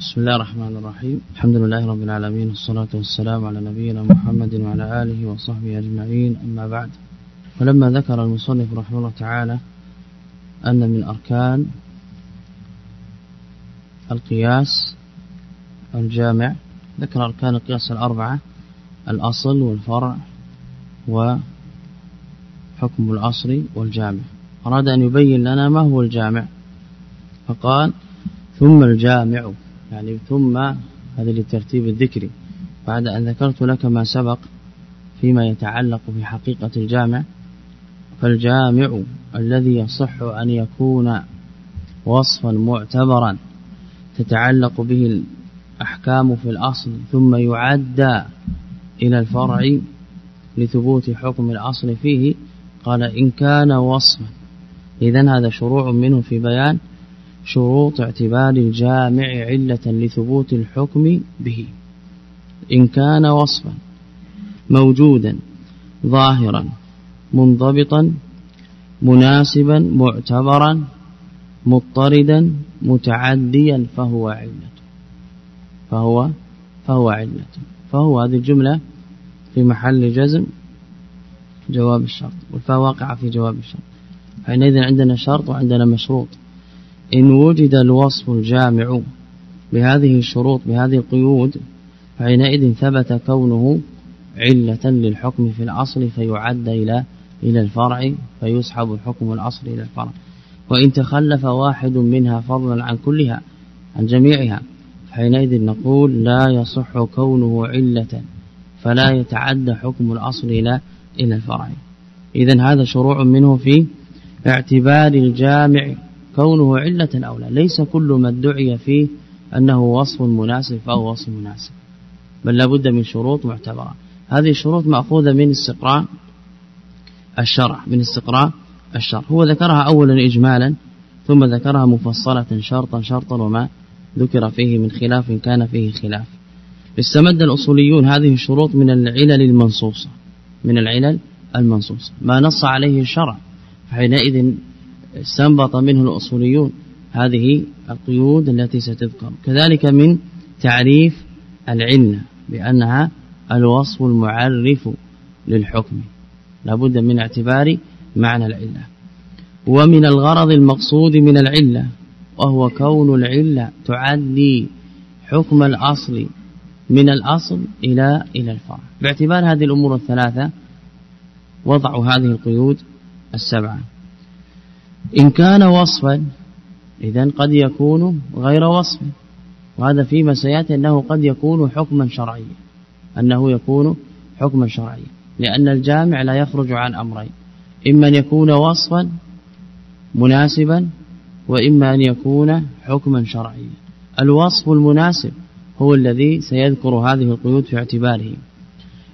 بسم الله الرحمن الرحيم الحمد لله رب العالمين والصلاة والسلام على نبينا محمد وعلى آله وصحبه أجمعين أما بعد فلما ذكر المصنف رحمه الله تعالى أن من أركان القياس الجامع ذكر أركان القياس الأربعة الأصل والفرع وحكم الأصل والجامع أراد أن يبين لنا ما هو الجامع فقال ثم الجامع يعني ثم هذا للترتيب الذكري بعد أن ذكرت لك ما سبق فيما يتعلق بحقيقة الجامع فالجامع الذي يصح أن يكون وصفا معتبرا تتعلق به الأحكام في الأصل ثم يعدى إلى الفرع لثبوت حكم الأصل فيه قال إن كان وصفا. إذن هذا شروع منه في بيان شروط اعتبار الجامع علة لثبوت الحكم به. إن كان وصفا موجودا ظاهرا منضبطا مناسبا معتبرا مضطردا متعديا فهو علة. فهو فهو علة. فهو هذه الجملة في محل جزم جواب الشرط والفاء واقعة في جواب الشرط. حينئذ عندنا شرط وعندنا مشروط. إن وجد الوصف الجامع بهذه الشروط بهذه القيود فحينئذ ثبت كونه علة للحكم في الأصل فيعد إلى إلى الفرع فيسحب حكم الأصل إلى الفرع. وإن تخلف واحد منها فضلا عن كلها عن جميعها حينئذ نقول لا يصح كونه علة فلا يتعدى حكم الأصل إلى إلى الفرع. إذا هذا شروع منه في اعتبار الجامع. كونه علة أو لا. ليس كل ما ادعي فيه أنه وصف مناسب فهو وصف مناسب بل لابد من شروط معتبرة هذه الشروط مأخوذة من استقراء الشرع من استقراء الشرع. هو ذكرها أولا إجمالا ثم ذكرها مفصلة شرطا شرطا وما ذكر فيه من خلاف كان فيه خلاف. استمد الأصوليون هذه الشروط من العلل المنصوصة من العلل المنصوصة. ما نص عليه الشرع فحينئذ استنبط منه الأصوليون. هذه القيود التي ستذكر كذلك من تعريف العلة بأنها الوصف المعرف للحكم. لابد من اعتبار معنى العلة. ومن الغرض المقصود من العلة وهو كون العلة تعدي حكم الأصل من الأصل إلى إلى الفرع. باعتبار هذه الأمور الثلاثة وضعوا هذه القيود السبعة. إن كان وصفا إذا قد يكون غير وصف. وهذا فيما سيأتي أنه قد يكون حكما شرعيا أنه يكون حكما شرعيا لأن الجامع لا يخرج عن أمرين إما أن يكون وصفا مناسبا وإما أن يكون حكما شرعيا. الوصف المناسب هو الذي سيذكر هذه القيود في اعتباره.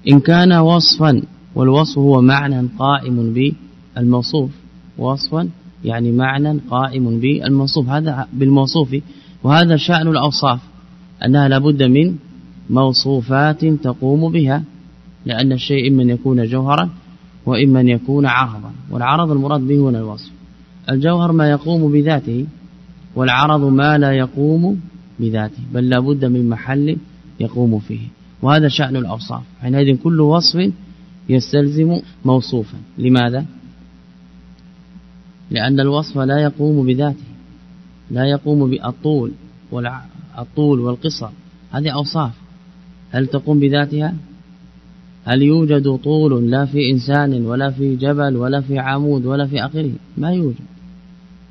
إن كان وصفا والوصف هو معنى قائم بالموصوف وصفا يعني معنى قائم بالموصوف. هذا بالموصوف وهذا شأن الأوصاف أنها لابد من موصوفات تقوم بها لأن الشيء إما أن يكون جوهرا وإما أن يكون عرضا. والعرض المراد به هنا الوصف. الجوهر ما يقوم بذاته والعرض ما لا يقوم بذاته بل لابد من محل يقوم فيه. وهذا شأن الأوصاف. حينئذ كل وصف يستلزم موصوفا. لماذا؟ لأن الوصف لا يقوم بذاته لا يقوم بالطول والطول والقصر. هذه أوصاف. هل تقوم بذاتها؟ هل يوجد طول لا في إنسان ولا في جبل ولا في عمود ولا في آخره؟ ما يوجد.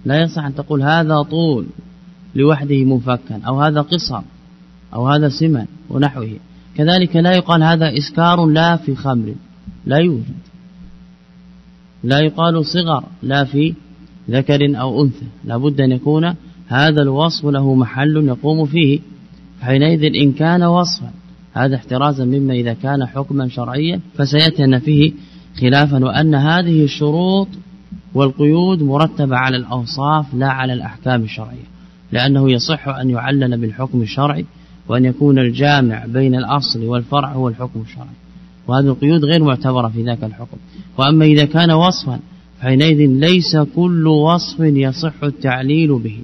لا يصح أن تقول هذا طول لوحده مفكا أو هذا قصر أو هذا سمن ونحوه. كذلك لا يقال هذا إسكار لا في خمر. لا يوجد. لا يقال صغر لا في ذكر أو أنثى. لابد أن يكون هذا الوصف له محل يقوم فيه. حينئذ إن كان وصفا هذا احترازا مما إذا كان حكما شرعيا فسيأتي أن فيه خلافا وأن هذه الشروط والقيود مرتبة على الأوصاف لا على الأحكام الشرعية. لأنه يصح أن يعلل بالحكم الشرعي وأن يكون الجامع بين الأصل والفرع هو الحكم الشرعي. وهذه القيود غير معتبرة في ذاك الحكم. وأما إذا كان وصفا حينئذ ليس كل وصف يصح التعليل به.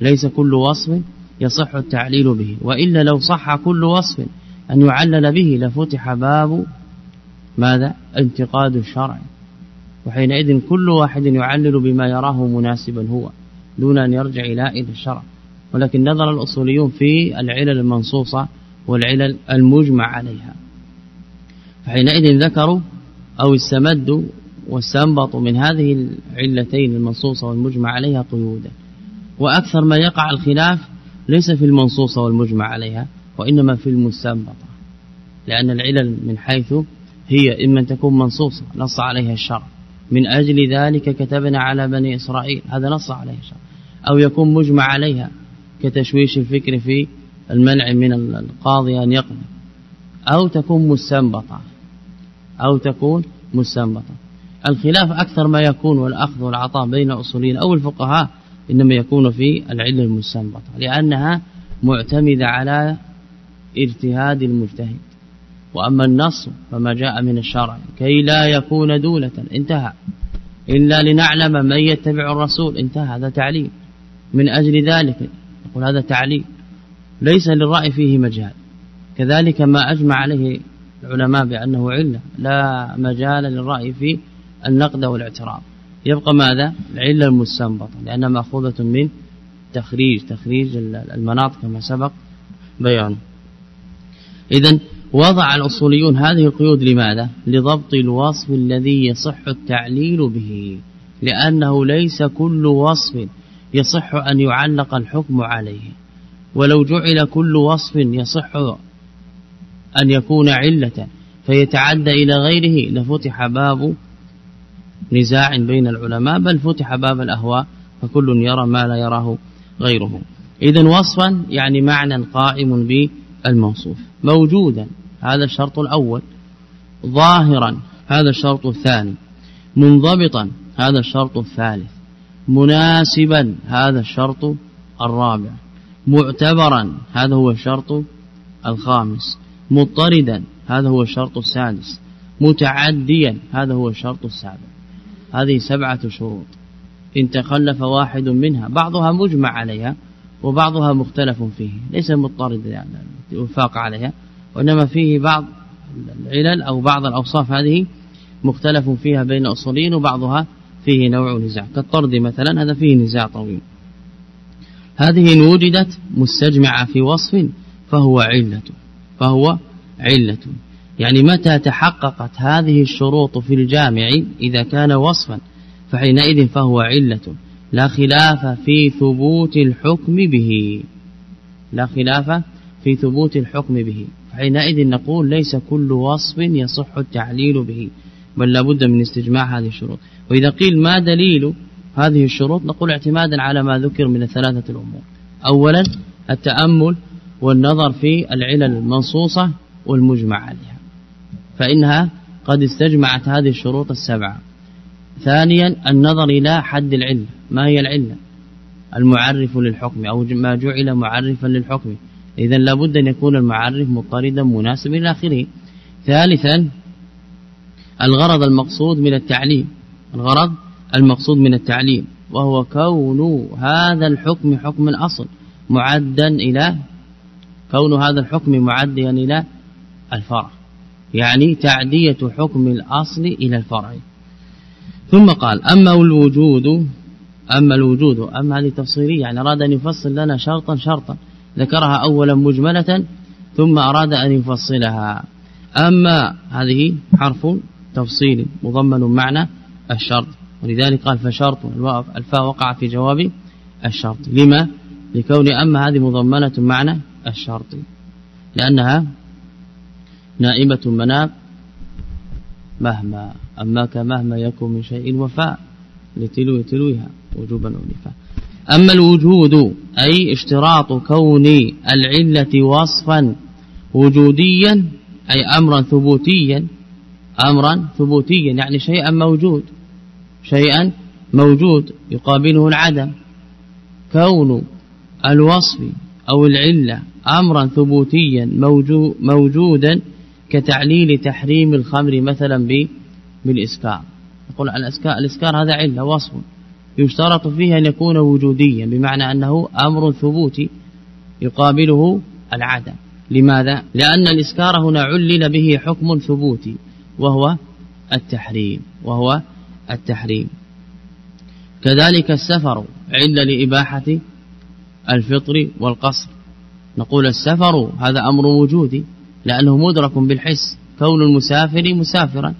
ليس كل وصف يصح التعليل به. وإلا لو صح كل وصف أن يعلل به لفتح باب ماذا؟ انتقاد الشرع. وحينئذ كل واحد يعلل بما يراه مناسبا هو دون أن يرجع إلى إلى الشرع. ولكن نظر الأصوليون في العلل المنصوصة والعلل المجمع عليها. فحينئذ ذكروا أو استمدوا واستنبطوا من هذه العلتين المنصوصة والمجمع عليها قيودا. وأكثر ما يقع الخلاف ليس في المنصوصة والمجمع عليها وإنما في المستنبطة لأن العلل من حيث هي إما تكون منصوصة نص عليها الشرع. من أجل ذلك كتبنا على بني إسرائيل هذا نص عليه الشرع. أو يكون مجمع عليها كتشويش الفكر في المنع من القاضي أن يقضي أو تكون مستنبطة أو تكون مستنبطة الخلاف أكثر ما يكون والأخذ والعطاء بين أصولين أو الفقهاء إنما يكون في العلة المستنبطة لأنها معتمدة على اجتهاد المجتهد. وأما النص فما جاء من الشرع كي لا يكون دولة انتهى. إلا لنعلم من يتبع الرسول انتهى هذا تعليم من أجل ذلك يقول هذا تعليم ليس للرأي فيه مجال. كذلك ما أجمع عليه العلماء بأنه علة لا مجال للرأي في النقد والاعتراض. يبقى ماذا؟ العلة المستنبطة لأنها مأخوذة من تخريج تخريج المناط كما سبق بيانه. إذا وضع الأصوليون هذه القيود لماذا؟ لضبط الوصف الذي يصح التعليل به لأنه ليس كل وصف يصح أن يعلق الحكم عليه. ولو جعل كل وصف يصح أن يكون علة فيتعدى إلى غيره لفتح باب نزاع بين العلماء بل فتح باب الأهواء فكل يرى ما لا يراه غيره. إذا وصفا يعني معنى قائم بالموصوف. موجودا هذا الشرط الأول. ظاهرا هذا الشرط الثاني. منضبطا هذا الشرط الثالث. مناسبا هذا الشرط الرابع. معتبرا هذا هو الشرط الخامس. مضطردا هذا هو الشرط السادس. متعديا هذا هو الشرط السابع. هذه سبعة شروط إن تخلف واحد منها بعضها مجمع عليها وبعضها مختلف فيه ليس مضطرد يعني وفاق عليها وإنما فيه بعض العلل أو بعض الأوصاف هذه مختلف فيها بين أصولين وبعضها فيه نوع نزاع. كالطرد مثلا هذا فيه نزاع طويل. هذه إن وجدت مستجمعة في وصف فهو علة فهو علة. يعني متى تحققت هذه الشروط في الجامع إذا كان وصفا؟ فحينئذ فهو علة. لا خلاف في ثبوت الحكم به. لا خلاف في ثبوت الحكم به. فحينئذ نقول ليس كل وصف يصح التعليل به بل لابد من استجماع هذه الشروط. وإذا قيل ما دليل هذه الشروط نقول اعتمادا على ما ذكر من الثلاثة الأمور. أولا التأمل والنظر في العلل المنصوصة والمجمع عليها. فإنها قد استجمعت هذه الشروط السبعة. ثانيا النظر إلى حد العلة. ما هي العلة؟ المعرف للحكم أو ما جعل معرفا للحكم. إذا لابد أن يكون المعرف مضطردا مناسبا إلى آخره. ثالثا الغرض المقصود من التعليم. الغرض المقصود من التعليم. وهو كون هذا الحكم حكم الأصل معدا إلى كون هذا الحكم معديا إلى الفرع. يعني تعدية حكم الأصل إلى الفرع. ثم قال أما الوجود أما الوجود أما هذه تفصيلية يعني أراد أن يفصل لنا شرطا شرطا ذكرها أولا مجملة ثم أراد أن يفصلها. أما هذه حرف تفصيل مضمن معنى الشرط ولذلك قال فشرط الفاء وقع في جواب الشرط. لما؟ لكون أما هذه مضمنة معنى الشرط لأنها نائمة مناب مهما أماك مهما يكون من شيء وفاء لتلو تلوها وجوبا ونفاء أما الوجود أي اشتراط كون العلة وصفا وجوديا أي أمرا ثبوتيا أمرا ثبوتيا يعني شيئا موجود شيئا موجود يقابله العدم. كون الوصف أو العلة أمرا ثبوتيا موجودا كتعليل تحريم الخمر مثلا بالإسكار. يقول الإسكار هذا علة وصف. يشترط فيه أن يكون وجوديا بمعنى أنه أمر ثبوتي يقابله العدم لماذا؟ لأن الإسكار هنا علل به حكم ثبوتي وهو التحريم وهو التحريم. كذلك السفر عل لإباحة الفطر والقصر. نقول السفر هذا أمر وجودي لأنه مدرك بالحس. كون المسافر مسافرا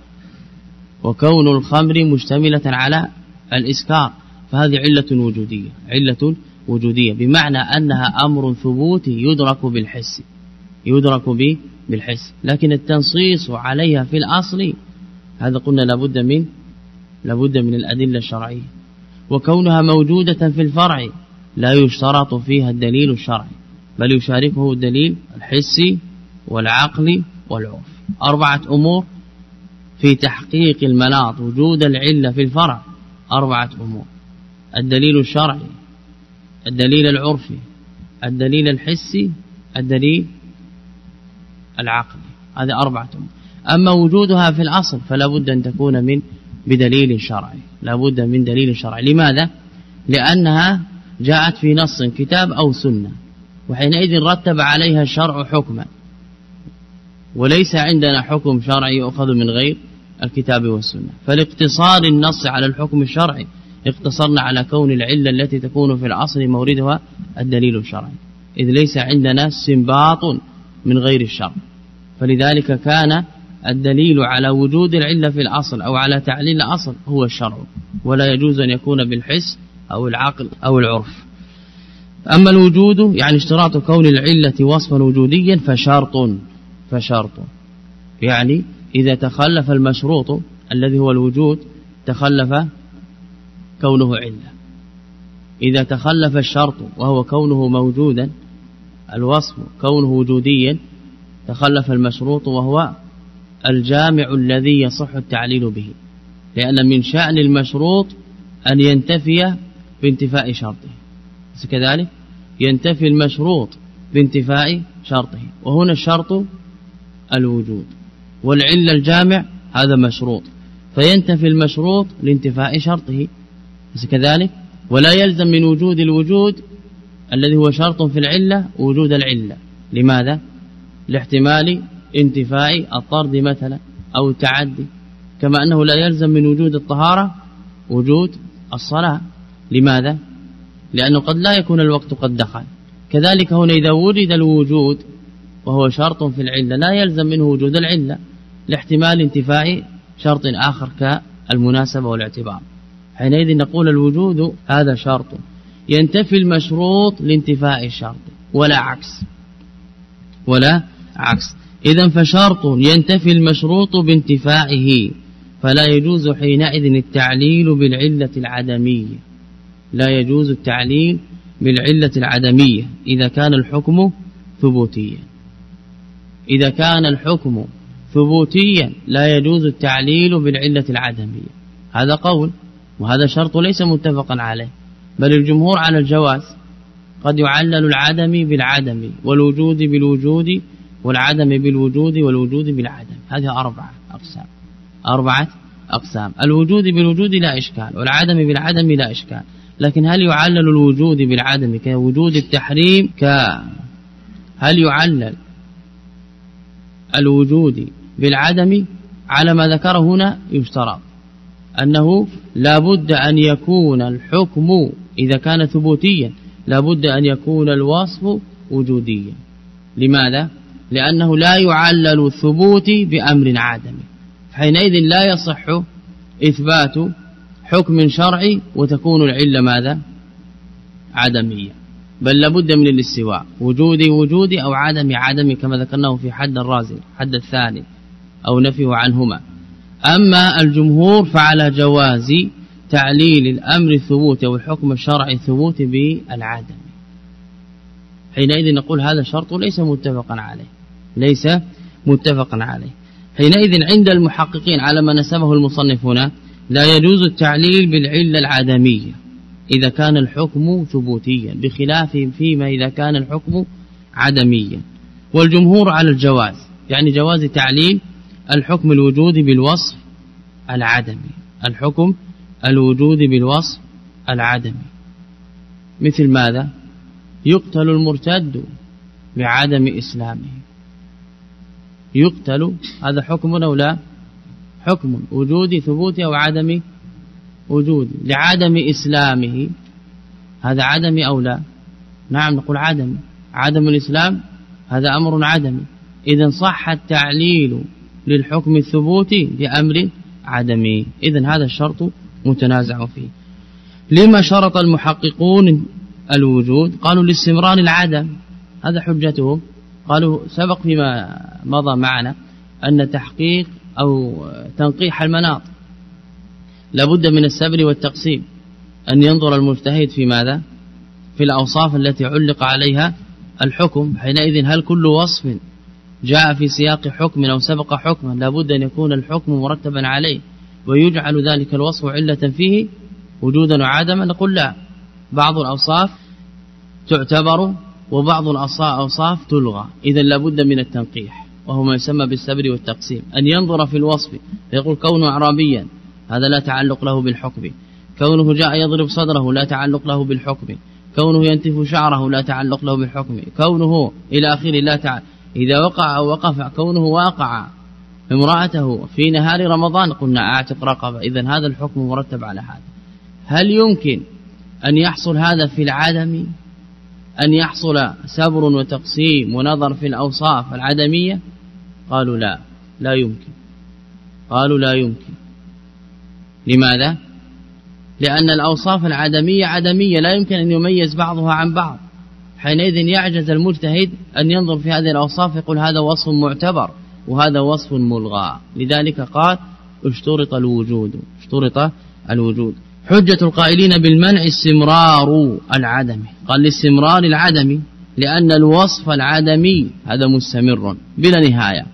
وكون الخمر مشتملة على الإسكار فهذه علة وجودية. علة وجودية بمعنى أنها أمر ثبوتي يدرك بالحس. يدرك به بالحس. لكن التنصيص عليها في الأصل هذا قلنا لابد من لابد من الأدلة الشرعية. وكونها موجودة في الفرع لا يشترط فيها الدليل الشرعي بل يشاركه الدليل الحسي والعقل والعرف. أربعة أمور في تحقيق المناط وجود العلة في الفرع. أربعة أمور. الدليل الشرعي الدليل العرفي الدليل الحسي الدليل العقلي. هذه أربعة أمور. أما وجودها في الأصل فلا بد أن تكون من بدليل شرعي. لا بد من دليل شرعي. لماذا؟ لأنها جاءت في نص كتاب أو سنة وحينئذ رتب عليها الشرع حكما. وليس عندنا حكم شرعي يؤخذ من غير الكتاب والسنة. فالاقتصار النص على الحكم الشرعي اقتصرنا على كون العلة التي تكون في العصر موردها الدليل الشرعي. إذ ليس عندنا استنباط من غير الشرع. فلذلك كان الدليل على وجود العلة في الأصل أو على تعليل الأصل هو الشرع ولا يجوز أن يكون بالحس أو العقل أو العرف. أما الوجود يعني اشتراط كون العلة وصفا وجوديا فشرط. فشرط. يعني إذا تخلف المشروط الذي هو الوجود تخلف كونه علة إذا تخلف الشرط وهو كونه موجودا الوصف كونه وجوديا تخلف المشروط وهو الجامع الذي يصح التعليل به. لأن من شأن المشروط أن ينتفي بانتفاء شرطه. كذلك؟ ينتفي المشروط بانتفاء شرطه. وهنا الشرط الوجود. والعلة الجامع هذا مشروط. فينتفي المشروط لانتفاء شرطه. كذلك؟ ولا يلزم من وجود الوجود الذي هو شرط في العلة وجود العلة. لماذا؟ لاحتمال انتفاء الطرد مثلا أو التعدي. كما أنه لا يلزم من وجود الطهارة وجود الصلاة. لماذا؟ لأنه قد لا يكون الوقت قد دخل. كذلك هنا إذا وجد الوجود وهو شرط في العلة لا يلزم منه وجود العلة لاحتمال انتفاء شرط آخر كالمناسبة والاعتبار. حينئذ نقول الوجود هذا شرط. ينتفي المشروط لانتفاء الشرط ولا عكس. ولا عكس. إذا فشرط ينتفي المشروط بانتفائه فلا يجوز حينئذ التعليل بالعلة العدمية. لا يجوز التعليل بالعلة العدمية إذا كان الحكم ثبوتيا. إذا كان الحكم ثبوتيا لا يجوز التعليل بالعلة العدمية. هذا قول وهذا شرط ليس متفقا عليه. بل الجمهور على الجواز قد يعلل العدم بالعدم والوجود بالوجود والعدم بالوجود والوجود بالعدم. هذه أربعة أقسام. أربعة أقسام. الوجود بالوجود لا إشكال والعدم بالعدم لا إشكال. لكن هل يعلل الوجود بالعدم كوجود التحريم؟ ك هل يعلل الوجود بالعدم على ما ذكر هنا يشترط أنه لا بد أن يكون الحكم إذا كان ثبوتيا لا بد أن يكون الوصف وجوديا. لماذا؟ لأنه لا يعلل الثبوت بأمر عدمي حينئذ لا يصح إثبات حكم شرعي وتكون العلة ماذا؟ عدمية. بل لابد من الاستواء وجودي وجودي أو عدمي عدمي كما ذكرناه في حد الرازي حد الثاني أو نفيه عنهما. أما الجمهور فعلى جواز تعليل الأمر الثبوت أو الحكم الشرعي الثبوت بالعدم. حينئذ نقول هذا شرط ليس متفقا عليه ليس متفقا عليه. حينئذ عند المحققين على ما نسبه المصنف هنا لا يجوز التعليل بالعلة العدمية. إذا كان الحكم ثبوتيا بخلاف فيما إذا كان الحكم عدميا. والجمهور على الجواز يعني جواز تعليل الحكم الوجود بالوصف العدمي. الحكم الوجود بالوصف العدمي. مثل ماذا؟ يقتل المرتد بعدم إسلامه. يقتل هذا حكم أو لا؟ حكم وجودي ثبوتي أو عدم وجودي لعدم إسلامه. هذا عدم أو لا؟ نعم نقول عدم عدم الإسلام هذا أمر عدمي. إذا صح التعليل للحكم الثبوتي لأمر عدمي. إذا هذا الشرط متنازع فيه. لما شرط المحققون الوجود؟ قالوا لاستمرار العدم. هذا حجته قالوا سبق فيما مضى معنا أن تحقيق أو تنقيح المناط. لابد من السبر والتقسيم. أن ينظر المجتهد في ماذا؟ في الأوصاف التي علق عليها الحكم. حينئذ هل كل وصف جاء في سياق حكم أو سبق حكما؟ لابد أن يكون الحكم مرتبا عليه. ويجعل ذلك الوصف علة فيه؟ وجودا وعدما؟ نقول لا. بعض الأوصاف تعتبر وبعض الأوصاف تلغى. إذا لابد من التنقيح. وهو ما يسمى بالسبر والتقسيم. أن ينظر في الوصف فيقول كونه أعرابيا. هذا لا تعلق له بالحكم. كونه جاء يضرب صدره لا تعلق له بالحكم. كونه ينتف شعره لا تعلق له بالحكم. كونه إلى آخره لا تعلق إذا وقع أو وقف كونه واقع امرأته في نهار رمضان قلنا أعتق رقبة. إذا هذا الحكم مرتب على هذا. هل يمكن أن يحصل هذا في العدم؟ أن يحصل سبر وتقسيم ونظر في الأوصاف العدمية؟ قالوا لا. لا يمكن. قالوا لا يمكن. لماذا؟ لأن الأوصاف العدمية عدمية لا يمكن أن يميز بعضها عن بعض. حينئذ يعجز المجتهد أن ينظر في هذه الأوصاف يقول هذا وصف معتبر وهذا وصف ملغى. لذلك قال اشترط الوجود اشترط الوجود. حجة القائلين بالمنع استمرار العدم. قال لاستمرار العدم لأن الوصف العدمي هذا مستمر بلا نهاية.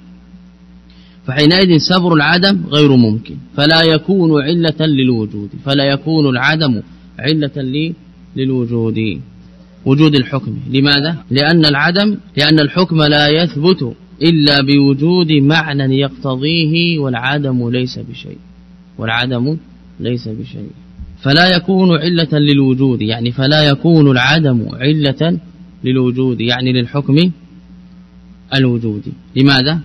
فحينئذ سبر العدم غير ممكن. فلا يكون علة للوجود. فلا يكون العدم علة للوجود. وجود الحكم. لماذا؟ لأن العدم لأن الحكم لا يثبت إلا بوجود معنى يقتضيه والعدم ليس بشيء. والعدم ليس بشيء. فلا يكون علة للوجود. يعني فلا يكون العدم علة للوجود. يعني للحكم الوجودي لماذا؟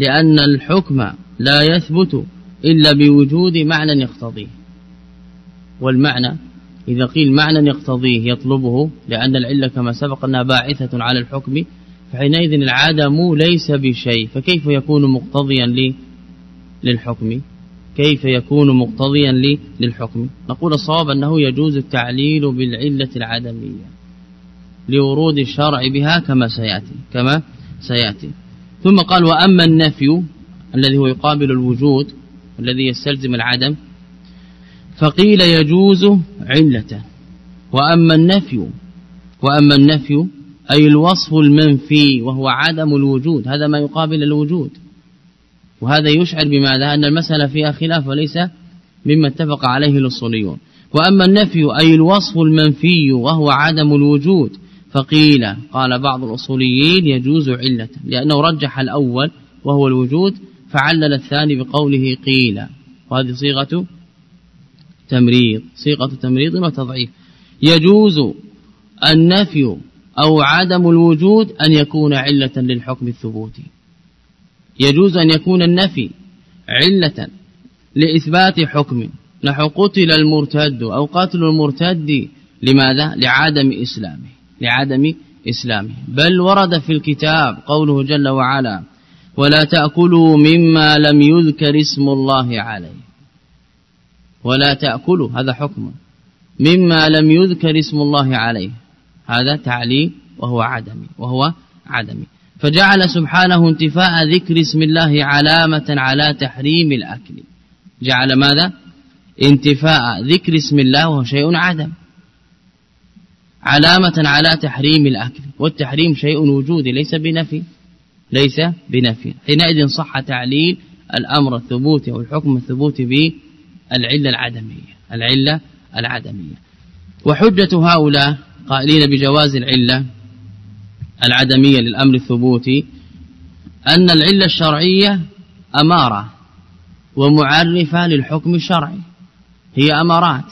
لأن الحكم لا يثبت إلا بوجود معنى يقتضيه. والمعنى إذا قيل معنى يقتضيه يطلبه لأن العلة كما سبق أنها باعثة على الحكم فحينئذ العدم ليس بشيء. فكيف يكون مقتضيا للحكم؟ كيف يكون مقتضيا للحكم؟ نقول الصواب أنه يجوز التعليل بالعلة العدمية لورود الشرع بها كما سيأتي كما سيأتي. ثم قال وأما النفي الذي هو يقابل الوجود الذي يستلزم العدم فقيل يجوز علة وأما النفي وأما النفي أي الوصف المنفي وهو عدم الوجود هذا ما يقابل الوجود. وهذا يشعر بماذا؟ أن المسألة فيها خلاف وليس مما اتفق عليه الأصوليون. وأما النفي أي الوصف المنفي وهو عدم الوجود فقيل قال بعض الأصوليين يجوز علة لأنه رجح الأول وهو الوجود فعلل الثاني بقوله قيل وهذه صيغة تمريض. صيغة تمريض وتضعيف يجوز النفي أو عدم الوجود أن يكون علة للحكم الثبوتي يجوز أن يكون النفي علة لإثبات حكم. نحو قتل المرتد أو قتل المرتد لماذا؟ لعدم إسلامه. لعدم إسلامه. بل ورد في الكتاب قوله جل وعلا ولا تأكلوا مما لم يذكر اسم الله عليه. ولا تأكلوا هذا حكم. مما لم يذكر اسم الله عليه. هذا تعليل وهو عدمي وهو عدمي. فجعل سبحانه انتفاء ذكر اسم الله علامة على تحريم الأكل. جعل ماذا؟ انتفاء ذكر اسم الله وهو شيء عدم. علامة على تحريم الأكل. والتحريم شيء وجودي ليس بنفي. ليس بنفي. حينئذ صح تعليل الأمر الثبوتي أو الحكم الثبوتي بالعلة العدمية. العلة العدمية. وحجة هؤلاء قائلين بجواز العلة العدمية للأمر الثبوتي أن العلة الشرعية أمارة ومعرفة للحكم الشرعي. هي أمارات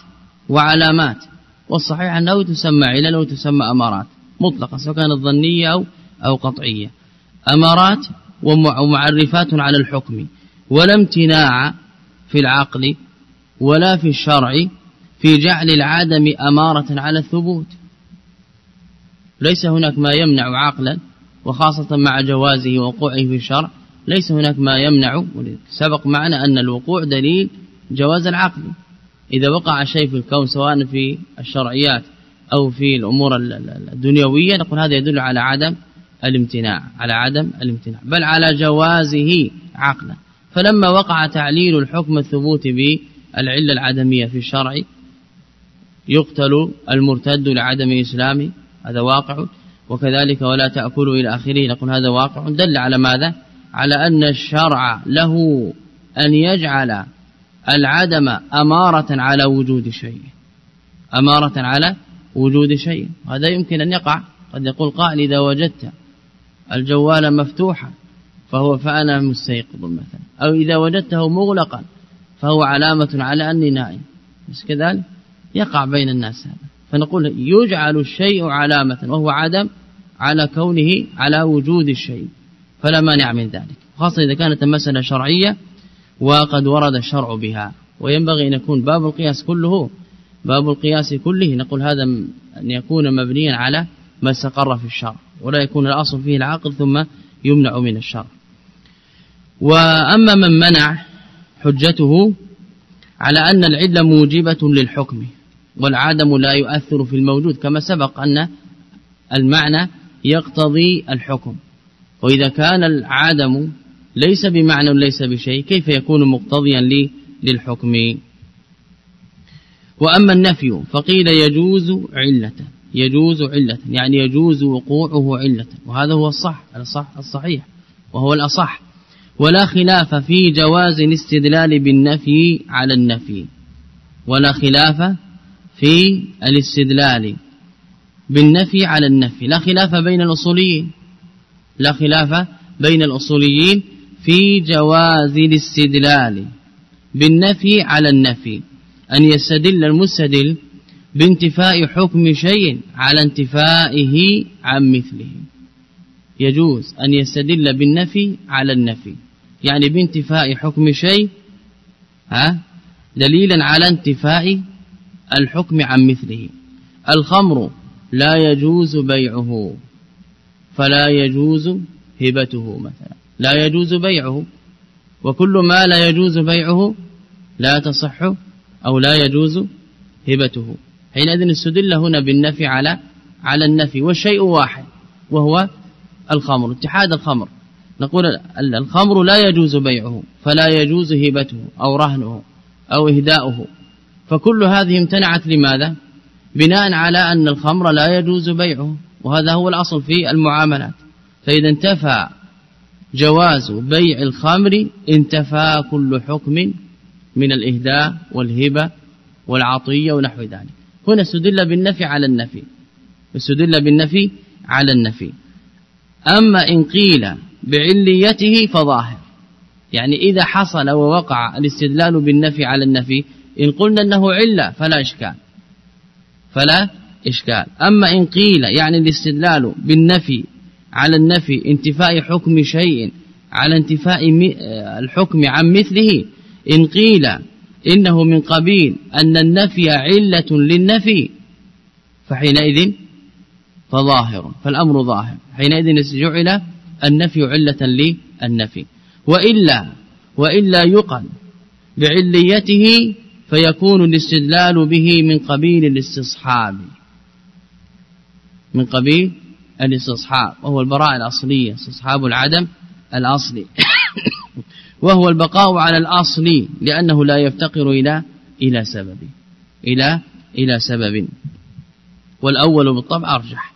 وعلامات. والصحيح أنه تسمى علل وتسمى أمارات مطلقة سواء كانت ظنية أو, أو قطعية. أمارات ومعرفات على الحكم ولا امتناع في العقل ولا في الشرع في جعل العدم أمارة على الثبوت. ليس هناك ما يمنع عقلا وخاصة مع جوازه ووقوعه في الشرع ليس هناك ما يمنع سبق معنا أن الوقوع دليل جواز العقل. إذا وقع شيء في الكون سواء في الشرعيات أو في الأمور الدنيوية نقول هذا يدل على عدم الامتناع على عدم الامتناع بل على جوازه عقلا. فلما وقع تعليل الحكم الثبوت بالعلة العدمية في الشرع يقتل المرتد لعدم إسلامه هذا واقع. وكذلك ولا تأكلوا إلى آخره نقول هذا واقع. دل على ماذا؟ على أن الشرع له أن يجعل العدم أمارة على وجود شيء. أمارة على وجود شيء. هذا يمكن أن يقع. قد يقول قائل إذا وجدت الجوال مفتوحا فهو فأنا مستيقظ مثلا. أو إذا وجدته مغلقا فهو علامة على أني نائم. بس كذلك يقع بين الناس هذا. فنقول يجعل الشيء علامة وهو عدم على كونه على وجود الشيء. فلا مانع من ذلك. خاصة إذا كانت المسألة شرعية وقد ورد الشرع بها. وينبغي أن يكون باب القياس كله باب القياس كله. نقول هذا أن يكون مبنيا على ما استقر في الشرع ولا يكون الأصل فيه العقل ثم يمنع من الشرع. وأما من منع حجته على أن العلة موجبة للحكم والعدم لا يؤثر في الموجود كما سبق أن المعنى يقتضي الحكم. وإذا كان العدم ليس بمعنى ليس بشيء. كيف يكون مقتضيا لي للحكم؟ وأما النفي فقيل يجوز علة يجوز علة يعني يجوز وقوعه علة وهذا هو الصح الصح الصحيح وهو الأصح. ولا خلاف في جواز الاستدلال بالنفي على النفي. ولا خلاف في الاستدلال بالنفي على النفي. لا خلاف بين الأصوليين. لا خلاف بين الأصوليين في جواز الاستدلال بالنفي على النفي أن يستدل المستدل بانتفاء حكم شيء على انتفائه عن مثله. يجوز أن يستدل بالنفي على النفي يعني بانتفاء حكم شيء ها دليلا على انتفاء الحكم عن مثله. الخمر لا يجوز بيعه فلا يجوز هبته مثلا. لا يجوز بيعه. وكل ما لا يجوز بيعه لا تصح أو لا يجوز هبته. حينئذ استدل هنا بالنفي على على النفي. والشيء واحد وهو الخمر اتحاد الخمر. نقول الخمر لا يجوز بيعه فلا يجوز هبته أو رهنه أو إهداؤه. فكل هذه امتنعت لماذا؟ بناء على أن الخمر لا يجوز بيعه وهذا هو الأصل في المعاملات. فإذا انتفى جواز بيع الخمر انتفى كل حكم من الإهداء والهبة والعطية ونحو ذلك. هنا استدل بالنفي على النفي. استدل بالنفي على النفي. أما إن قيل بعليته فظاهر. يعني إذا حصل ووقع الاستدلال بالنفي على النفي إن قلنا أنه علة فلا إشكال. فلا إشكال. أما إن قيل يعني الاستدلال بالنفي على النفي انتفاء حكم شيء على انتفاء الحكم عن مثله. إن قيل إنه من قبيل أن النفي علة للنفي فحينئذ فظاهر فالأمر ظاهر. حينئذ جعل النفي علة للنفي. وإلا وإلا يقل بعليته فيكون الاستدلال به من قبيل الاستصحاب. من قبيل الاستصحاب وهو البراءة الأصلية استصحاب العدم الأصلي. وهو البقاء على الأصل لأنه لا يفتقر إلى إلى سبب إلى إلى سبب. والأول بالطبع أرجح.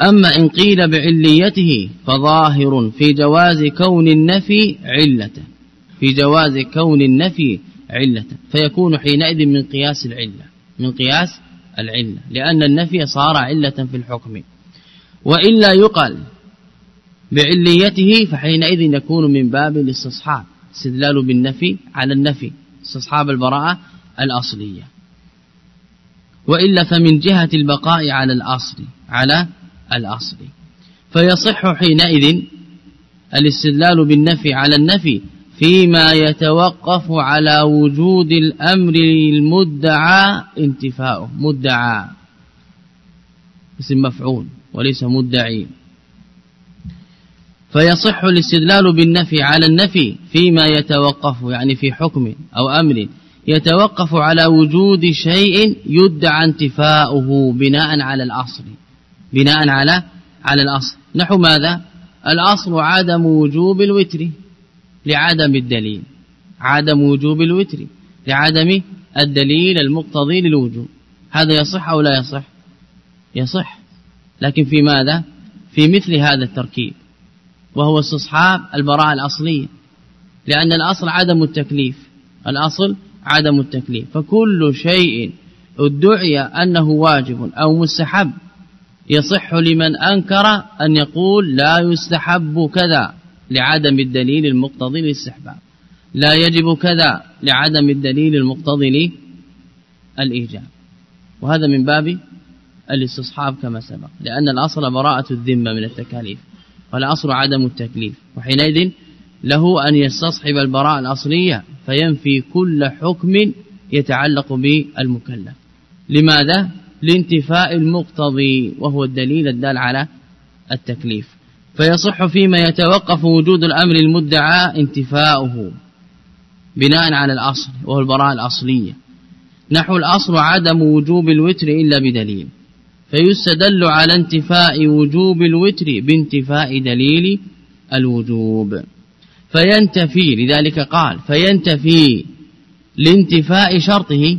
أما إن قيل بعليته فظاهر في جواز كون النفي علة. في جواز كون النفي علة. فيكون حينئذ من قياس العلة من قياس العلة. لأن النفي صار علة في الحكم. وإلا يقال بعليته فحينئذ يكون من باب الاستصحاب استدلال بالنفي على النفي استصحاب البراءة الأصلية. وإلا فمن جهة البقاء على الأصل على الأصل. فيصح حينئذ الاستدلال بالنفي على النفي فيما يتوقف على وجود الأمر المدعى انتفاؤه مدعى اسم مفعول. وليس مدعي. فيصح الاستدلال بالنفي على النفي فيما يتوقف يعني في حكم أو أمر يتوقف على وجود شيء يدعى انتفاؤه بناء على الأصل. بناء على على الأصل. نحو ماذا؟ الأصل عدم وجوب الوتر لعدم الدليل. عدم وجوب الوتر لعدم الدليل المقتضي للوجوب. هذا يصح أو لا يصح؟ يصح. لكن في ماذا؟ في مثل هذا التركيب وهو استصحاب البراءة الأصلية لأن الأصل عدم التكليف الأصل عدم التكليف فكل شيء ادعي أنه واجب أو مستحب يصح لمن أنكر أن يقول لا يستحب كذا لعدم الدليل المقتضي للاستحباب لا يجب كذا لعدم الدليل المقتضي للإيجاب. وهذا من باب الاستصحاب كما سبق لأن الأصل براءة الذمة من التكاليف والأصل عدم التكليف وحينئذ له أن يستصحب البراءة الأصلية فينفي كل حكم يتعلق بالمكلف. لماذا؟ لانتفاء المقتضي وهو الدليل الدال على التكليف. فيصح فيما يتوقف وجود الأمر المدعى انتفاؤه بناء على الأصل وهو البراءة الأصلية. نحو الأصل عدم وجوب الوتر إلا بدليل. فيستدل على انتفاء وجوب الوتر بانتفاء دليل الوجوب. فينتفي لذلك قال فينتفي لانتفاء شرطه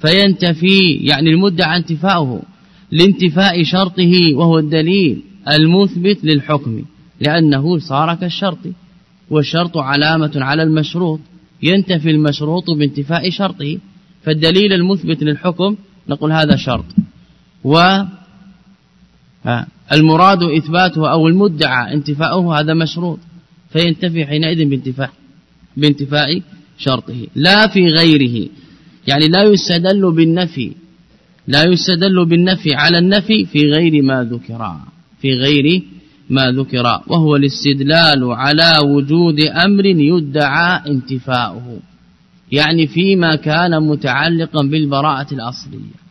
فينتفي يعني المدعى انتفاؤه لانتفاء شرطه وهو الدليل المثبت للحكم لأنه صار كالشرط والشرط علامة على المشروط ينتفي المشروط بانتفاء شرطه فالدليل المثبت للحكم نقول هذا شرط. والمراد إثباته أو المدعى انتفاؤه هذا مشروط. فينتفي حينئذ بانتفاء بانتفاء شرطه. لا في غيره. يعني لا يستدل بالنفي لا يستدل بالنفي على النفي في غير ما ذكر في غير ما ذكر. وهو الاستدلال على وجود أمر يدعى انتفاؤه. يعني فيما كان متعلقا بالبراءة الأصلية.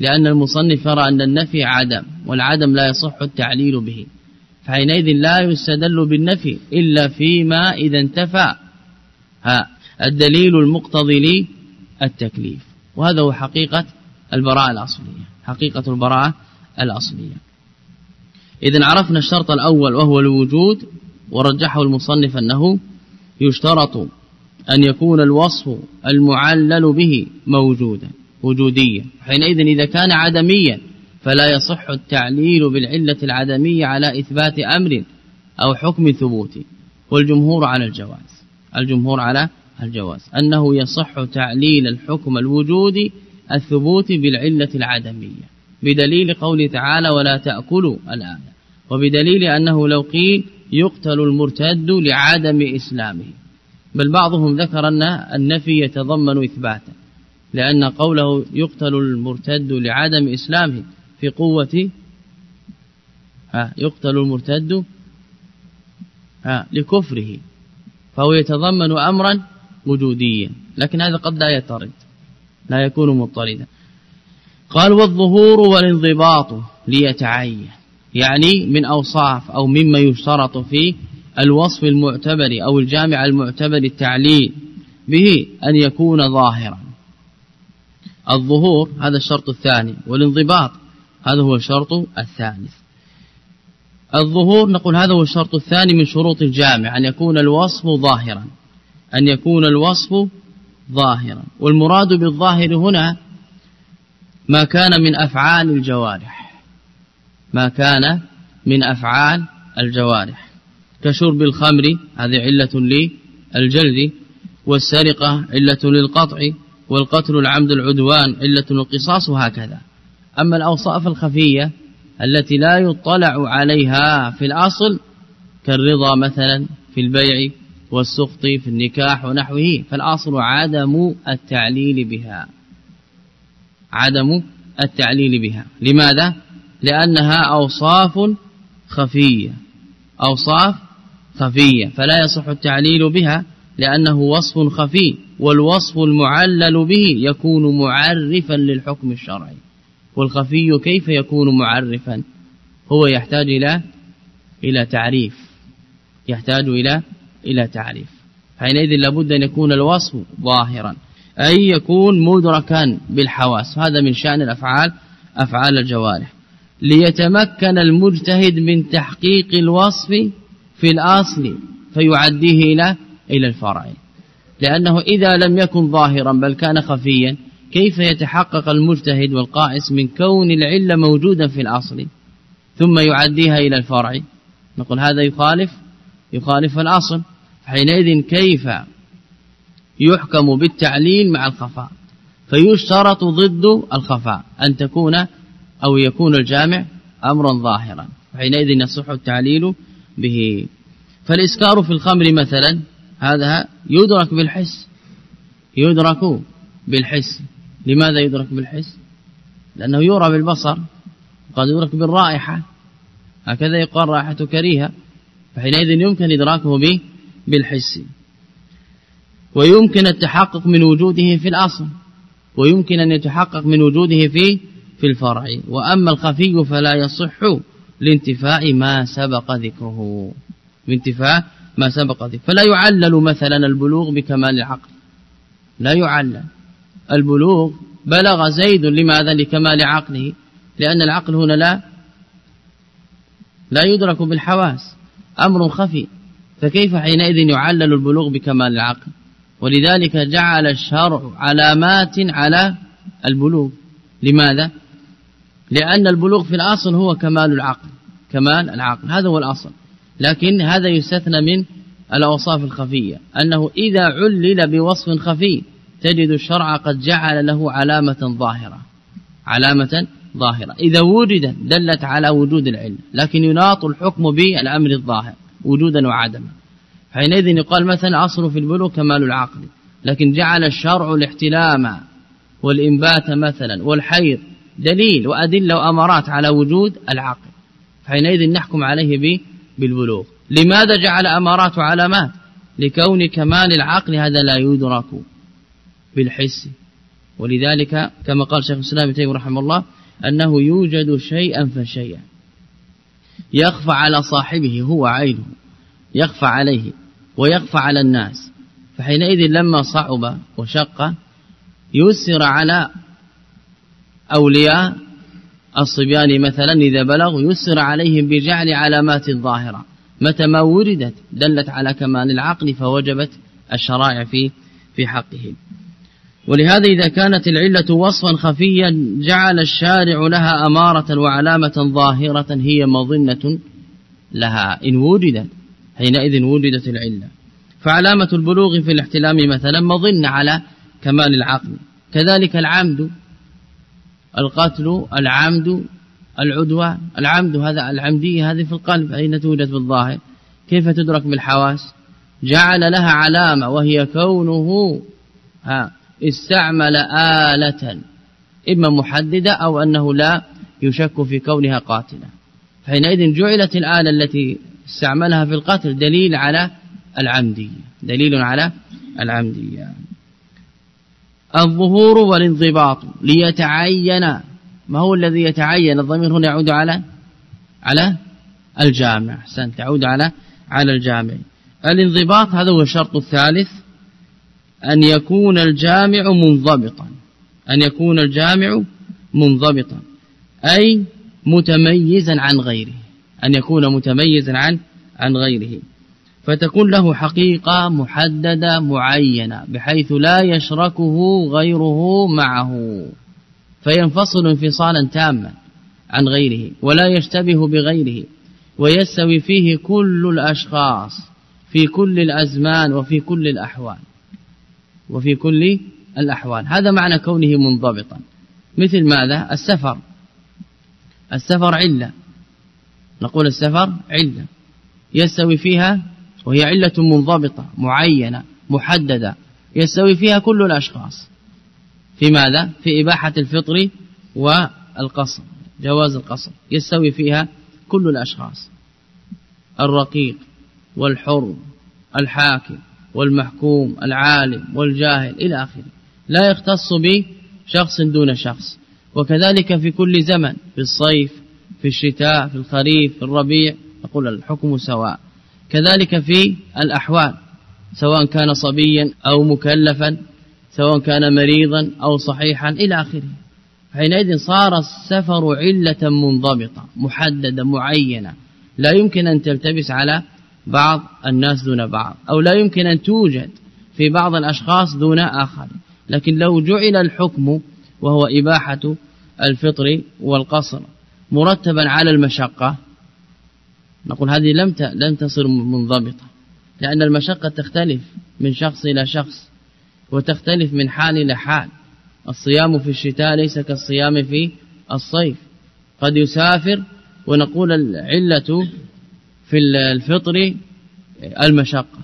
لأن المصنف يرى أن النفي عدم والعدم لا يصح التعليل به. فحينئذ لا يستدل بالنفي إلا فيما إذا انتفى. الدليل المقتضي للتكليف. وهذا هو حقيقة البراءة الأصلية حقيقة البراءة الأصلية. إذا عرفنا الشرط الأول وهو الوجود ورجحه المصنف أنه يشترط أن يكون الوصف المعلل به موجودا. وجوديا حينئذ إذا كان عدميا فلا يصح التعليل بالعلة العدمية على إثبات أمر أو حكم ثبوتي والجمهور على الجواز. الجمهور على الجواز. أنه يصح تعليل الحكم الوجودي الثبوت بالعلة العدمية. بدليل قوله تعالى ولا تأكلوا الآية وبدليل أنه لو قيل يقتل المرتد لعدم إسلامه. بل بعضهم ذكر أن النفي يتضمن إثباتا لأن قوله يقتل المرتد لعدم إسلامه في قوة يقتل المرتد لكفره فهو يتضمن أمرا وجوديا. لكن هذا قد لا يطرد لا يكون مضطردا قال والظهور والانضباط ليتعين يعني من أوصاف أو مما يشترط في الوصف المعتبر أو الجامع المعتبر التعليل به أن يكون ظاهرا. الظهور هذا الشرط الثاني والانضباط هذا هو الشرط الثالث. الظهور نقول هذا هو الشرط الثاني من شروط الجامع أن يكون الوصف ظاهرا أن يكون الوصف ظاهرا. والمراد بالظاهر هنا ما كان من أفعال الجوارح ما كان من أفعال الجوارح. كشرب الخمر هذه علة للجلد والسرقة علة للقطع والقتل العمد العدوان علة القصاص وهكذا. أما الأوصاف الخفية التي لا يطلع عليها في الأصل كالرضا مثلا في البيع والسخط في النكاح ونحوه فالأصل عدم التعليل بها. عدم التعليل بها. لماذا؟ لأنها أوصاف خفية. أوصاف خفية فلا يصح التعليل بها لأنه وصف خفي. والوصف المعلل به يكون معرفا للحكم الشرعي. والخفي كيف يكون معرفا؟ هو يحتاج إلى إلى تعريف. يحتاج إلى إلى تعريف. حينئذ لابد أن يكون الوصف ظاهرا أي يكون مدركا بالحواس. هذا من شأن الأفعال أفعال الجوارح. ليتمكن المجتهد من تحقيق الوصف في الأصل فيعديه إلى إلى الفرع لأنه إذا لم يكن ظاهرا بل كان خفيا كيف يتحقق المجتهد والقائس من كون العلة موجودا في الأصل ثم يعديها إلى الفرع؟ نقول هذا يخالف يخالف الأصل. حينئذ كيف يحكم بالتعليل مع الخفاء؟ فيشترط ضد الخفاء أن تكون أو يكون الجامع أمرا ظاهرا. حينئذ يصح التعليل به. فالإسكار في الخمر مثلا هذا يدرك بالحس. يدرك بالحس. لماذا يدرك بالحس؟ لأنه يرى بالبصر. قد يدرك بالرائحة. هكذا يقال رائحة كريهة. فحينئذ يمكن إدراكه به بالحس. ويمكن التحقق من وجوده في الأصل. ويمكن أن يتحقق من وجوده في في الفرع. وأما الخفي فلا يصح لانتفاء ما سبق ذكره. بانتفاء ما سبق ذكره فلا يعلل مثلا البلوغ بكمال العقل. لا يعلل. البلوغ بلغ زيد لماذا؟ لكمال عقله. لأن العقل هنا لا لا يدرك بالحواس. أمر خفي. فكيف حينئذ يعلل البلوغ بكمال العقل؟ ولذلك جعل الشرع علامات على البلوغ. لماذا؟ لأن البلوغ في الأصل هو كمال العقل. كمال العقل. هذا هو الأصل. لكن هذا يستثنى من الأوصاف الخفية أنه إذا علل بوصف خفي تجد الشرع قد جعل له علامة ظاهرة علامة ظاهرة. إذا وجدت دلت على وجود العلم لكن يناط الحكم بالأمر الظاهر وجودا وعدما. حينئذ يقال مثلا أصل في البلوغ كمال العقل لكن جعل الشرع الاحتلام والإنبات مثلا والحيض دليل وأدلة وأمارات على وجود العقل. حينئذ نحكم عليه بالبلوغ. لماذا جعل أمارات وعلامات لكون كمال العقل هذا لا يدرك بالحس. ولذلك كما قال شيخ الإسلام تيمية رحمه الله أنه يوجد شيئا فشيئا. يخفى على صاحبه هو عينه يخفى عليه ويخفى على الناس. فحينئذ لما صعب وشق يسر على أولياء الصبيان مثلا إذا بلغوا يسر عليهم بجعل علامات ظاهرة متى ما وردت دلت على كمال العقل فوجبت الشرائع في في حقهم ولهذا إذا كانت العلة وصفا خفيا جعل الشارع لها أمارة وعلامة ظاهرة هي مظنة لها. إن وجدت حينئذ وجدت العلة. فعلامة البلوغ في الاحتلام مثلا مظنة على كمال العقل. كذلك العمد القتل العمد العدوى. العمد هذا العمدية هذه في القلب أين توجد بالظاهر؟ كيف تدرك بالحواس؟ جعل لها علامة وهي كونه استعمل آلة إما محددة أو أنه لا يشك في كونها قاتلة. حينئذ جعلت الآلة التي استعملها في القتل دليل على العمدية دليل على العمدية. الظهور والانضباط ليتعين ما هو الذي يتعين؟ الضمير هنا يعود على على الجامع. أحسنت تعود على على الجامع. الانضباط هذا هو الشرط الثالث أن يكون الجامع منضبطا. أن يكون الجامع منضبطا أي متميزا عن غيره. أن يكون متميزا عن عن غيره. فتكون له حقيقة محددة معينة بحيث لا يشركه غيره معه. فينفصل انفصالا تاما عن غيره ولا يشتبه بغيره ويستوي فيه كل الأشخاص في كل الأزمان وفي كل الأحوال. وفي كل الأحوال. هذا معنى كونه منضبطا. مثل ماذا؟ السفر. السفر علة. نقول السفر علة. يستوي فيها وهي علة منضبطة معينة محددة يستوي فيها كل الأشخاص. في ماذا؟ في إباحة الفطر والقصر جواز القصر يستوي فيها كل الأشخاص. الرقيق والحر الحاكم والمحكوم العالم والجاهل إلى آخره. لا يختص بشخص دون شخص. وكذلك في كل زمن في الصيف في الشتاء في الخريف في الربيع نقول الحكم سواء. كذلك في الأحوال سواء كان صبيا أو مكلفا سواء كان مريضا أو صحيحا إلى آخره. حينئذ صار السفر علة منضبطة محددة معينة. لا يمكن أن تلتبس على بعض الناس دون بعض أو لا يمكن أن توجد في بعض الأشخاص دون آخر. لكن لو جعل الحكم وهو إباحة الفطر والقصر مرتبا على المشقة نقول هذه لم لم تصر منضبطة لأن المشقة تختلف من شخص إلى شخص وتختلف من حال إلى حال. الصيام في الشتاء ليس كالصيام في الصيف. قد يسافر ونقول العلة في الفطر المشقة.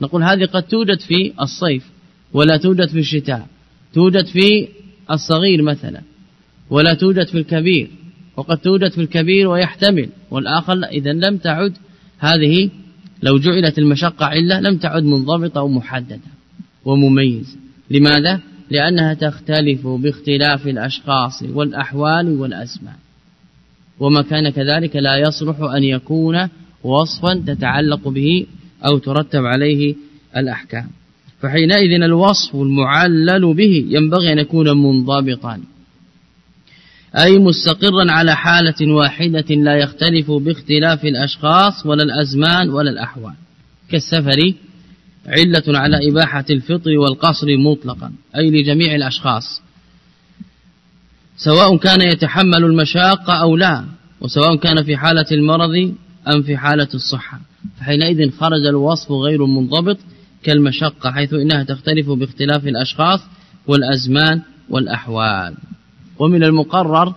نقول هذه قد توجد في الصيف ولا توجد في الشتاء. توجد في الصغير مثلا ولا توجد في الكبير. وقد توجد في الكبير ويحتمل والآخر إذا لم تعد هذه لو جعلت المشقة علة لم تعد منضبطة ومحددة ومميزة. لماذا؟ لأنها تختلف باختلاف الأشخاص والأحوال والأسماء وما كان كذلك لا يصلح أن يكون وصفا تتعلق به أو ترتب عليه الأحكام. فحينئذ الوصف المعلل به ينبغي أن يكون منضبطا. أي مستقرا على حالة واحدة لا يختلف باختلاف الأشخاص ولا الأزمان ولا الأحوال. كالسفر علة على إباحة الفطر والقصر مطلقا أي لجميع الأشخاص. سواء كان يتحمل المشاق أو لا وسواء كان في حالة المرض أم في حالة الصحة. فحينئذ خرج الوصف غير منضبط كالمشقة حيث إنها تختلف باختلاف الأشخاص والأزمان والأحوال. ومن المقرر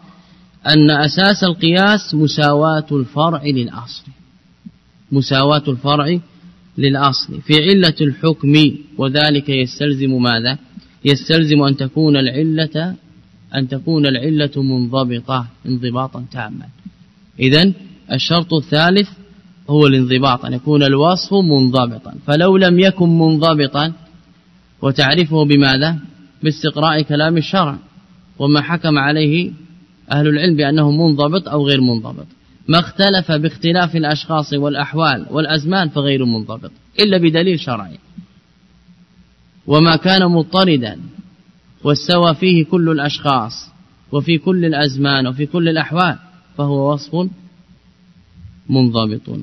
أن أساس القياس مساواة الفرع للأصل. مساواة الفرع للأصل. في علة الحكم وذلك يستلزم ماذا؟ يستلزم أن تكون العلة أن تكون العلة منضبطة انضباطا تاما. إذا الشرط الثالث هو الانضباط أن يكون الوصف منضبطا. فلو لم يكن منضبطا وتعرفه بماذا؟ باستقراء كلام الشرع. وما حكم عليه أهل العلم بأنه منضبط أو غير منضبط. ما اختلف باختلاف الأشخاص والأحوال والأزمان فغير منضبط إلا بدليل شرعي. وما كان مضطردا واستوى فيه كل الأشخاص وفي كل الأزمان وفي كل الأحوال فهو وصف منضبط.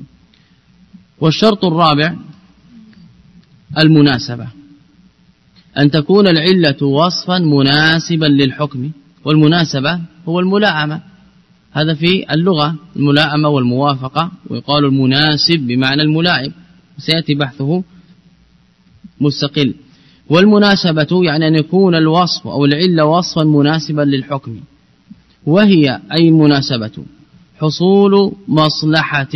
والشرط الرابع المناسبة. أن تكون العلة وصفا مناسبا للحكم والمناسبة هو الملاعمة هذا في اللغة الملاءمة والموافقة ويقال المناسب بمعنى الملائم سيأتي بحثه مستقل. والمناسبة يعني أن يكون الوصف أو العلة وصفا مناسبا للحكم. وهي أي المناسبة حصول مصلحة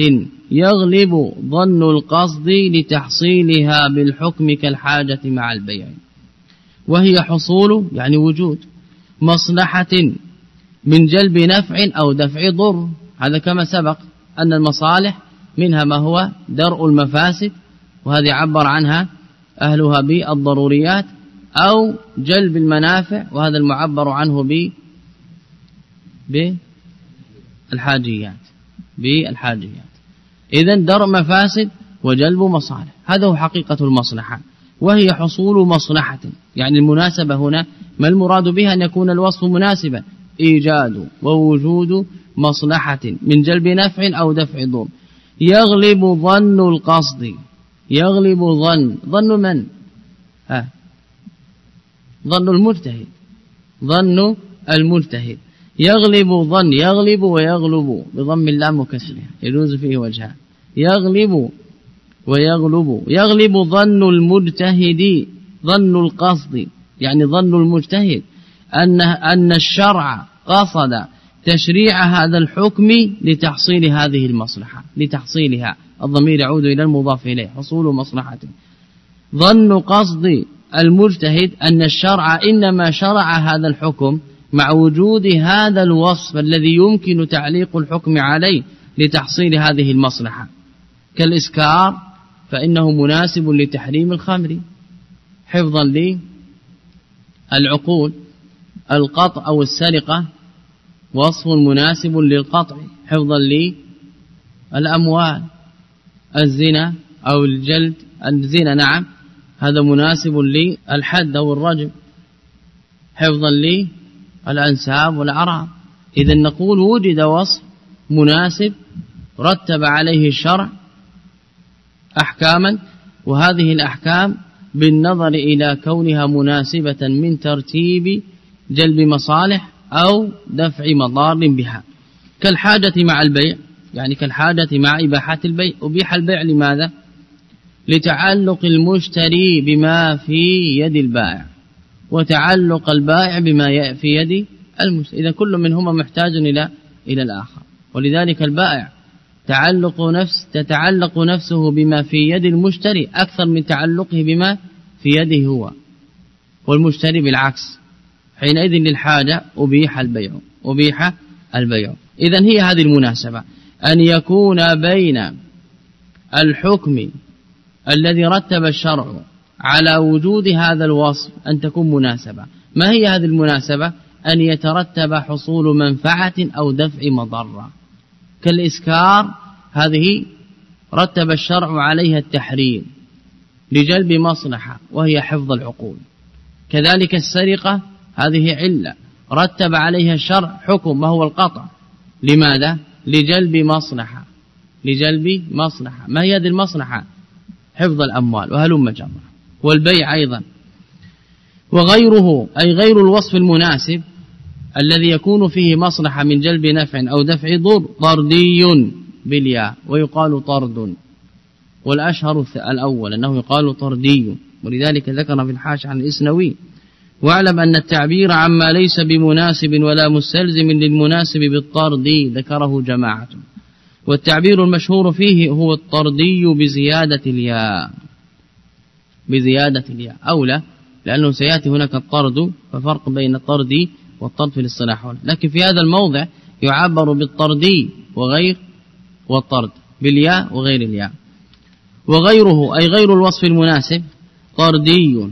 يغلب ظن القصد لتحصيلها بالحكم كالحاجة مع البيع. وهي حصول يعني وجود مصلحة من جلب نفع أو دفع ضر. هذا كما سبق أن المصالح منها ما هو درء المفاسد وهذه عبر عنها أهلها بالضروريات أو جلب المنافع وهذا المعبر عنه ب بالحاجيات بالحاجيات. إذا درء مفاسد وجلب مصالح هذا هو حقيقة المصلحة. وهي حصول مصلحة. يعني المناسبة هنا ما المراد بها؟ أن يكون الوصف مناسبا. إيجاد ووجود مصلحة من جلب نفع أو دفع ضر. يغلب ظن القصد. يغلب ظن. ظن من؟ ها؟ ظن المجتهد. ظن المجتهد. يغلب ظن. يغلب ويغلب بضم اللام وكسرها. يجوز فيه وجهان يغلب ويغلب يغلب ظن المجتهد ظن القصد يعني ظن المجتهد أن أن الشرع قصد تشريع هذا الحكم لتحصيل هذه المصلحة لتحصيلها. الضمير يعود إلى المضاف إليه حصول مصلحة ظن قصد المجتهد أن الشرع إنما شرع هذا الحكم مع وجود هذا الوصف الذي يمكن تعليق الحكم عليه لتحصيل هذه المصلحة. كالإسكار فإنه مناسب لتحريم الخمر. حفظا للعقول القطع أو السرقة وصف مناسب للقطع. حفظا للأموال الزنا أو الجلد الزنا نعم هذا مناسب للحد أو الرجم. حفظا للأنساب والأعراض إذا نقول وجد وصف مناسب رتب عليه الشرع أحكاما وهذه الأحكام بالنظر إلى كونها مناسبة من ترتيب جلب مصالح أو دفع مضار بها. كالحاجة مع البيع يعني كالحاجة مع إباحة البيع. أبيح البيع لماذا؟ لتعلق المشتري بما في يد البائع وتعلق البائع بما في يد المشتري. إذا كل منهما محتاج إلى إلى الآخر. ولذلك البائع تعلق نفس تتعلق نفسه بما في يد المشتري أكثر من تعلقه بما في يده هو. والمشتري بالعكس حينئذ للحاجة أبيح البيع أبيح البيع. إذا هي هذه المناسبة. أن يكون بين الحكم الذي رتب الشرع على وجود هذا الوصف أن تكون مناسبة. ما هي هذه المناسبة؟ أن يترتب حصول منفعة أو دفع مضرة. كالإسكار هذه رتب الشرع عليها التحريم لجلب مصلحة وهي حفظ العقول. كذلك السرقة هذه علة رتب عليها الشرع حكم وهو القطع. لماذا؟ لجلب مصلحة لجلب مصلحة. ما هي هذه المصلحة؟ حفظ الأموال وهلم جمع والبيع أيضا. وغيره أي غير الوصف المناسب الذي يكون فيه مصلحة من جلب نفع أو دفع ضر طردي بالياء ويقال طرد. والأشهر الأول أنه يقال طردي. ولذلك ذكر في الحاش عن الإسنوي. واعلم أن التعبير عما ليس بمناسب ولا مستلزم للمناسب بالطرد ذكره جماعة. والتعبير المشهور فيه هو الطردي بزيادة الياء. بزيادة الياء. أولى لأنه سيأتي هناك الطرد ففرق بين الطرد والطرد في الاصطلاح لكن في هذا الموضع يعبر بالطردي وغير والطرد بالياء وغير الياء. وغيره أي غير الوصف المناسب طردي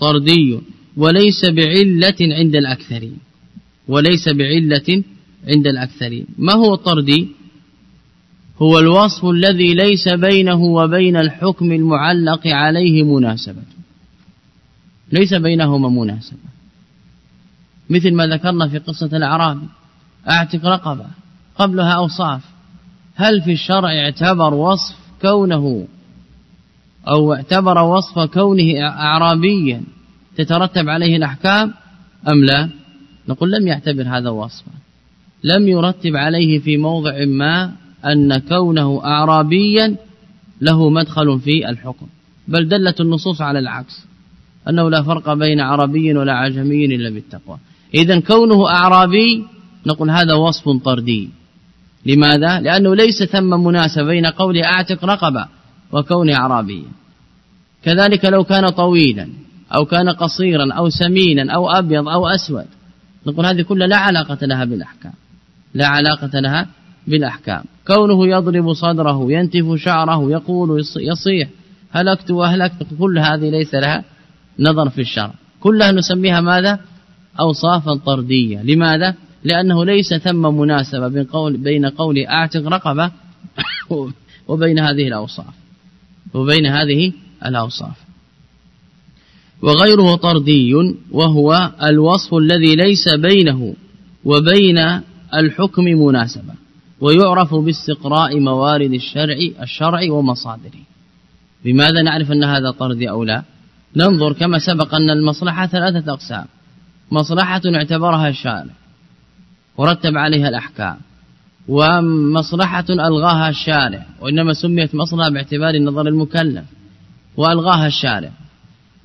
طردي وليس بعلة عند الأكثرين وليس بعلة عند الأكثرين ما هو الطردي هو الوصف الذي ليس بينه وبين الحكم المعلق عليه مناسبة. ليس بينهما مناسبة. مثل ما ذكرنا في قصة الأعرابي. أعتق رقبة. قبلها أوصاف. هل في الشرع اعتبر وصف كونه أو اعتبر وصف كونه أعرابيا تترتب عليه الأحكام؟ أم لا؟ نقول لم يعتبر هذا وصفا. لم يرتب عليه في موضع ما أن كونه أعرابيا له مدخل في الحكم. بل دلت النصوص على العكس. أنه لا فرق بين عربي ولا عجمي إلا بالتقوى. إذا كونه أعرابي نقول هذا وصف طردي. لماذا؟ لأنه ليس ثم مناسبة بين قول أعتق رقبة وكونه أعرابيا كذلك لو كان طويلا أو كان قصيرا أو سمينا أو أبيض أو أسود. نقول هذه كلها لا علاقة لها بالأحكام. لا علاقة لها بالأحكام. كونه يضرب صدره ينتف شعره يقول يصيح هلكت وأهلكت كل هذه ليس لها نظر في الشرع. كلها نسميها ماذا؟ أوصافا طردية. لماذا؟ لأنه ليس ثم مناسبة بين قول, بين قول أعتق رقبة وبين هذه الأوصاف. وبين هذه الأوصاف. وغيره طردي وهو الوصف الذي ليس بينه وبين الحكم مناسبة ويعرف باستقراء موارد الشرع الشرع ومصادره. بماذا نعرف أن هذا طردي أو لا؟ ننظر كما سبق أن المصلحة ثلاثة أقسام. مصلحة اعتبرها الشارع ورتب عليها الأحكام ومصلحة ألغاها الشارع وإنما سميت مصلحة باعتبار النظر المكلف وألغاها الشارع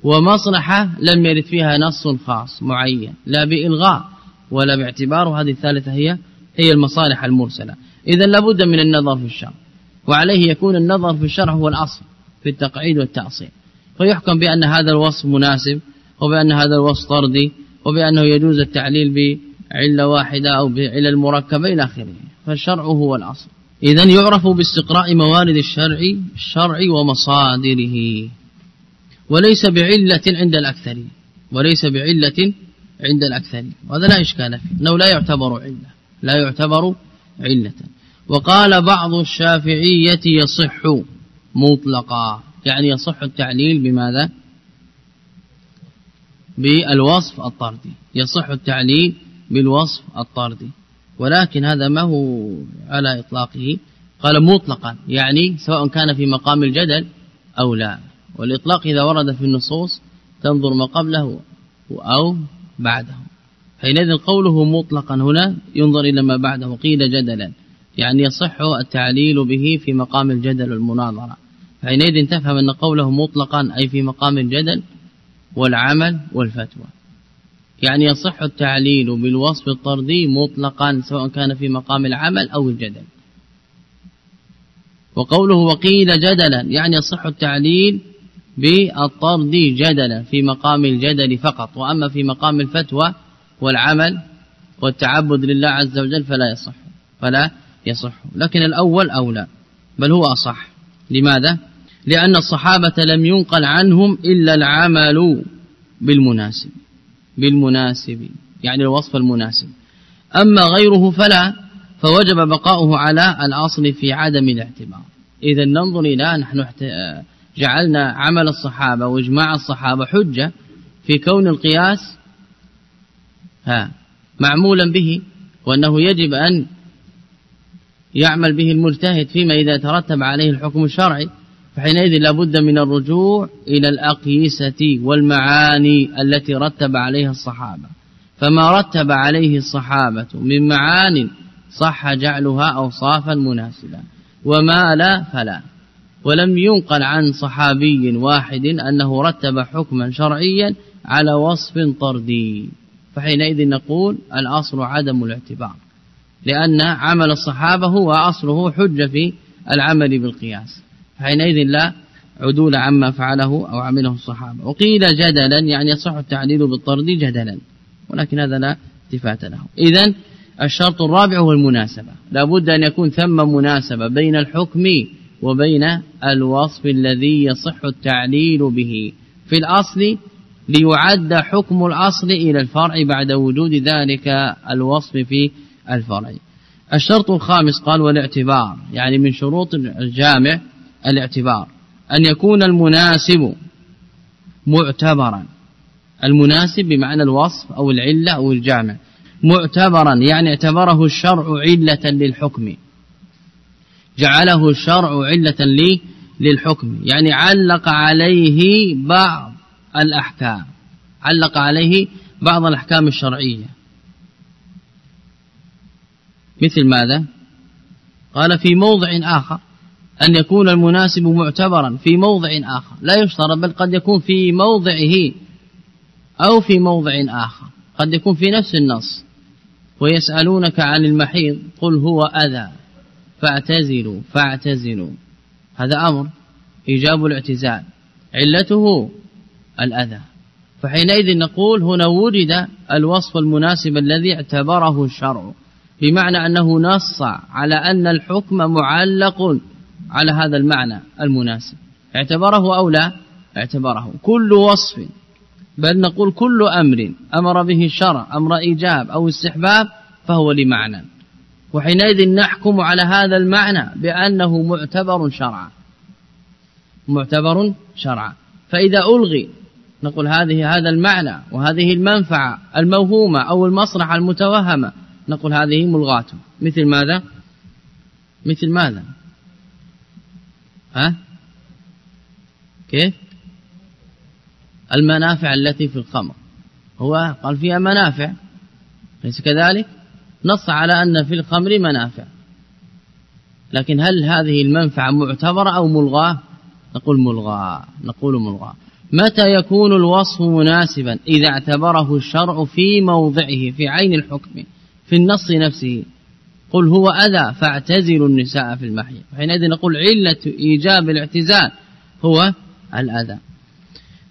ومصلحة لم يرد فيها نص خاص معين لا بإلغاء ولا باعتبار هذه الثالثة هي هي المصالح المرسلة. إذا لابد من النظر في الشرع وعليه يكون النظر في الشرع هو الأصل في التقعيد والتأصيل. فيحكم بأن هذا الوصف مناسب وبأن هذا الوصف طردي وبأنه يجوز التعليل علة واحدة أو بعلة المركبة إلى آخره فالشرع هو الأصل. إذا يعرف باستقراء موارد الشرع الشرع ومصادره وليس بعلة عند الأكثرين وليس بعلة عند الأكثرين وهذا لا إشكال فيه أنه لا يعتبر علة لا يعتبر علة. وقال بعض الشافعية يصح مطلقا يعني يصح التعليل بماذا؟ بالوصف الطردي يصح التعليل بالوصف الطردي. ولكن هذا ما هو على إطلاقه. قال مطلقا يعني سواء كان في مقام الجدل أو لا. والإطلاق إذا ورد في النصوص تنظر ما قبله أو بعده. حينئذ قوله مطلقا هنا ينظر إلى ما بعده قيل جدلا. يعني يصح التعليل به في مقام الجدل والمناظرة. حينئذ تفهم أن قوله مطلقا أي في مقام الجدل والعمل والفتوى. يعني يصح التعليل بالوصف الطردي مطلقا سواء كان في مقام العمل أو الجدل. وقوله وقيل جدلا يعني يصح التعليل بالطرد جدلا في مقام الجدل فقط. وأما في مقام الفتوى والعمل والتعبد لله عز وجل فلا يصح فلا يصح. لكن الأول أولى بل هو أصح. لماذا؟ لأن الصحابة لم ينقل عنهم إلا العمل بالمناسب بالمناسب يعني الوصف المناسب. أما غيره فلا فوجب بقاؤه على الأصل في عدم الاعتبار. إذا ننظر إلى نحن جعلنا عمل الصحابة وإجماع الصحابة حجة في كون القياس ها معمولا به وأنه يجب أن يعمل به المجتهد فيما إذا ترتب عليه الحكم الشرعي. فحينئذ لابد من الرجوع إلى الأقيسة والمعاني التي رتب عليها الصحابة. فما رتب عليه الصحابة من معان صح جعلها أوصافا مناسبة وما لا فلا. ولم ينقل عن صحابي واحد أنه رتب حكما شرعيا على وصف طردي. فحينئذ نقول الأصل عدم الاعتبار لأن عمل الصحابة هو أصله حجة في العمل بالقياس. حينئذ لا عدول عما فعله أو عمله الصحابة. وقيل جدلا يعني يصح التعليل بالطرد جدلا. ولكن هذا لا التفات له. إذا الشرط الرابع هو المناسبة. لا بد أن يكون ثم مناسبة بين الحكم وبين الوصف الذي يصح التعليل به. في الأصل ليعد حكم الأصل إلى الفرع بعد وجود ذلك الوصف في الفرع. الشرط الخامس قال والاعتبار يعني من شروط الجامع الاعتبار أن يكون المناسب معتبرا. المناسب بمعنى الوصف أو العلة أو الجامع. معتبرا يعني اعتبره الشرع علة للحكم. جعله الشرع علة للحكم. يعني علق عليه بعض الأحكام. علق عليه بعض الأحكام الشرعية. مثل ماذا؟ قال في موضع آخر. أن يكون المناسب معتبرا في موضع آخر. لا يشترط بل قد يكون في موضعه أو في موضع آخر. قد يكون في نفس النص. ويسألونك عن المحيض قل هو أذى. فاعتزلوا فاعتزلوا. هذا أمر إيجاب الاعتزال. علته الأذى. فحينئذ نقول هنا وجد الوصف المناسب الذي اعتبره الشرع. بمعنى أنه نص على أن الحكم معلق على هذا المعنى المناسب. اعتبره أو لا اعتبره. كل وصف بل نقول كل أمر أمر به الشرع أمر إيجاب أو استحباب فهو لمعنى. وحينئذ نحكم على هذا المعنى بأنه معتبر شرعا. معتبر شرعا. فإذا ألغي نقول هذه هذا المعنى وهذه المنفعة الموهومة أو المصلحة المتوهمة نقول هذه ملغاة. مثل ماذا؟ مثل ماذا؟ ها؟ كيف؟ المنافع التي في الخمر هو قال فيها منافع. ليس كذلك؟ نص على أن في الخمر منافع. لكن هل هذه المنفعة معتبرة أو ملغاة؟ نقول ملغاة. نقول ملغاة. متى يكون الوصف مناسبا؟ إذا اعتبره الشرع في موضعه في عين الحكم في النص نفسه. قل هو أذى فاعتزلوا النساء في المحيط حينئذ نقول علة إيجاب الاعتزال هو الأذى.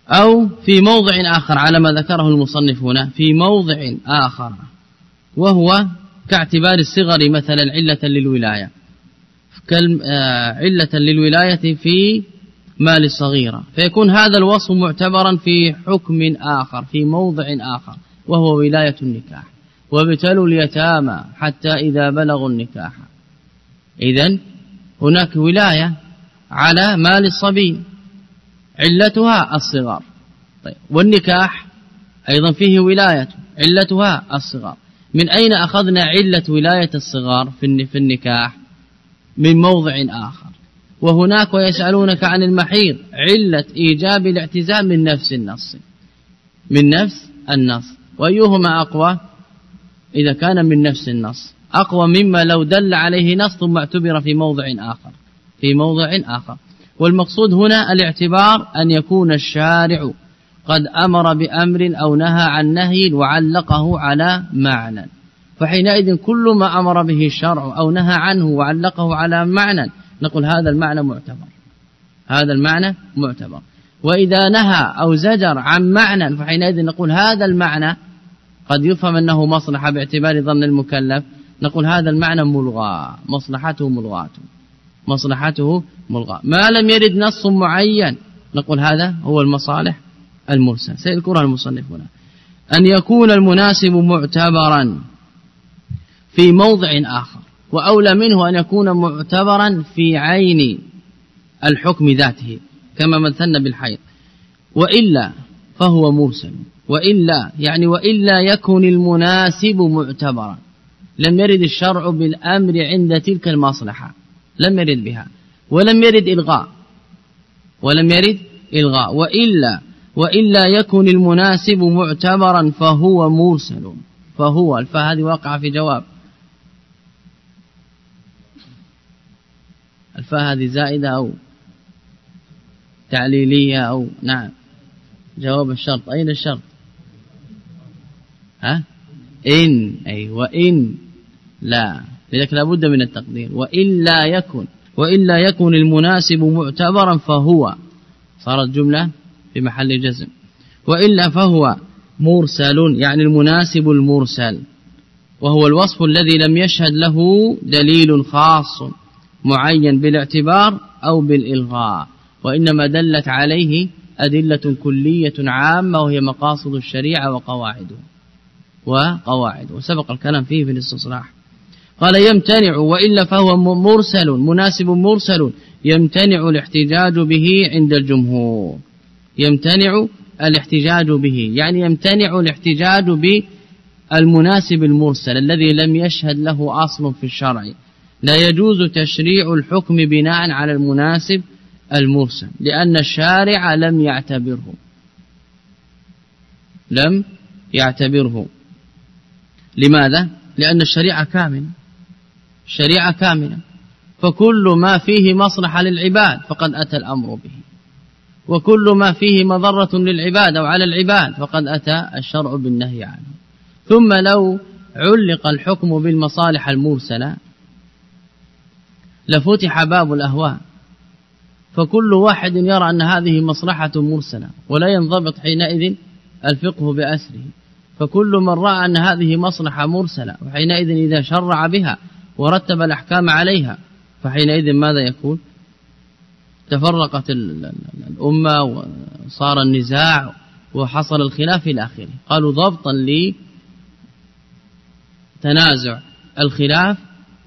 أو في موضع آخر على ما ذكره المصنف هنا في موضع آخر وهو كاعتبار الصغر مثلا علة للولاية. آه، علة للولاية في مال الصغيرة. فيكون هذا الوصف معتبرا في حكم آخر في موضع آخر وهو ولاية النكاح. وابتلوا اليتامى حتى إذا بلغوا النكاح. إذا هناك ولاية على مال الصبي علتها الصغار. طيب والنكاح أيضا فيه ولاية علتها الصغار. من أين أخذنا علة ولاية الصغار في النكاح؟ من موضع آخر. وهناك ويسألونك عن المحيض علة إيجاب الاعتزال من نفس النص. من نفس النص. وأيهما أقوى؟ إذا كان من نفس النص. أقوى مما لو دل عليه نص ثم اعتبر في موضع آخر. في موضع آخر. والمقصود هنا الاعتبار أن يكون الشارع قد أمر بأمر أو نهى عن نهي وعلقه على معنى. فحينئذ كل ما أمر به الشرع أو نهى عنه وعلقه على معنى نقول هذا المعنى معتبر. هذا المعنى معتبر. وإذا نهى أو زجر عن معنى فحينئذ نقول هذا المعنى قد يفهم أنه مصلحة باعتبار ظن المكلف. نقول هذا المعنى ملغى. مصلحته ملغاة. مصلحته ملغى ما لم يرد نص معين. نقول هذا هو المصالح المرسل. سيذكرها المصنف هنا. أن يكون المناسب معتبرا في موضع آخر وأولى منه أن يكون معتبرا في عين الحكم ذاته كما مثلنا بالحيض. وإلا فهو مرسل. وإلا يعني وإلا يكن المناسب معتبرا. لم يرد الشرع بالأمر عند تلك المصلحة. لم يرد بها. ولم يرد إلغاء. ولم يرد إلغاء. وإلا وإلا يكن المناسب معتبرا فهو مرسل. فهو الفاء هذه واقعة في جواب. الفاء هذه زائدة أو تعليلية أو نعم. جواب الشرط. أين الشرط؟ ها? إن أي وإن لا. لذلك لابد من التقدير. وإلا يكن وإلا يكن المناسب معتبرا فهو. صارت جملة في محل جزم وإلا فهو مرسل يعني المناسب المرسل. وهو الوصف الذي لم يشهد له دليل خاص معين بالاعتبار أو بالإلغاء. وإنما دلت عليه أدلة كلية عامة وهي مقاصد الشريعة وقواعده. وقواعده وسبق الكلام فيه في الاستصلاح قال يمتنع وإلا فهو مرسل مناسب مرسل يمتنع الاحتجاج به عند الجمهور. يمتنع الاحتجاج به يعني يمتنع الاحتجاج بالمناسب المرسل الذي لم يشهد له أصل في الشرع. لا يجوز تشريع الحكم بناء على المناسب المرسل لأن الشارع لم يعتبره. لم يعتبره. لماذا؟ لأن الشريعة كاملة. الشريعة كاملة. فكل ما فيه مصلحة للعباد فقد أتى الأمر به. وكل ما فيه مضرة للعباد أو على العباد فقد أتى الشرع بالنهي عنه. ثم لو علق الحكم بالمصالح المرسلة لفتح باب الأهواء. فكل واحد يرى أن هذه مصلحة مرسلة ولا ينضبط حينئذ الفقه بأسره. فكل من رأى أن هذه مصلحة مرسلة وحينئذ إذا شرع بها ورتب الأحكام عليها فحينئذ ماذا يكون تفرقت الأمة وصار النزاع وحصل الخلاف إلى آخره. قالوا ضبطا لتنازع الخلاف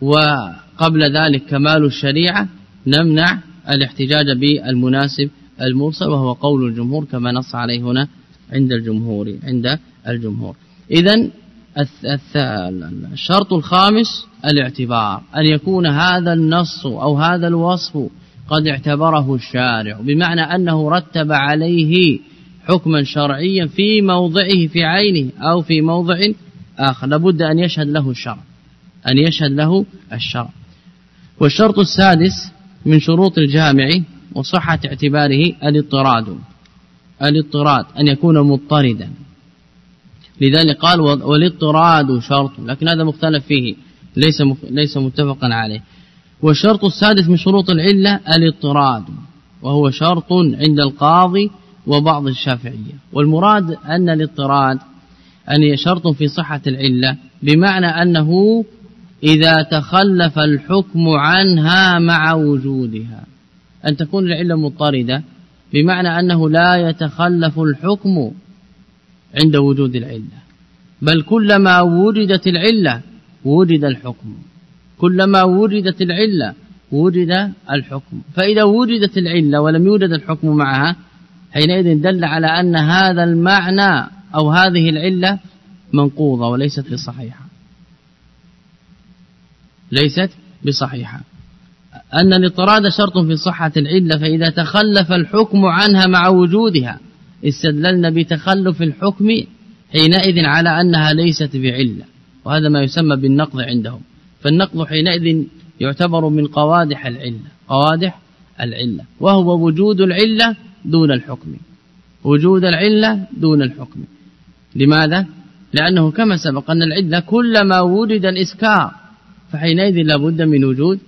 وقبل ذلك كمال الشريعة نمنع الاحتجاج بالمناسب المرسل وهو قول الجمهور كما نص عليه هنا عند الجمهور عند الجمهور. إذا الشرط الخامس الاعتبار أن يكون هذا النص أو هذا الوصف قد اعتبره الشارع بمعنى أنه رتب عليه حكما شرعيا في موضعه في عينه أو في موضع آخر. لابد أن يشهد له الشرع أن يشهد له الشرع. والشرط السادس من شروط الجامع وصحة اعتباره الاضطراد الاضطراد أن يكون مضطردا. لذلك قال والاضطراد شرط لكن هذا مختلف فيه ليس ليس متفقا عليه. والشرط السادس من شروط العلة الاضطراد وهو شرط عند القاضي وبعض الشافعية. والمراد أن الاضطراد أن شرط في صحة العلة بمعنى أنه إذا تخلف الحكم عنها مع وجودها. أن تكون العلة مضطردة بمعنى أنه لا يتخلف الحكم عند وجود العلة. بل كلما وجدت العلة وجد الحكم. كلما وجدت العلة وجد الحكم. فإذا وجدت العلة ولم يوجد الحكم معها حينئذ دل على أن هذا المعنى أو هذه العلة منقوضة وليست بصحيحة. ليست بصحيحة. أن الاضطراد شرط في صحة العلة فإذا تخلف الحكم عنها مع وجودها استدللنا بتخلف الحكم حينئذ على أنها ليست بعلة وهذا ما يسمى بالنقض عندهم. فالنقض حينئذ يعتبر من قوادح العلة قوادح العلة وهو وجود العلة دون الحكم. وجود العلة دون الحكم. لماذا؟ لأنه كما سبق أن العلة كلما وجد الإسكار فحينئذ لابد من وجود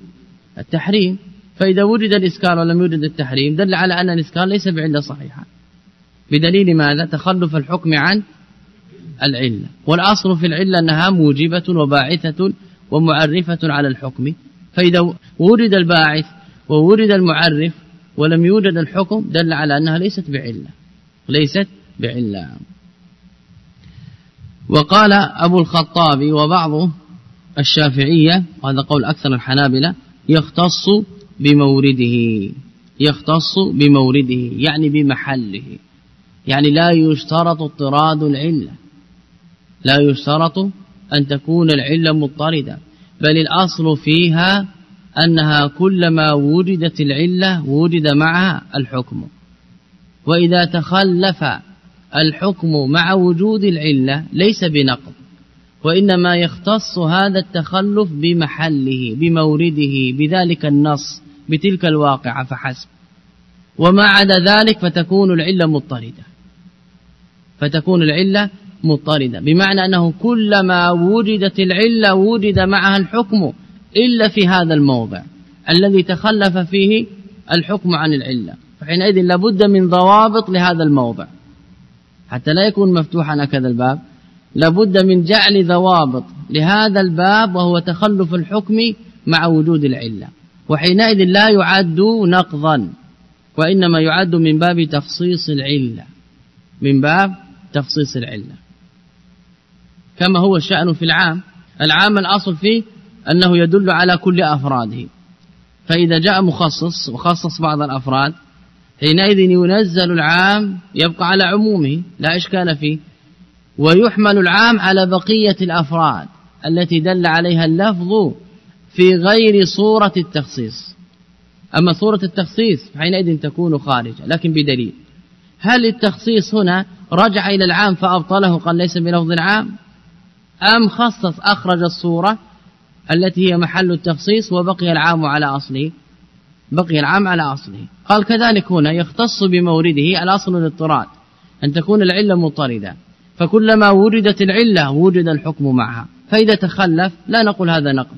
التحريم. فإذا وجد الإسكار ولم يوجد التحريم دل على أن الإسكار ليس بعلة صحيحة. بدليل ماذا؟ تخلف الحكم عن العلة. والأصل في العلة أنها موجبة وباعثة ومعرفة على الحكم. فإذا وجد الباعث وورد المعرف ولم يوجد الحكم دل على أنها ليست بعلة. ليست بعلة. وقال أبو الخطاب وبعض الشافعية وهذا قول أكثر الحنابلة يختص بمورده. يختص بمورده يعني بمحله. يعني لا يشترط اضطراد العلة. لا يشترط أن تكون العلة مضطردة بل الأصل فيها أنها كلما وجدت العلة وجد معها الحكم. وإذا تخلف الحكم مع وجود العلة ليس بنقض وإنما يختص هذا التخلف بمحله بمورده بذلك النص بتلك الواقعة فحسب. وما عدا ذلك فتكون العلة مضطردة. فتكون العلة مضطردة. بمعنى أنه كلما وجدت العلة وجد معها الحكم إلا في هذا الموضع الذي تخلف فيه الحكم عن العلة. فحينئذ لابد من ضوابط لهذا الموضع. حتى لا يكون مفتوحا هكذا الباب لابد من جعل ضوابط لهذا الباب وهو تخلف الحكم مع وجود العلة. وحينئذ لا يعد نقضا وإنما يعد من باب تخصيص العلة. من باب تخصيص العلة. كما هو الشأن في العام العام الأصل فيه أنه يدل على كل أفراده. فإذا جاء مخصص وخصص بعض الأفراد حينئذ ينزل العام يبقى على عمومه لا إشكال فيه. ويحمل العام على بقية الأفراد التي دل عليها اللفظ في غير صورة التخصيص. أما صورة التخصيص حينئذ تكون خارجة لكن بدليل. هل التخصيص هنا رجع إلى العام فأبطله قال ليس بلفظ العام؟ أم خصص أخرج الصورة التي هي محل التخصيص وبقي العام على أصله؟ بقي العام على أصله. قال كذلك هنا يختص بمورده الأصل الاضطراد أن تكون العلة مضطردة. فكلما وردت العلة وجد الحكم معها. فإذا تخلف لا نقول هذا نقل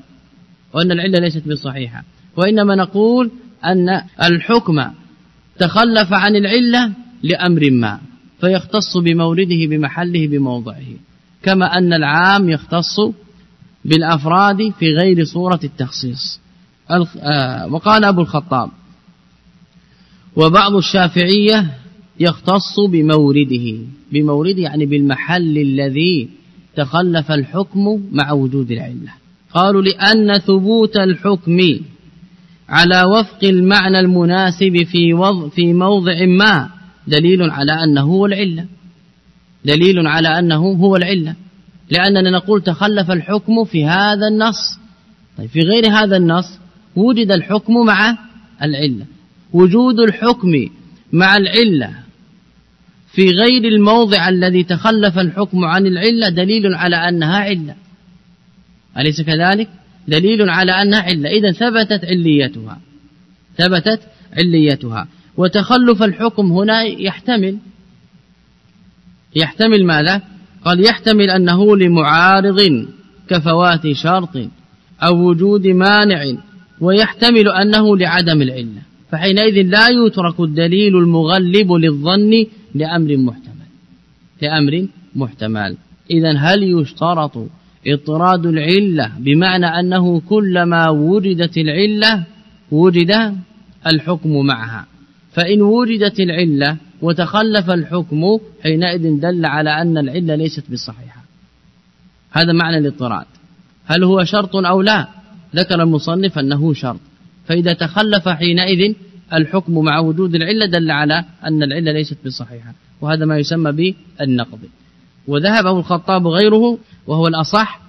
وأن العلة ليست بصحيحة. وإنما نقول أن الحكم تخلف عن العلة لأمر ما فيختص بمورده بمحله بموضعه. كما أن العام يختص بالأفراد في غير صورة التخصيص. آه، وقال أبو الخطاب وبعض الشافعية يختص بمورده. بمورده يعني بالمحل الذي تخلف الحكم مع وجود العلة. قالوا لأن ثبوت الحكم على وفق المعنى المناسب في وضع في موضع ما دليل على أنه هو العلة. دليل على أنه هو العلة. لأننا نقول تخلف الحكم في هذا النص. طيب في غير هذا النص وجد الحكم مع العلة. وجود الحكم مع العلة في غير الموضع الذي تخلف الحكم عن العلة دليل على أنها علة. أليس كذلك؟ دليل على أنها علة. إذا ثبتت عليتها. ثبتت عليتها. وتخلف الحكم هنا يحتمل. يحتمل ماذا؟ قال يحتمل أنه لمعارض كفوات شرط أو وجود مانع ويحتمل أنه لعدم العلة. فحينئذ لا يترك الدليل المغلب للظن لأمر محتمل. لأمر محتمل. إذا هل يشترط اضطراد العلة بمعنى أنه كلما وجدت العلة وجد الحكم معها؟ فإن وجدت العلة وتخلف الحكم حينئذ دل على أن العلة ليست بصحيحة. هذا معنى الاضطراد. هل هو شرط أو لا؟ ذكر المصنف أنه شرط. فإذا تخلف حينئذ الحكم مع وجود العلة دل على أن العلة ليست بصحيحة وهذا ما يسمى بالنقض. وذهب أبو الخطاب غيره وهو الأصح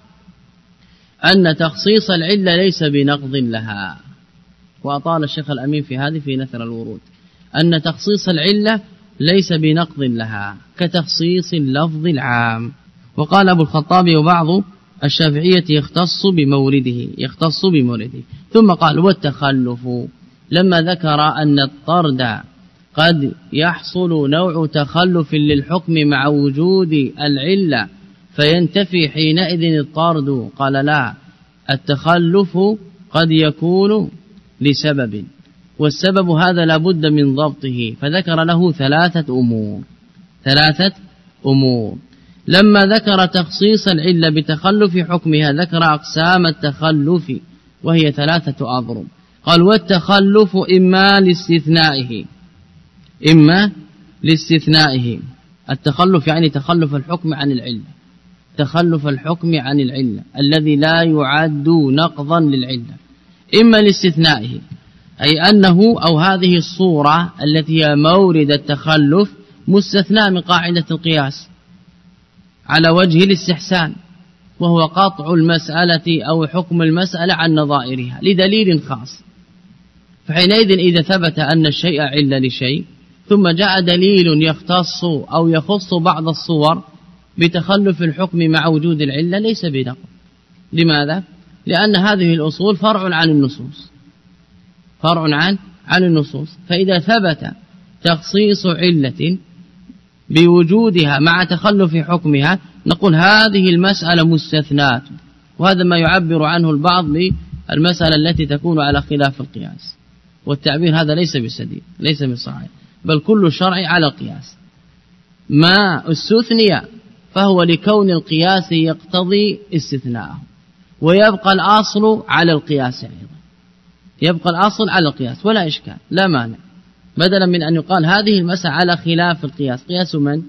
أن تخصيص العلة ليس بنقض لها. وأطال الشيخ الأمين في هذه في نثر الورود. أن تخصيص العلة ليس بنقض لها كتخصيص اللفظ العام. وقال أبو الخطاب وبعض الشافعية يختص بمورده يختص بمورده. ثم قال والتخلف. لما ذكر أن الطرد قد يحصل نوع تخلف للحكم مع وجود العلة فينتفي حينئذ الطرد. قال لا التخلف قد يكون لسبب. والسبب هذا لابد من ضبطه فذكر له ثلاثة أمور. ثلاثة أمور. لما ذكر تخصيص العلة بتخلف حكمها ذكر أقسام التخلف وهي ثلاثة أضرب. قال والتخلف إما لاستثنائه. إما لاستثنائه. التخلف يعني تخلف الحكم عن العلة. تخلف الحكم عن العلة الذي لا يعد نقضا للعلة. إما لاستثنائه. أي أنه أو هذه الصورة التي هي مورد التخلف مستثنى من قاعدة القياس على وجه الاستحسان وهو قطع المسألة أو حكم المسألة عن نظائرها لدليل خاص. فحينئذ إذا ثبت أن الشيء علة لشيء ثم جاء دليل يختص أو يخص بعض الصور بتخلف الحكم مع وجود العلة ليس بنقض لماذا؟ لأن هذه الأصول فرع عن النصوص. فرع عن عن النصوص. فإذا ثبت تخصيص علة بوجودها مع تخلف حكمها نقول هذه المسألة مستثنات وهذا ما يعبر عنه البعض بالمسألة التي تكون على خلاف القياس. والتعبير هذا ليس بسديد ليس بصحيح بل كل الشرع على القياس ما استثني فهو لكون القياس يقتضي استثناءه ويبقى الأصل على القياس أيضا يبقى الأصل على القياس ولا إشكال لا مانع. بدلا من أن يقال هذه المسألة على خلاف القياس. قياس من؟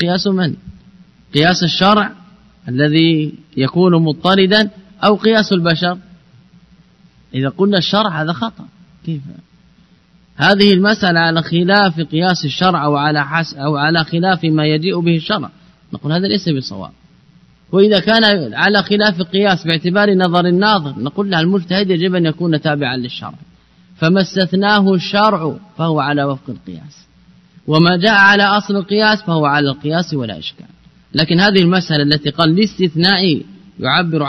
قياس من؟ قياس الشرع الذي يكون مضطردا أو قياس البشر؟ إذا قلنا الشرع هذا خطأ. كيف؟ هذه المسألة على خلاف قياس الشرع أو على حس أو على خلاف ما يجيء به الشرع. نقول هذا ليس بصواب. وإذا كان على خلاف القياس باعتبار نظر الناظر نقول له المجتهد يجب أن يكون تابعا للشرع. فما استثناه الشرع فهو على وفق القياس. وما جاء على أصل القياس فهو على القياس ولا إشكال. لكن هذه المسألة التي قال الاستثناء يعبر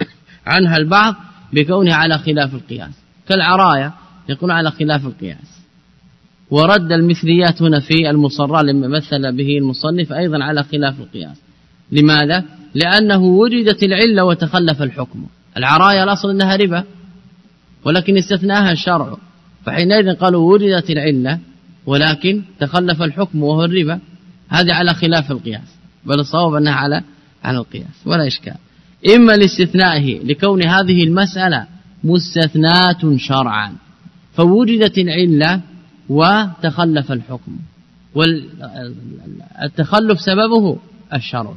عنها البعض بكونها على خلاف القياس. كالعراية يكون على خلاف القياس. ورد المثليات هنا في المصرى لما مثل به المصنف أيضا على خلاف القياس. لماذا؟ لأنه وجدت العلة وتخلف الحكم. العراية الأصل أنها ربا ولكن استثناها الشرع. فحينئذ قالوا وجدت العلة ولكن تخلف الحكم وهو الربا. هذه على خلاف القياس بل الصواب أنها على على القياس ولا إشكال. إما لاستثنائه لكون هذه المسألة مستثناة شرعا. فوجدت العلة وتخلف الحكم والتخلف سببه الشرع.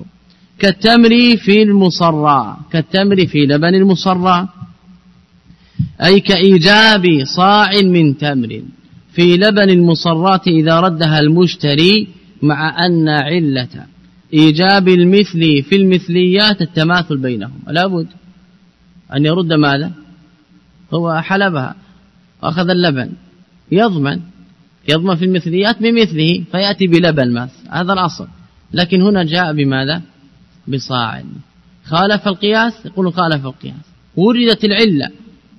كالتمر في المصرى كالتمر في لبن المصرى. أي كإيجاب صاع من تمر. في لبن المصرات إذا ردها المشتري مع أن علة. إيجاب المثل في المثليات التماثل بينهم. لابد أن يرد ماذا؟ هو حلبها أخذ اللبن. يضمن يضمن في المثليات بمثله فيأتي بلبن ماس هذا الأصل. لكن هنا جاء بماذا؟ بصاع خالف القياس؟ يقول خالف القياس. وردت العلة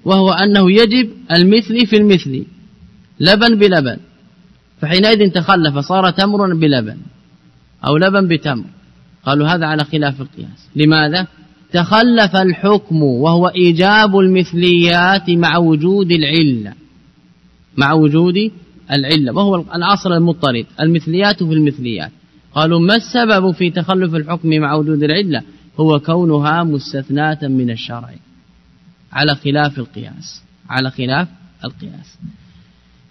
وهو أنه يجب المثل في المثل لبن بلبن. فحينئذ تخلف صار تمر بلبن أو لبن بتمر. قالوا هذا على خلاف القياس. لماذا؟ تخلف الحكم وهو إيجاب المثليات مع وجود العلة. مع وجود العلة وهو الأصل المضطرد. المثليات في المثليات. قالوا ما السبب في تخلف الحكم مع وجود العلة هو كونها مستثناة من الشرع. على خلاف القياس. على خلاف القياس.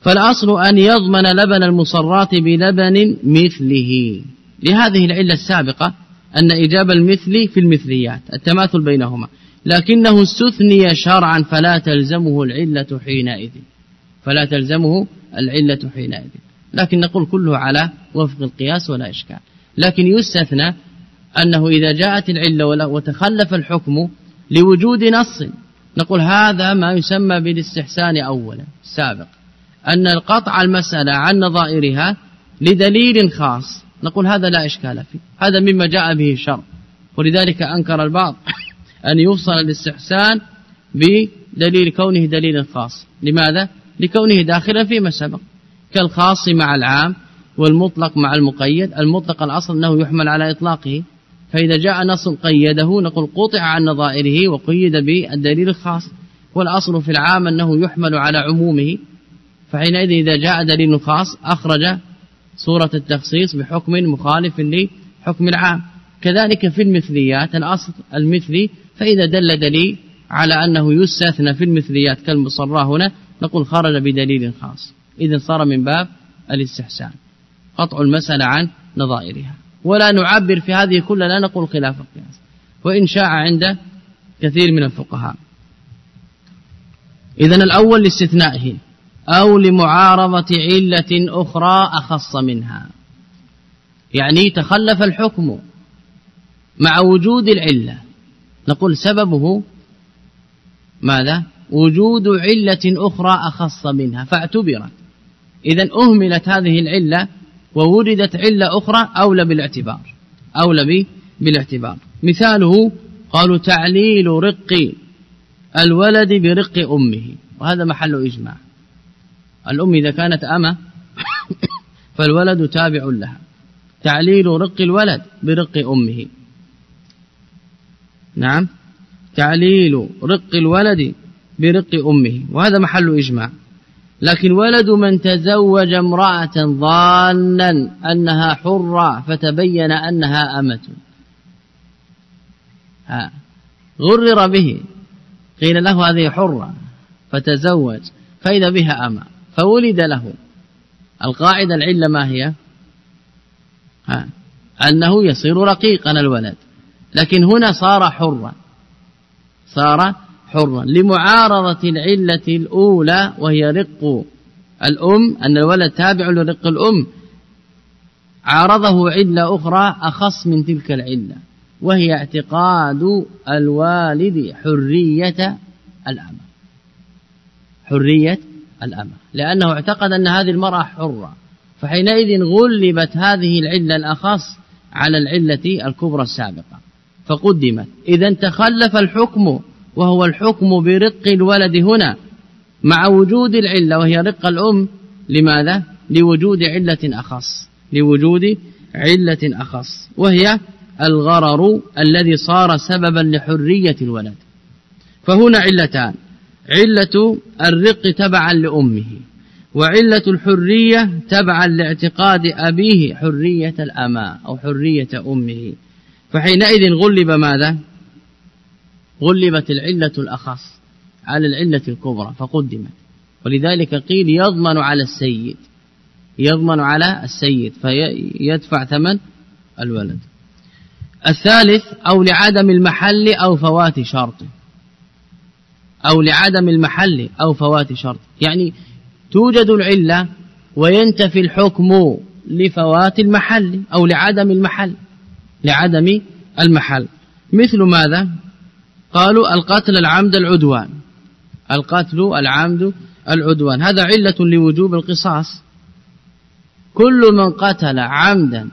فالأصل أن يضمن لبن المصرات بلبن مثله. لهذه العلة السابقة أن إجابة المثل في المثليات التماثل بينهما. لكنه استثني شرعا فلا تلزمه العلة حينئذ. فلا تلزمه العلة حينئذ. لكن نقول كله على وفق القياس ولا إشكال. لكن يستثنى أنه إذا جاءت العلة وتخلف الحكم لوجود نص. نقول هذا ما يسمى بالاستحسان أولا سابق أن القطع المسألة عن نظائرها لدليل خاص. نقول هذا لا إشكال فيه. هذا مما جاء به الشرع ولذلك أنكر البعض أن يفصل الاستحسان بدليل كونه دليل خاص لماذا؟ لكونه داخلا فيما سبق. كالخاص مع العام والمطلق مع المقيد. المطلق الأصل أنه يحمل على إطلاقه. فإذا جاء نص قيده نقول قطع عن نظائره وقيد بالدليل الخاص. والأصل في العام أنه يحمل على عمومه. فحينئذ إذا جاء دليل خاص أخرج صورة التخصيص بحكم مخالف لحكم العام. كذلك في المثليات الأصل المثلي. فإذا دل دليل على أنه يستثنى في المثليات كالمصرى هنا نقول خرج بدليل خاص. إذا صار من باب الاستحسان. قطع المسألة عن نظائرها. ولا نعبر في هذه كلها لا نقول خلاف القياس. وإن شاء عند كثير من الفقهاء. إذا الأول لاستثنائه أو لمعارضة علة أخرى أخص منها. يعني تخلف الحكم مع وجود العلة. نقول سببه ماذا؟ وجود علة أخرى أخص منها فاعتبرت. إذا أهملت هذه العلة ووردت علة أخرى أولى بالاعتبار أولى بالاعتبار. مثاله قالوا تعليل رق الولد برق أمه وهذا محل إجماع. الأم إذا كانت أمة فالولد تابع لها. تعليل رق الولد برق أمه. نعم. تعليل رق الولد برق أمه وهذا محل إجماع. لكن ولد من تزوج امرأة ظانا أنها حرة فتبين أنها أمة. غرر به. قيل له هذه حرة فتزوج فإذا بها أمة فولد له. القاعدة العلة ما هي؟ ها. أنه يصير رقيقا الولد. لكن هنا صار حرا. صار حرا لمعارضة العلة الأولى وهي رق الأم أن الولد تابع لرق الأم. عارضه علة أخرى أخص من تلك العلة وهي اعتقاد الوالد حرية الأمة. حرية الأمة لأنه اعتقد أن هذه المرأة حرة. فحينئذ غلبت هذه العلة الأخص على العلة الكبرى السابقة فقدمت. إذا تخلف الحكم وهو الحكم برق الولد هنا مع وجود العلة وهي رق الأم. لماذا؟ لوجود علة أخص. لوجود علة أخص. وهي الغرر الذي صار سببا لحرية الولد. فهنا علتان. علة الرق تبعا لأمه وعلة الحرية تبعا لاعتقاد أبيه حرية الأماء أو حرية أمه. فحينئذ غلب ماذا؟ غلبت العلة الأخص على العلة الكبرى فقدمت. ولذلك قيل يضمن على السيد يضمن على السيد فيدفع ثمن الولد. الثالث أو لعدم المحل أو فوات شرط. أو لعدم المحل أو فوات شرط. يعني توجد العلة وينتفي الحكم لفوات المحل أو لعدم المحل لعدم المحل. مثل ماذا؟ قالوا القتل العمد العدوان. القتل العمد العدوان. هذا علة لوجوب القصاص. كل من قتل عمدا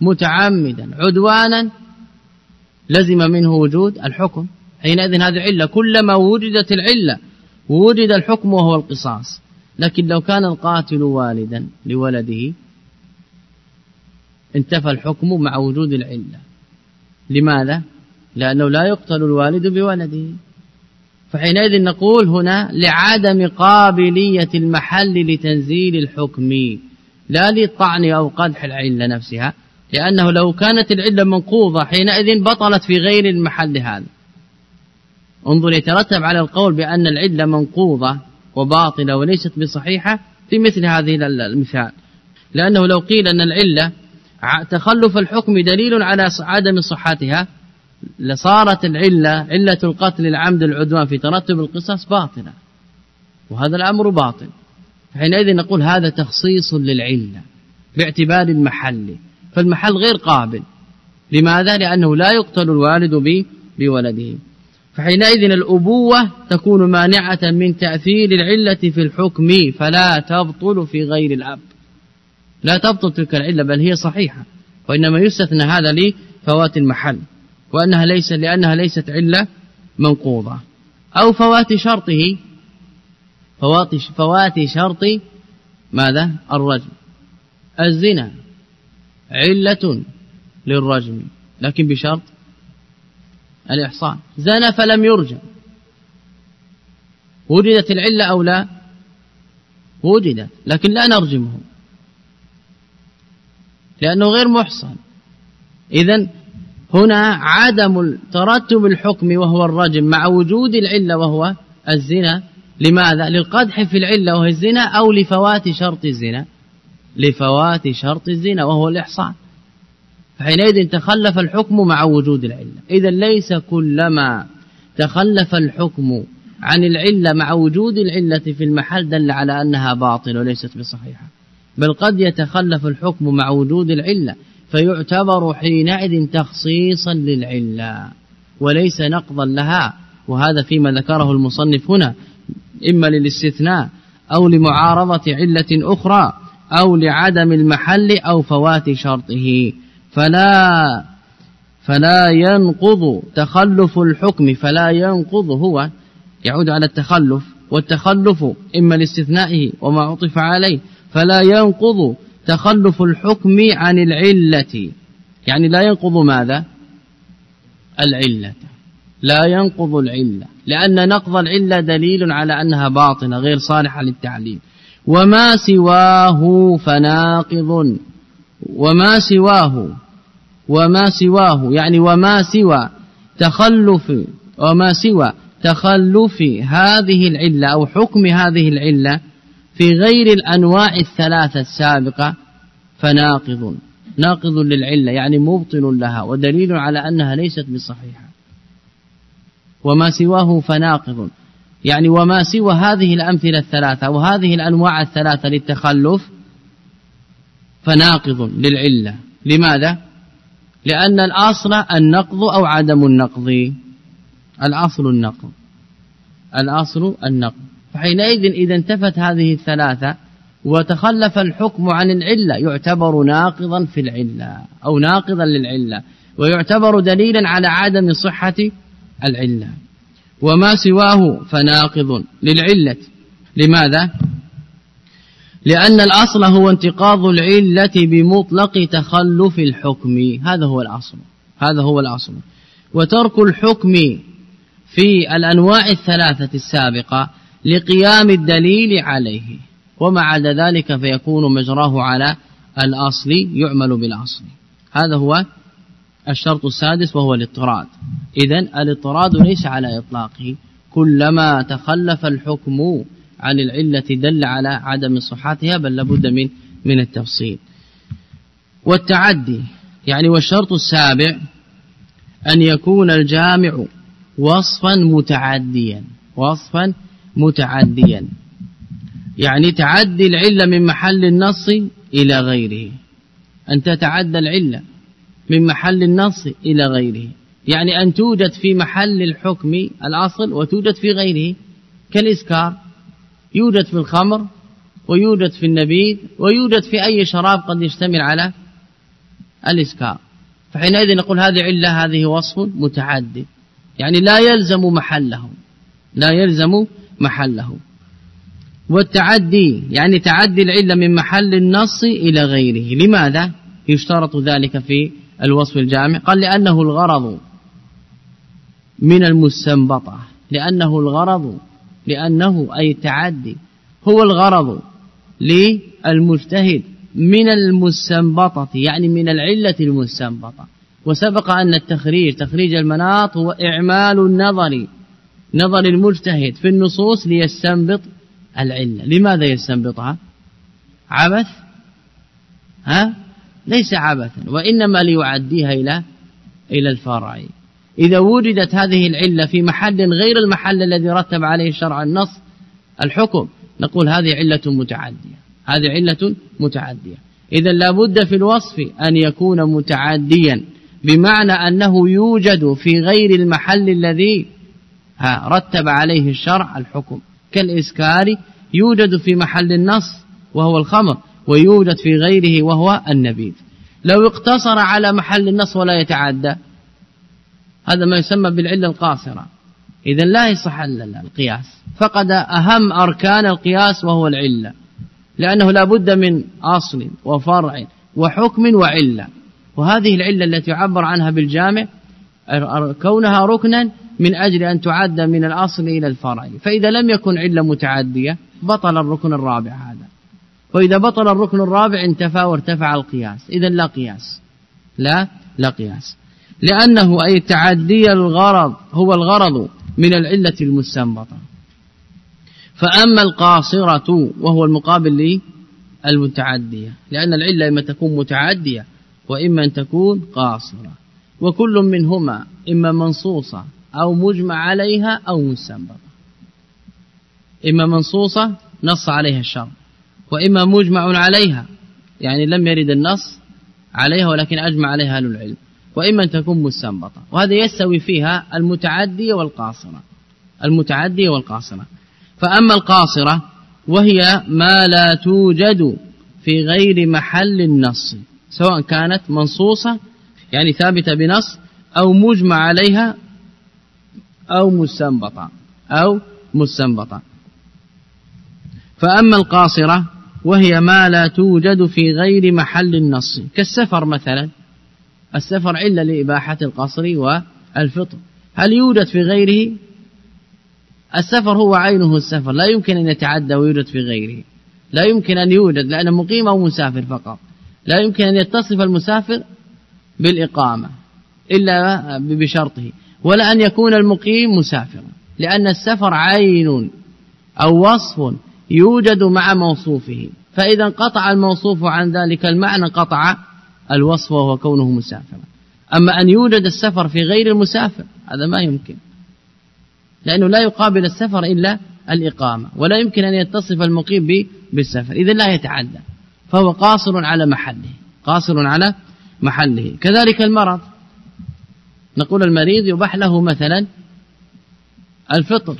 متعمدا عدوانا لزم منه وجود الحكم. حينئذ هذه علة. كلما وجدت العلة وجد الحكم وهو القصاص. لكن لو كان القاتل والدا لولده انتفى الحكم مع وجود العلة. لماذا؟ لأنه لا يقتل الوالد بولده. فحينئذ نقول هنا لعدم قابلية المحل لتنزيل الحكم لا للطعن أو قدح العلة نفسها لأنه لو كانت العلة منقوضة حينئذ بطلت في غير المحل هذا. انظر يترتب على القول بأن العلة منقوضة وباطلة وليست بصحيحة في مثل هذه المثال. لأنه لو قيل أن العلة تخلف الحكم دليل على عدم صحتها لصارت العلة علة القتل العمد العدوان في ترتب القصص باطلة وهذا الأمر باطل. حينئذ نقول هذا تخصيص للعلة باعتبار المحل فالمحل غير قابل. لماذا؟ لأنه لا يقتل الوالد بولده. فحينئذ الأبوة تكون مانعة من تأثير العلة في الحكم فلا تبطل في غير الأب. لا تبطل تلك العلة بل هي صحيحة وإنما يستثنى هذا لفوات المحل. وأنها ليس لأنها ليست علة منقوضة. أو فوات شرطه فوات شرط ماذا؟ الرجم. الزنا علة للرجم لكن بشرط الإحصان. زنى فلم يرجم. وجدت العلة أو لا؟ وجدت لكن لا نرجمه لأنه غير محصن. إذا هنا عدم ترتب الحكم وهو الرجم مع وجود العلة وهو الزنا. لماذا؟ للقدح في العلة وهو الزنا أو لفوات شرط الزنا. لفوات شرط الزنا وهو الإحصان. فحينئذ تخلف الحكم مع وجود العلة. إذا ليس كلما تخلف الحكم عن العلة مع وجود العلة في المحل دل على أنها باطل وليست بصحيحة. بل قد يتخلف الحكم مع وجود العلة. فيعتبر حينئذ تخصيصا للعلة وليس نقضا لها وهذا فيما ذكره المصنف هنا إما للاستثناء أو لمعارضة علة أخرى أو لعدم المحل أو فوات شرطه. فلا فلا ينقض تخلف الحكم فلا ينقض هو يعود على التخلف والتخلف إما لاستثنائه وما عطف عليه فلا ينقض تخلف الحكم عن العلة. يعني لا ينقض ماذا؟ العلة. لا ينقض العلة. لأن نقض العلة دليل على أنها باطنة غير صالحة للتعليم. وما سواه فناقض. وما سواه. وما سواه. يعني وما سوى تخلف. وما سوى تخلف هذه العلة أو حكم هذه العلة في غير الأنواع الثلاثة السابقة فناقض ناقض للعلة يعني مبطل لها ودليل على أنها ليست بصحيحة. وما سواه فناقض يعني وما سوى هذه الأمثلة الثلاثة وهذه الأنواع الثلاثة للتخلف فناقض للعلة. لماذا؟ لأن الأصل النقض أو عدم النقض. الأصل النقض. الأصل النقض. فحينئذ إذا انتفت هذه الثلاثة وتخلف الحكم عن العلة يعتبر ناقضا في العلة أو ناقضا للعلة ويعتبر دليلا على عدم صحة العلة. وما سواه فناقض للعلة. لماذا؟ لأن الأصل هو انتقاض العلة بمطلق تخلف الحكم. هذا هو الأصل. هذا هو الأصل. وترك الحكم في الأنواع الثلاثة السابقة لقيام الدليل عليه. وما عدا ذلك فيكون مجراه على الأصل يعمل بالأصل. هذا هو الشرط السادس وهو الاضطراد. إذا الاضطراد ليس على إطلاقه. كلما تخلف الحكم عن العلة دل على عدم صحتها بل لابد من من التفصيل. والتعدي يعني والشرط السابع أن يكون الجامع وصفا متعديا. وصفا متعديا. يعني تعدي العلة من محل النص إلى غيره. أن تتعدى العلة من محل النص إلى غيره. يعني أن توجد في محل الحكم الأصل وتوجد في غيره. كالإسكار. يوجد في الخمر ويوجد في النبيذ ويوجد في أي شراب قد يشتمل على الإسكار. فحينئذ نقول هذه علة هذه وصف متعدد. يعني لا يلزم محله لا يلزم محله. والتعدي يعني تعدي العلة من محل النص إلى غيره. لماذا يشترط ذلك في الوصف الجامع؟ قال لأنه الغرض من المستنبطة. لأنه الغرض لأنه أي التعدي هو الغرض للمجتهد من المستنبطة يعني من العلة المستنبطة. وسبق أن التخريج تخريج المناط هو إعمال النظر نظر المجتهد في النصوص ليستنبط العلة. لماذا يستنبطها؟ عبث؟ ها؟ ليس عبثا وإنما ليعديها إلى إلى الفرع إذا وجدت هذه العلة في محل غير المحل الذي رتب عليه الشرع النص الحكم نقول هذه علة متعدية. هذه علة متعدية. إذا لابد في الوصف أن يكون متعديا بمعنى أنه يوجد في غير المحل الذي رتب عليه الشرع الحكم. كالإسكار يوجد في محل النص وهو الخمر ويوجد في غيره وهو النبيذ. لو اقتصر على محل النص ولا يتعدى هذا ما يسمى بالعلة القاصرة. إذا لا يصح القياس. فقد أهم أركان القياس وهو العلة. لأنه لا بد من أصل وفرع وحكم وعلة. وهذه العلة التي يعبر عنها بالجامع كونها ركنا من أجل أن تعد من الأصل إلى الفرع. فإذا لم يكن علة متعدية بطل الركن الرابع هذا. وإذا بطل الركن الرابع انتفى وارتفع القياس. إذا لا قياس. لا لا قياس. لأنه أي تعدي الغرض هو الغرض من العلة المستنبطة. فأما القاصرة وهو المقابل للمتعدية. لأن العلة إما تكون متعدية وإما أن تكون قاصرة. وكل منهما إما منصوصة. أو مجمع عليها أو مستنبطة إما منصوصة نص عليها الشرع وإما مجمع عليها يعني لم يرد النص عليها ولكن أجمع عليها أهل العلم. وإما أن تكون مستنبطة وهذا يستوي فيها المتعدية والقاصرة. المتعدية والقاصرة. فأما القاصرة وهي ما لا توجد في غير محل النص. سواء كانت منصوصة يعني ثابتة بنص أو مجمع عليها أو مستنبطة أو مستنبطة فأما القاصرة وهي ما لا توجد في غير محل النص كالسفر مثلا. السفر علة لإباحة القصر والفطر. هل يوجد في غيره؟ السفر هو عينه السفر لا يمكن أن يتعدى ويوجد في غيره. لا يمكن أن يوجد لأنه مقيم أو مسافر فقط. لا يمكن أن يتصف المسافر بالإقامة إلا بشرطه. ولا أن يكون المقيم مسافرا لأن السفر عين أو وصف يوجد مع موصوفه فإذا انقطع الموصوف عن ذلك المعنى قطع الوصف وهو كونه مسافرا. أما أن يوجد السفر في غير المسافر هذا ما يمكن لأنه لا يقابل السفر إلا الإقامة ولا يمكن أن يتصف المقيم بالسفر إذا لا يتعدى فهو قاصر على محله قاصر على محله. كذلك المرض. نقول المريض يباح له مثلا الفطر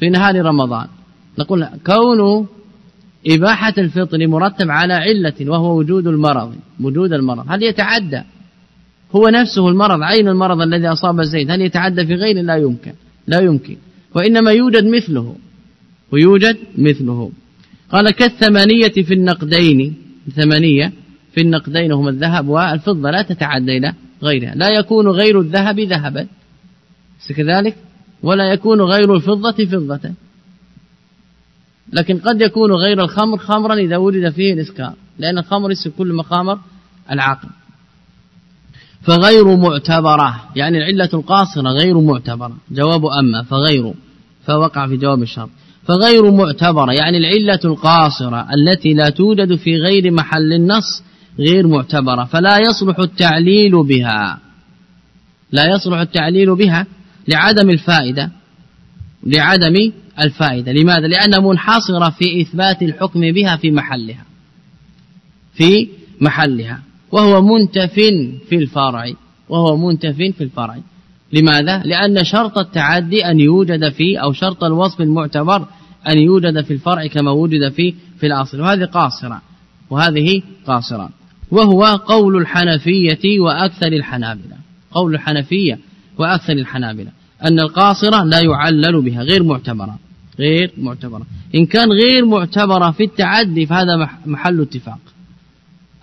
في نهار رمضان. نقول كون إباحة الفطر مرتب على علة وهو وجود المرض وجود المرض. هل يتعدى؟ هو نفسه المرض عين المرض الذي أصاب زيد هل يتعدى في غيره لا يمكن لا يمكن. وإنما يوجد مثله ويوجد مثله. قال كالثمانية في النقدين ثمانية في النقدين هما الذهب والفضة لا تتعدى إلى غيرها. لا يكون غير الذهب ذهبا. كذلك. ولا يكون غير الفضة فضة. لكن قد يكون غير الخمر خمرا إذا وجد فيه الإسكار. لأن الخمر كل مخامر العقل فغير معتبرة. يعني العلة القاصرة غير معتبرة. جواب أما. فغير. فوقع في جواب الشرط. فغير معتبرة. يعني العلة القاصرة التي لا توجد في غير محل النص غير معتبرة فلا يصلح التعليل بها. لا يصلح التعليل بها لعدم الفائدة لعدم الفائدة. لماذا؟ لأنها منحصرة في إثبات الحكم بها في محلها. في محلها. وهو منتف في الفرع. وهو منتف في الفرع. لماذا؟ لأن شرط التعدي أن يوجد في أو شرط الوصف المعتبر أن يوجد في الفرع كما وجد في في الأصل. وهذه قاصرة. وهذه قاصرة. وهو قول الحنفية وأكثر الحنابلة. قول الحنفية وأكثر الحنابلة. أن القاصرة لا يعلل بها غير معتبرة غير معتبرة. إن كان غير معتبرة في التعدي فهذا محل اتفاق.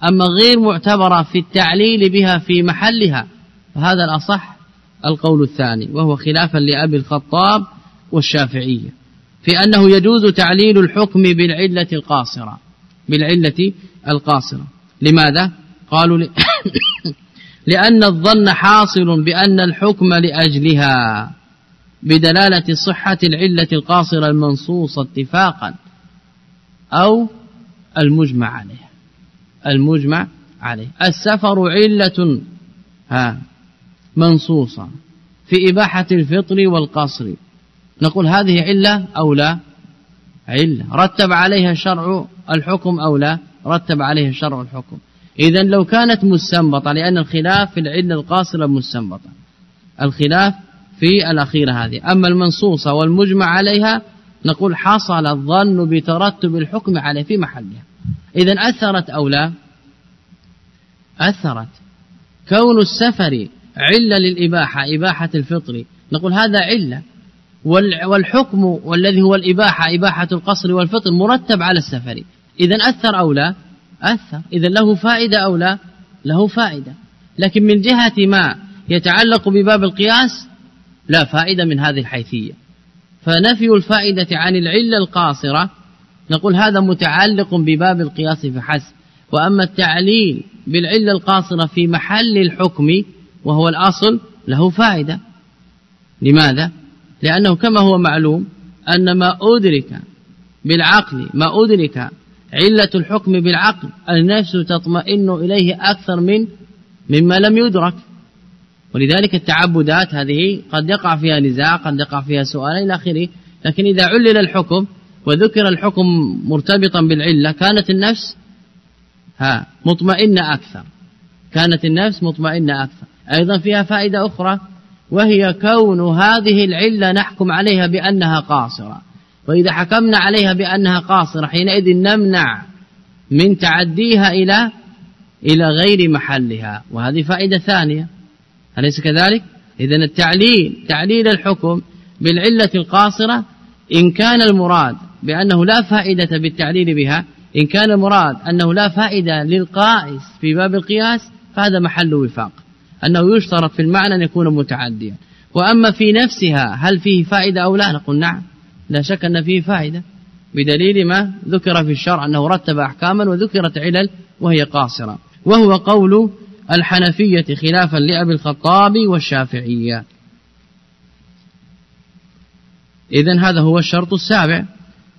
أما غير معتبرة في التعليل بها في محلها فهذا الأصح القول الثاني وهو خلافا لأبي الخطاب والشافعية في أنه يجوز تعليل الحكم بالعلة القاصرة بالعلة القاصرة. لماذا؟ قالوا لي لأن الظن حاصل بأن الحكم لأجلها بدلالة صحة العلة القاصرة المنصوصة اتفاقا أو المجمع عليه المجمع عليه السفر علة ها منصوصة في إباحة الفطر والقصر. نقول هذه علة أو لا؟ علة. رتب عليها الشرع الحكم أو لا؟ رتب عليها الشرع الحكم. إذا لو كانت مستنبطة لأن الخلاف في العلة القاصرة مستنبطة. الخلاف في الأخيرة هذه. أما المنصوصة والمجمع عليها نقول حصل الظن بترتب الحكم عليه في محلها. إذا أثرت أو لا؟ أثرت. كون السفر علة للإباحة إباحة الفطر نقول هذا علة. والحكم والذي هو الإباحة إباحة القصر والفطر مرتب على السفر. إذا أثر أو لا؟ أثر. إذا له فائدة أو لا؟ له فائدة. لكن من جهة ما يتعلق بباب القياس لا فائدة من هذه الحيثية. فنفي الفائدة عن العلة القاصرة نقول هذا متعلق بباب القياس فحسب وأما التعليل بالعلة القاصرة في محل الحكم وهو الأصل له فائدة. لماذا؟ لأنه كما هو معلوم أن ما أدرك بالعقل ما أدرك علة الحكم بالعقل. النفس تطمئن إليه أكثر من مما لم يدرك. ولذلك التعبدات هذه قد يقع فيها نزاع قد يقع فيها سؤال إلى آخره. لكن إذا علل الحكم وذكر الحكم مرتبطا بالعلة كانت النفس ها مطمئنة أكثر. كانت النفس مطمئنة أكثر. أيضا فيها فائدة أخرى وهي كون هذه العلة نحكم عليها بأنها قاصرة. وإذا حكمنا عليها بأنها قاصرة حينئذ نمنع من تعديها إلى إلى غير محلها. وهذه فائدة ثانية. أليس كذلك؟ إذا التعليل تعليل الحكم بالعلة القاصرة إن كان المراد بأنه لا فائدة بالتعليل بها إن كان المراد أنه لا فائدة للقائس في باب القياس فهذا محل وفاق. أنه يشترط في المعنى أن يكون متعديا. وأما في نفسها هل فيه فائدة أو لا؟ نقول نعم. لا شك أن فيه فائدة بدليل ما ذكر في الشرع أنه رتب أحكاما وذكرت علل وهي قاصرة. وهو قول الحنفية خلافا لأبي الخطاب والشافعية. إذا هذا هو الشرط السابع.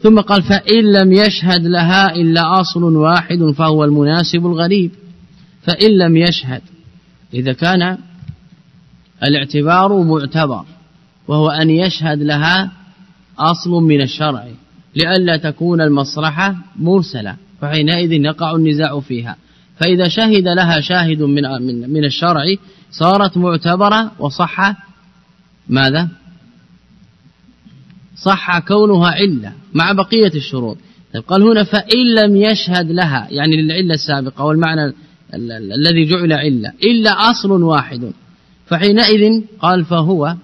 ثم قال فإن لم يشهد لها إلا أصل واحد فهو المناسب الغريب. فإن لم يشهد إذا كان الاعتبار معتبر وهو أن يشهد لها أصل من الشرع لئلا تكون المصلحة مرسلة فحينئذ يقع النزاع فيها. فإذا شهد لها شاهد من من الشرع صارت معتبرة وصح ماذا؟ صح كونها علة مع بقية الشروط. طيب قال هنا فإن لم يشهد لها يعني للعلة السابقة والمعنى الذي جعل علة إلا أصل واحد. فحينئذ قال فهو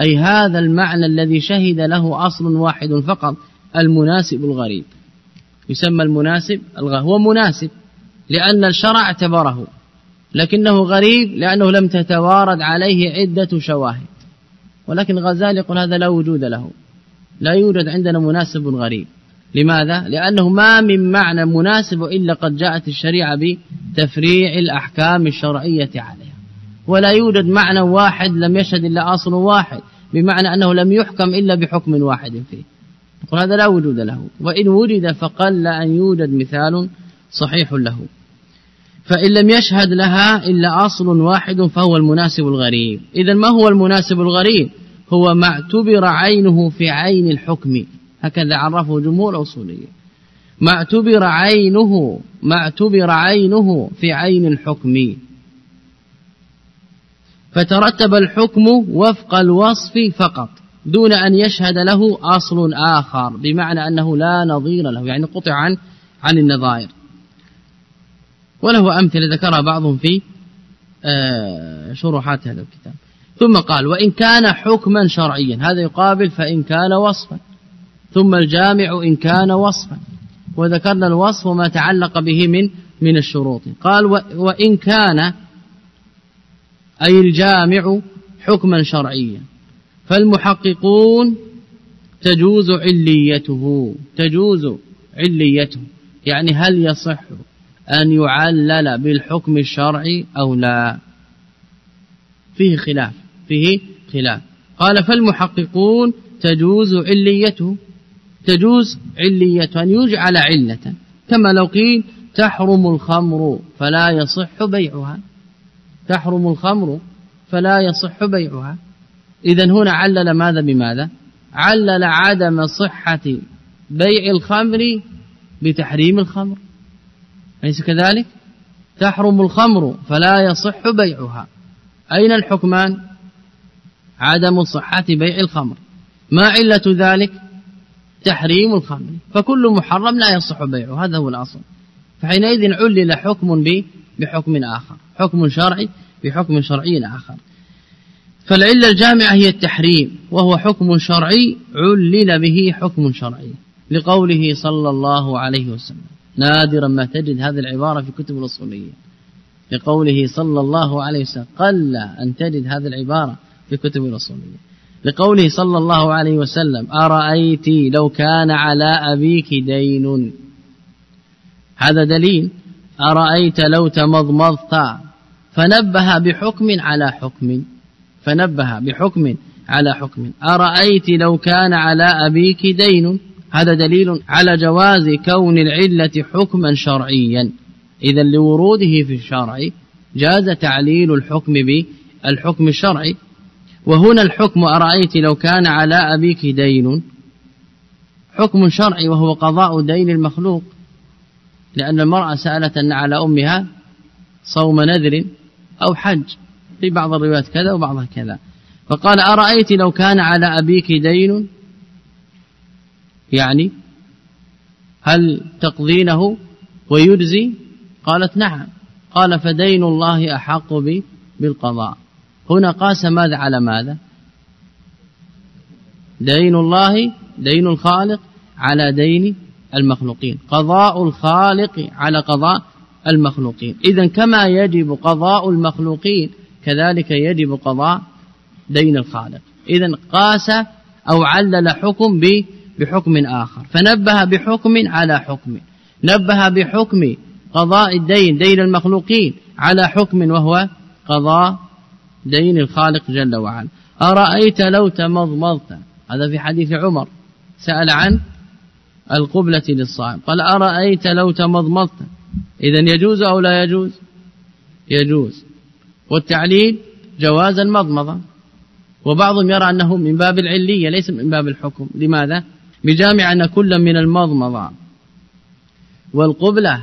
أي هذا المعنى الذي شهد له أصل واحد فقط المناسب الغريب. يسمى المناسب هو مناسب لأن الشرع اعتبره لكنه غريب لأنه لم تتوارد عليه عدة شواهد. ولكن غزال يقول هذا لا وجود له. لا يوجد عندنا مناسب غريب. لماذا؟ لأنه ما من معنى مناسب إلا قد جاءت الشريعة بتفريع الأحكام الشرعية عليها ولا يوجد معنى واحد لم يشهد إلا أصل واحد بمعنى أنه لم يحكم إلا بحكم واحد فيه. نقول هذا لا وجود له. وإن وجد فقل أن يوجد مثال صحيح له. فإن لم يشهد لها إلا أصل واحد فهو المناسب الغريب. إذا ما هو المناسب الغريب؟ هو ما اعتبر عينه في عين الحكم. هكذا عرفه جمهور أصولية ما اعتبر عينه ما اعتبر عينه في عين الحكم. فترتب الحكم وفق الوصف فقط دون أن يشهد له أصل آخر بمعنى أنه لا نظير له يعني قطع عن عن النظائر. وله أمثلة ذكرها بعضهم في آه، شروحات هذا الكتاب. ثم قال وإن كان حكما شرعيا هذا يقابل فإن كان وصفا. ثم الجامع إن كان وصفا وذكرنا الوصف وما تعلق به من من الشروط. قال وإن كان أي الجامع حكما شرعيا. فالمحققون تجوز عليته تجوز عليته. يعني هل يصح أن يعلل بالحكم الشرعي أو لا؟ فيه خلاف فيه خلاف. قال فالمحققون تجوز عليته تجوز علية أن يجعل علة. كما لو قيل تحرم الخمر فلا يصح بيعها. تحرم الخمر فلا يصح بيعها. إذا هنا علل ماذا بماذا؟ علل عدم صحة بيع الخمر بتحريم الخمر. أليس كذلك؟ تحرم الخمر فلا يصح بيعها. أين الحكمان؟ عدم صحة بيع الخمر. ما علة ذلك؟ تحريم الخمر. فكل محرم لا يصح بيعه. هذا هو الأصل. فحينئذ علل حكم بحكم آخر. حكم شرعي بحكم شرعي آخر. فالعلة الجامعة هي التحريم وهو حكم شرعي علل به حكم شرعي لقوله صلى الله عليه وسلم. نادرا ما تجد هذه العبارة في كتب الأصولية. لقوله صلى الله عليه وسلم قل أن تجد هذه العبارة في كتب الأصولية. لقوله صلى الله عليه وسلم أرأيت لو كان على أبيك دين؟ هذا دليل. أرأيت لو تمضمضت فنبه بحكم على حكم. فنبه بحكم على حكم. أرأيت لو كان على أبيك دين؟ هذا دليل على جواز كون العلة حكما شرعيا. إذا لوروده في الشرع جاز تعليل الحكم بالحكم الشرعي. وهنا الحكم أرأيت لو كان على أبيك دين؟ حكم شرعي وهو قضاء دين المخلوق. لأن المرأة سألت أن على أمها صوم نذر أو حج. في بعض الروايات كذا وبعضها كذا. فقال أرأيت لو كان على أبيك دين؟ يعني هل تقضينه ويجزي؟ قالت نعم. قال فدين الله أحق بالقضاء. هنا قاس ماذا على ماذا؟ دين الله دين الخالق على دين المخلوقين. قضاء الخالق على قضاء المخلوقين. إذا كما يجب قضاء المخلوقين كذلك يجب قضاء دين الخالق. إذا قاس أو علل حكم بحكم آخر. فنبه بحكم على حكم. نبه بحكم قضاء الدين دين المخلوقين على حكم وهو قضاء دين الخالق جل وعلا. أرأيت لو تمضمضت؟ هذا في حديث عمر. سأل عن القبلة للصائم. قال أرأيت لو تمضمضت؟ إذا يجوز أو لا يجوز؟ يجوز. والتعليل جواز المضمضة وبعضهم يرى أنه من باب العلية ليس من باب الحكم. لماذا؟ بجامع أن كل من المضمضة. والقبلة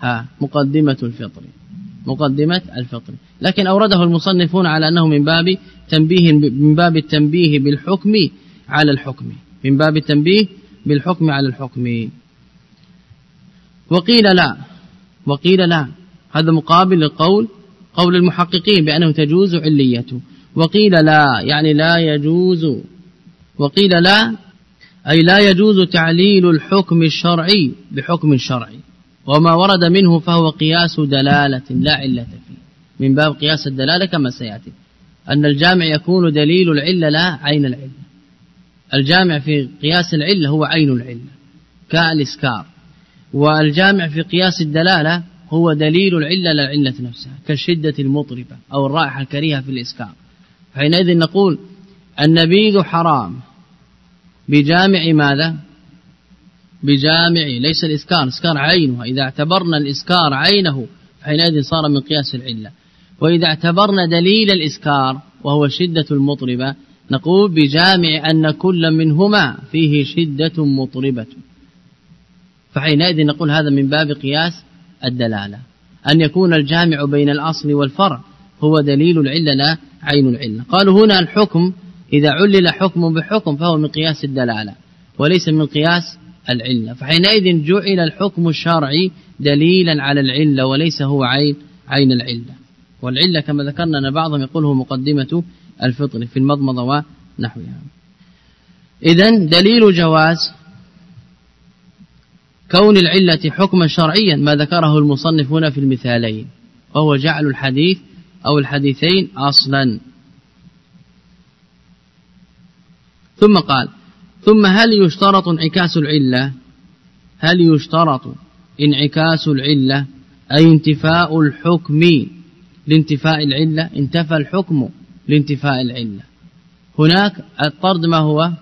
ها مقدمة الفطر. مقدمة الفطر. لكن أورده المصنفون على أنه من باب تنبيه من باب التنبيه بالحكم على الحكم. من باب التنبيه بالحكم على الحكم. وقيل لا. وقيل لا هذا مقابل للقول قول المحققين بأنه تجوز عليته. وقيل لا يعني لا يجوز. وقيل لا أي لا يجوز تعليل الحكم الشرعي بحكم شرعي. وما ورد منه فهو قياس دلالة لا علة فيه. من باب قياس الدلالة كما سيأتي. أن الجامع يكون دليل العلة لا عين العلة. الجامع في قياس العلة هو عين العلة. كالإسكار. والجامع في قياس الدلالة هو دليل العلة لا العلة نفسها كالشدة المطربة أو الرائحة الكريهة في الإسكار حينئذ نقول النبيذ حرام. بجامع ماذا؟ بجامع ليس الإسكار الإسكار عينها. إذا اعتبرنا الإسكار عينه حينئذ صار من قياس العلة. وإذا اعتبرنا دليل الإسكار وهو شدة المطربة نقول بجامع أن كل منهما فيه شدة مطربة. فحينئذ نقول هذا من باب قياس الدلالة. أن يكون الجامع بين الأصل والفرع هو دليل العلة لا عين العلة. قالوا هنا الحكم إذا علل حكم بحكم فهو من قياس الدلالة وليس من قياس العلة. فحينئذ جعل الحكم الشرعي دليلا على العلة وليس هو عين عين العلة. والعلة كما ذكرنا أن بعضهم يقول هو مقدمة الفطر في المضمضة ونحوها. إذا دليل جواز كون العلة حكما شرعيا ما ذكره المصنف هنا في المثالين وهو جعل الحديث أو الحديثين أصلا. ثم قال ثم هل يشترط انعكاس العلة؟ هل يشترط انعكاس العلة؟ أي انتفاء الحكم لانتفاء العلة؟ انتفى الحكم لانتفاء العلة. هناك الطرد ما هو؟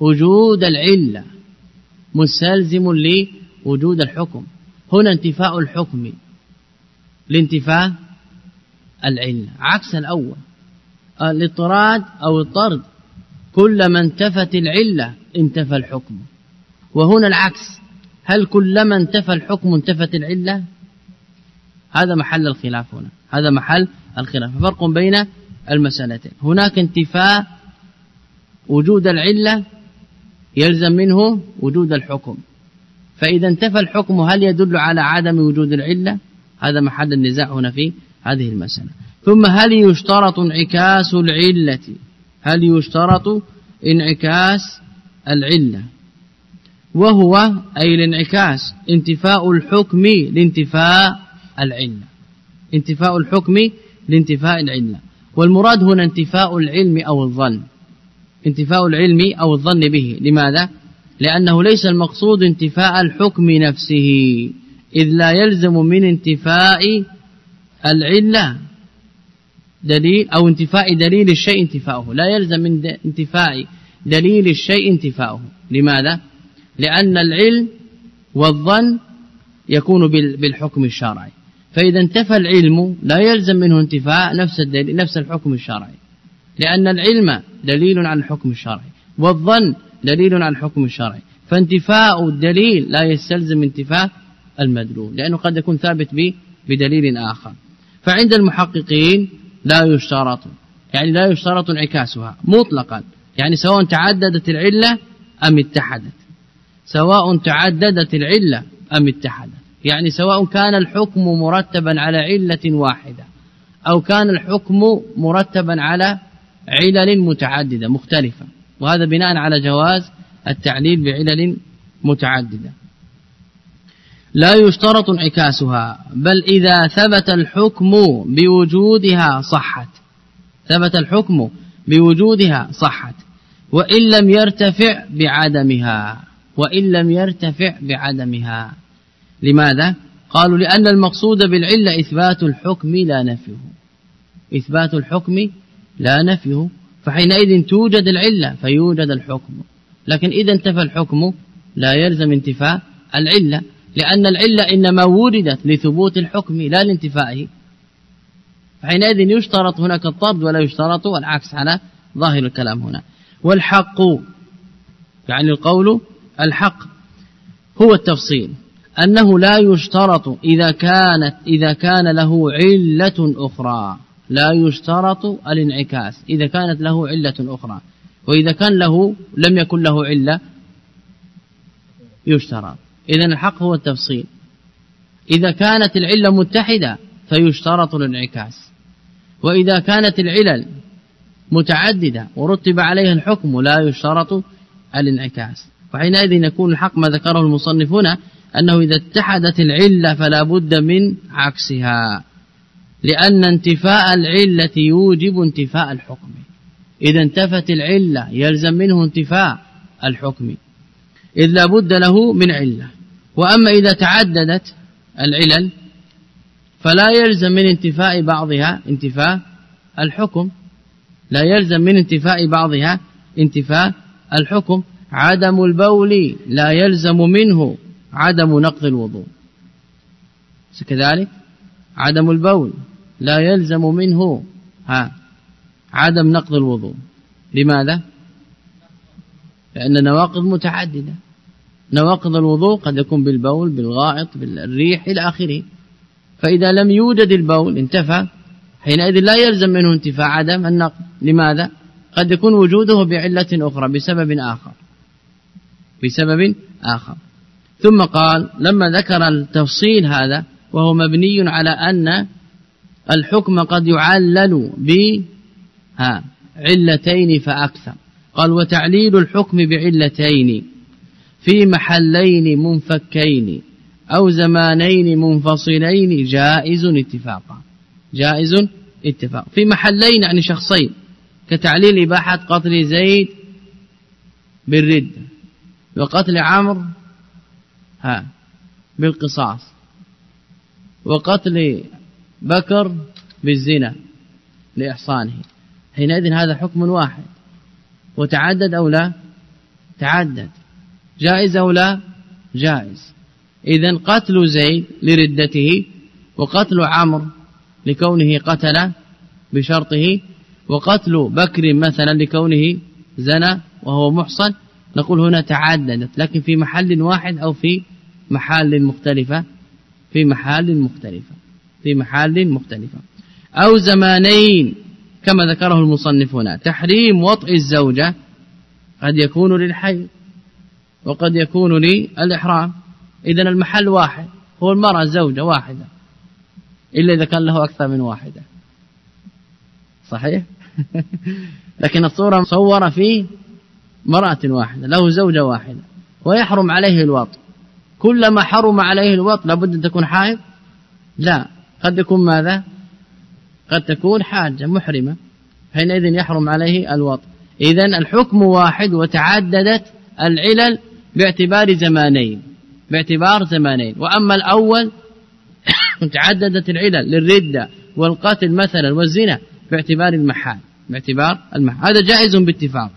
وجود العلة. مستلزم لوجود الحكم. هنا انتفاء الحكم. لانتفاء العلة. عكس الأول. الاضطراد أو الطرد. كلما انتفت العلة انتفى الحكم. وهنا العكس. هل كلما انتفى الحكم انتفت العلة؟ هذا محل الخلاف هنا. هذا محل الخلاف. فرق بين المسألتين. هناك انتفاء وجود العلة يلزم منه وجود الحكم. فإذا انتفى الحكم هل يدل على عدم وجود العلة؟ هذا محل النزاع هنا في هذه المسألة. ثم هل يشترط انعكاس العلة؟ هل يشترط انعكاس العلة؟ وهو أي الانعكاس انتفاء الحكم لانتفاء العلة. انتفاء الحكم لانتفاء العلة. والمراد هنا انتفاء العلم أو الظن. انتفاء العلم أو الظن به. لماذا؟ لأنه ليس المقصود انتفاء الحكم نفسه إذ لا يلزم من انتفاء العلة دليل أو انتفاء دليل الشيء انتفاؤه. لا يلزم من انتفاء دليل الشيء انتفاؤه. لماذا؟ لأن العلم والظن يكون بالحكم الشرعي. فإذا انتفى العلم لا يلزم منه انتفاء نفس الدليل نفس الحكم الشرعي. لأن العلم دليل على الحكم الشرعي والظن دليل على الحكم الشرعي فانتفاء الدليل لا يستلزم انتفاء المدلول لأنه قد يكون ثابت بدليل آخر. فعند المحققين لا يشترط يعني لا يشترط انعكاسها مطلقا يعني سواء تعددت العلة أم اتحدت. سواء تعددت العلة أم اتحدت. يعني سواء كان الحكم مرتبا على علة واحدة أو كان الحكم مرتبا على علل متعددة مختلفة. وهذا بناء على جواز التعليل بعلل متعددة. لا يشترط انعكاسها بل إذا ثبت الحكم بوجودها صحت. ثبت الحكم بوجودها صحت. وإن لم يرتفع بعدمها وإن لم يرتفع بعدمها. لماذا؟ قالوا لأن المقصود بالعلة إثبات الحكم لا نفيه. إثبات الحكم لا نفيه فحينئذ توجد العلة فيوجد الحكم. لكن إذا انتفى الحكم لا يلزم انتفاء العلة لأن العلة إنما وجدت لثبوت الحكم لا لانتفائه فحينئذ يشترط هناك الطرد ولا يشترط العكس على ظاهر الكلام هنا. والحق يعني القول الحق هو التفصيل. أنه لا يشترط إذا كانت إذا كان له علة أخرى. لا يشترط الانعكاس. إذا كانت له علة أخرى. وإذا كان له لم يكن له علة يشترط. إذا الحق هو التفصيل. إذا كانت العلة متحدة فيشترط الانعكاس. وإذا كانت العلل متعددة ورتب عليها الحكم لا يشترط الانعكاس. وحينئذ يكون الحق ما ذكره المصنفون أنه إذا اتحدت العلة فلا بد من عكسها. لأن انتفاء العلة يوجب انتفاء الحكم. إذا انتفت العلة يلزم منه انتفاء الحكم. إذ لا بد له من علة. وأما إذا تعددت العلل فلا يلزم من انتفاء بعضها انتفاء الحكم. لا يلزم من انتفاء بعضها انتفاء الحكم. عدم البول لا يلزم منه عدم نقض الوضوء. كذلك عدم البول. لا يلزم منه ها عدم نقض الوضوء. لماذا؟ لأن نواقض متعددة. نواقض الوضوء قد يكون بالبول بالغائط بالريح إلى آخره. فإذا لم يوجد البول انتفى. حينئذ لا يلزم منه انتفاء عدم النقض. لماذا؟ قد يكون وجوده بعلة أخرى بسبب آخر. بسبب آخر. ثم قال لما ذكر التفصيل هذا وهو مبني على أن الحكم قد يعلل بعلتين فأكثر. قال وتعليل الحكم بعلتين في محلين منفكين أو زمانين منفصلين جائز اتفاقا. جائز اتفاق. في محلين يعني شخصين كتعليل إباحة قتل زيد بالردة وقتل عمرو ها بالقصاص. وقتل بكر بالزنا لإحصانه. حينئذ هذا حكم واحد. وتعدد أو لا؟ تعدد. جائز أو لا؟ جائز. إذا قتل زيد لردته وقتل عمرو لكونه قتل بشرطه وقتل بكر مثلا لكونه زنى وهو محصن. نقول هنا تعددت لكن في محل واحد أو في محال مختلفة؟ في محال مختلفة. في محال مختلفة أو زمانين كما ذكره المصنف هنا. تحريم وطئ الزوجة قد يكون للحي وقد يكون للإحرام. إذا المحل واحد هو المرأة زوجة واحدة إلا إذا كان له أكثر من واحدة. صحيح؟ لكن الصورة مصورة في مرأة واحدة له زوجة واحدة ويحرم عليه الوط كلما حرم عليه الوط لابد أن تكون حائض؟ لا. قد يكون ماذا؟ قد تكون حاجة محرمة حينئذ يحرم عليه الوط إذا الحكم واحد وتعددت العلل باعتبار زمانين باعتبار زمانين. وأما الأول تعددت العلل للردة والقتل مثلا والزنا باعتبار المحال باعتبار المحال. هذا جائز باتفاق.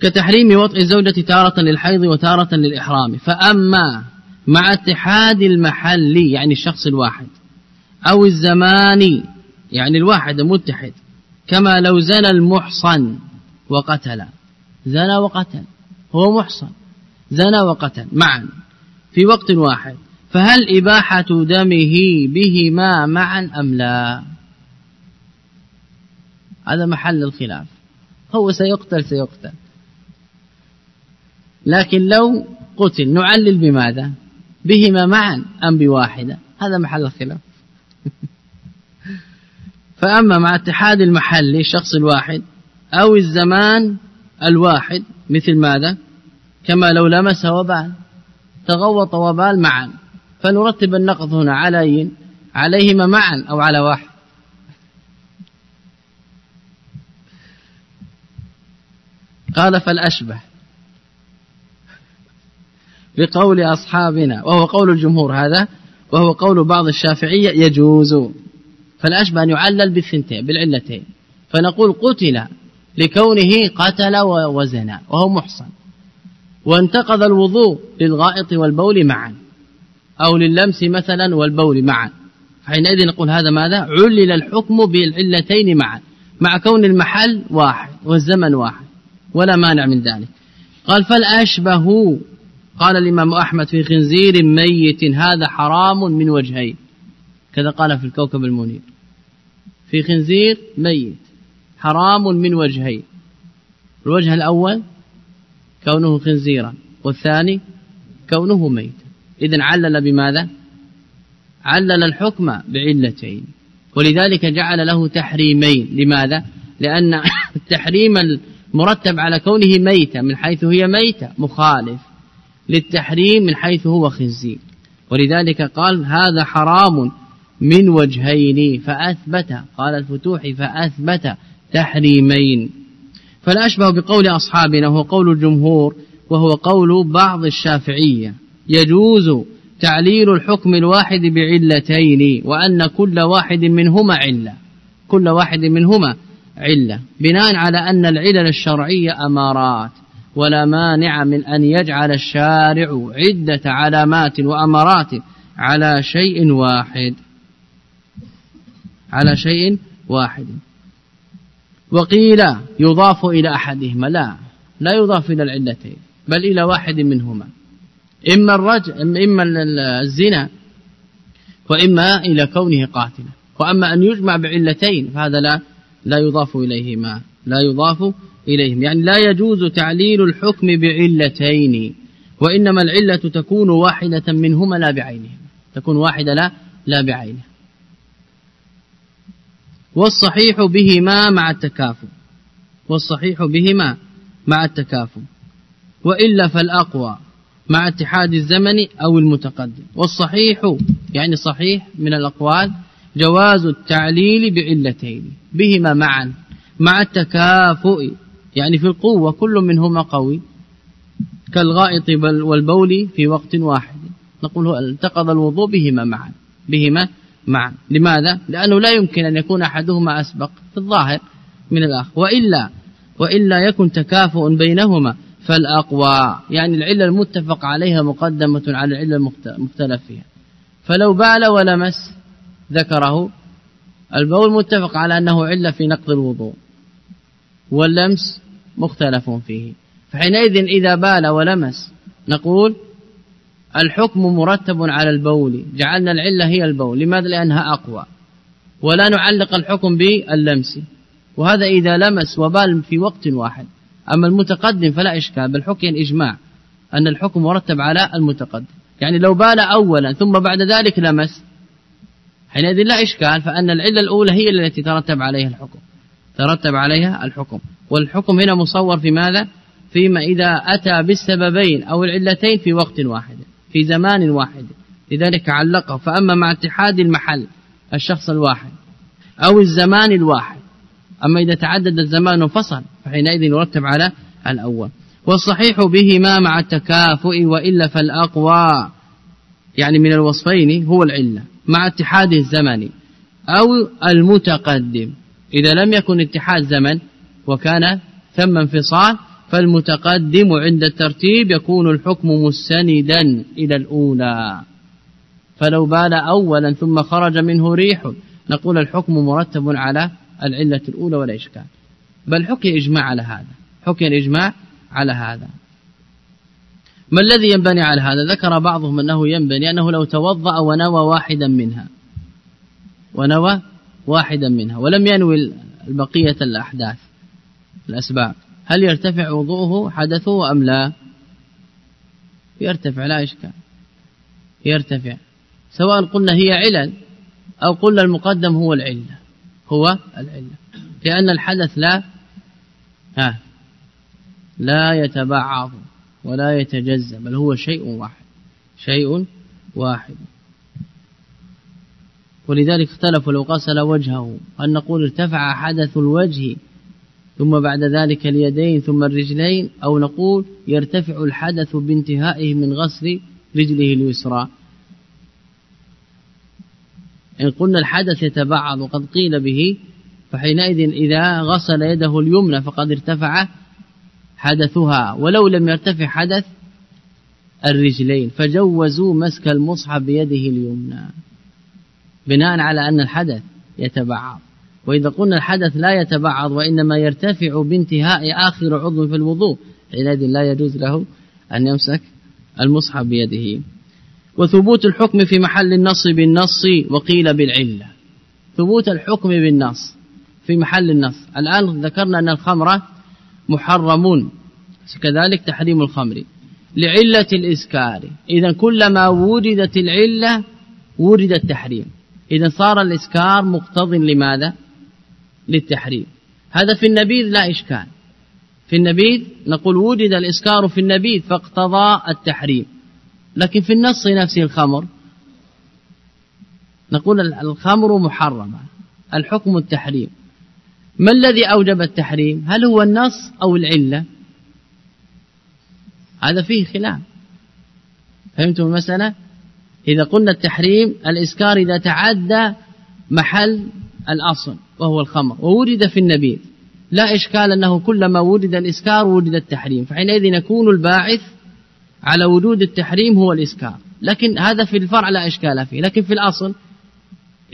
كتحريم وطء الزوجة تارة للحيض وتارة للإحرام. فأما مع اتحاد المحل يعني الشخص الواحد أو الزمان يعني الواحد متحد كما لو زنى المحصن وقتل. زنى وقتل. هو محصن. زنى وقتل. معا. في وقت واحد. فهل إباحة دمه بهما معا أم لا؟ هذا محل الخلاف. هو سيقتل سيقتل. لكن لو قتل نعلل بماذا؟ بهما معا أم بواحدة؟ هذا محل الخلاف. فأما مع اتحاد المحل الشخص الواحد أو الزمان الواحد مثل ماذا؟ كما لو لمس وبال تغوط وبال معا. فنرتب النقض هنا على عليهما معا أو على واحد. قال فالأشبه. بقول أصحابنا وهو قول الجمهور هذا وهو قول بعض الشافعية يجوز. فالأشبه أن يعلل بالثنتين بالعلتين. فنقول قتل لكونه قتل وزنى وهو محصن. وانتقض الوضوء للغائط والبول معا. أو لللمس مثلا والبول معا. حينئذ نقول هذا ماذا؟ علل الحكم بالعلتين معا. مع كون المحل واحد والزمن واحد ولا مانع من ذلك. قال فالأشبه قال الإمام أحمد في خنزير ميت هذا حرام من وجهين. كذا قال في الكوكب المنير. في خنزير ميت حرام من وجهين. الوجه الأول كونه خنزيرا والثاني كونه ميتا. إذا علل بماذا؟ علل الحكم بعلتين. ولذلك جعل له تحريمين. لماذا؟ لأن التحريم المرتب على كونه ميتا من حيث هي ميتة مخالف. للتحريم من حيث هو خنزير ولذلك قال هذا حرام من وجهين فأثبت قال الفتوح فأثبت تحريمين. فلا أشبه بقول أصحابنا وهو قول الجمهور وهو قول بعض الشافعية. يجوز تعليل الحكم الواحد بعلتين وأن كل واحد منهما علة. كل واحد منهما علة. بناء على أن العلل الشرعية أمارات. ولا مانع من أن يجعل الشارع عدة علامات وأمارات على شيء واحد. على شيء واحد. وقيل يضاف إلى أحدهما. لا لا يضاف إلى العلتين بل إلى واحد منهما. إما الرجل إما الزنا وإما إلى كونه قاتلا. وأما أن يجمع بعلتين فهذا لا لا يضاف إليهما. لا يضاف إليهم. يعني لا يجوز تعليل الحكم بعلتين وإنما العلة تكون واحدة منهما لا بعينهما تكون واحدة لا لا بعينها والصحيح بهما مع التكافؤ والصحيح بهما مع التكافؤ وإلا فالأقوى مع اتحاد الزمن أو المتقدم. والصحيح يعني صحيح من الأقوال جواز التعليل بعلتين. بهما معا مع التكافؤ. يعني في القوة كل منهما قوي. كالغائط والبول في وقت واحد. نقول انتقض الوضوء بهما معا بهما معا. لماذا؟ لأنه لا يمكن أن يكون أحدهما أسبق في الظاهر من الآخر. وإلا وإلا يكن تكافؤ بينهما فالأقوى يعني العلة المتفق عليها مقدمة على العلة المختلف فيها. فلو بال ولمس ذكره البول متفق على أنه علة في نقض الوضوء. واللمس مختلف فيه. فحينئذ إذا بال ولمس نقول الحكم مرتب على البول جعلنا العلة هي البول. لماذا؟ لأنها أقوى. ولا نعلق الحكم باللمس. وهذا إذا لمس وبال في وقت واحد. أما المتقدم فلا إشكال بل حكي الإجماع أن الحكم مرتب على المتقدم. يعني لو بال أولا ثم بعد ذلك لمس حينئذ لا إشكال فأن العلة الأولى هي التي ترتب عليها الحكم. ترتب عليها الحكم. والحكم هنا مصور في ماذا؟ فيما إذا أتى بالسببين أو العلتين في وقت واحد في زمان واحد. لذلك علقه. فأما مع اتحاد المحل الشخص الواحد أو الزمان الواحد أما إذا تعدد الزمان وفصل فحينئذ يرتب على الأول. والصحيح بهما مع التكافؤ وإلا فالأقوى يعني من الوصفين هو العلة مع اتحاد الزمن أو المتقدم. إذا لم يكن اتحاد زمن وكان ثم انفصال فالمتقدم عند الترتيب يكون الحكم مستندا إلى الأولى. فلو بال أولا ثم خرج منه ريح نقول الحكم مرتب على العلة الأولى ولا إشكال. بل حكي إجماع على هذا حكي الإجماع على هذا. ما الذي ينبني على هذا؟ ذكر بعضهم أنه ينبني أنه لو توضأ ونوى واحدا منها. ونوى واحدا منها ولم ينوي البقية الأحداث الأسباب. هل يرتفع وضوءه؟ حدثه أم لا؟ يرتفع لا إشكال. يرتفع. سواء قلنا هي علل أو قلنا المقدم هو العلة. هو العلة. لأن الحدث لا ها لا يتبعض ولا يتجزأ بل هو شيء واحد. شيء واحد. ولذلك اختلفوا لو غسل وجهه أن نقول ارتفع حدث الوجه ثم بعد ذلك اليدين ثم الرجلين أو نقول يرتفع الحدث بانتهائه من غسل رجله اليسرى. إن قلنا الحدث يتبعض وقد قيل به فحينئذ إذا غسل يده اليمنى فقد ارتفع حدثها ولو لم يرتفع حدث الرجلين فجوزوا مسك المصحف بيده اليمنى. بناء على أن الحدث يتبعض. وإذا قلنا الحدث لا يتبعض وإنما يرتفع بانتهاء آخر عضو في الوضوء حينئذ لا يجوز له أن يمسك المصحف بيده. وثبوت الحكم في محل النص بالنص وقيل بالعلة. ثبوت الحكم بالنص في محل النص. الآن ذكرنا أن الخمر محرم كذلك تحريم الخمر. لعلة الإسكار إذا كلما وردت العلة ورد التحريم. إذا صار الإسكار مقتض لماذا؟ للتحريم. هذا في النبيذ لا إشكال. في النبيذ نقول وجد الإسكار في النبيذ فاقتضى التحريم. لكن في النص نفسه الخمر. نقول الخمر محرمة الحكم التحريم. ما الذي أوجب التحريم؟ هل هو النص أو العلة؟ هذا فيه خلاف. فهمتم المسألة؟ إذا قلنا التحريم الإسكار إذا تعدى محل الأصل وهو الخمر ووجد في النبيذ. لا إشكال أنه كلما وجد الإسكار وجد التحريم فحينئذ يكون الباعث على وجود التحريم هو الإسكار. لكن هذا في الفرع لا إشكال فيه لكن في الأصل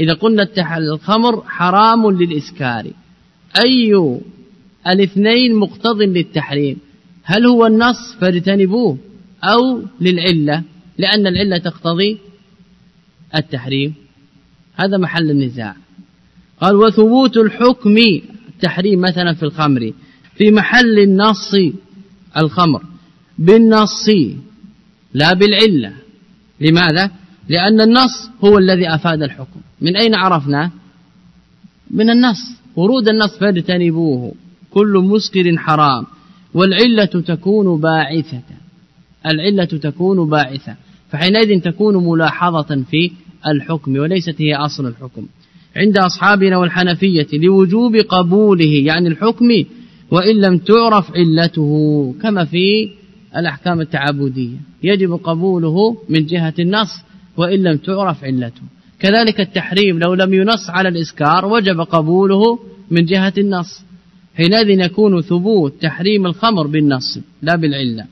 إذا قلنا الخمر حرام للإسكار. أي الاثنين مقتض للتحريم؟ هل هو النص فاجتنبوه أو للعلة؟ لأن العلة تقتضي التحريم. هذا محل النزاع. قال وثبوت الحكم التحريم مثلا في الخمر في محل النص الخمر. بالنص لا بالعلة. لماذا؟ لأن النص هو الذي أفاد الحكم. من أين عرفنا؟ من النص. ورود النص فاجتنبوه. كل مسكر حرام. والعلة تكون باعثة. العلة تكون باعثة. فحينئذ تكون ملاحظة في الحكم وليست هي أصل الحكم. عند أصحابنا والحنفية لوجوب قبوله يعني الحكم وإن لم تعرف علته كما في الأحكام التعبدية. يجب قبوله من جهة النص وإن لم تعرف علته. كذلك التحريم لو لم ينص على الإسكار وجب قبوله من جهة النص. حينئذ يكون ثبوت تحريم الخمر بالنص لا بالعلة.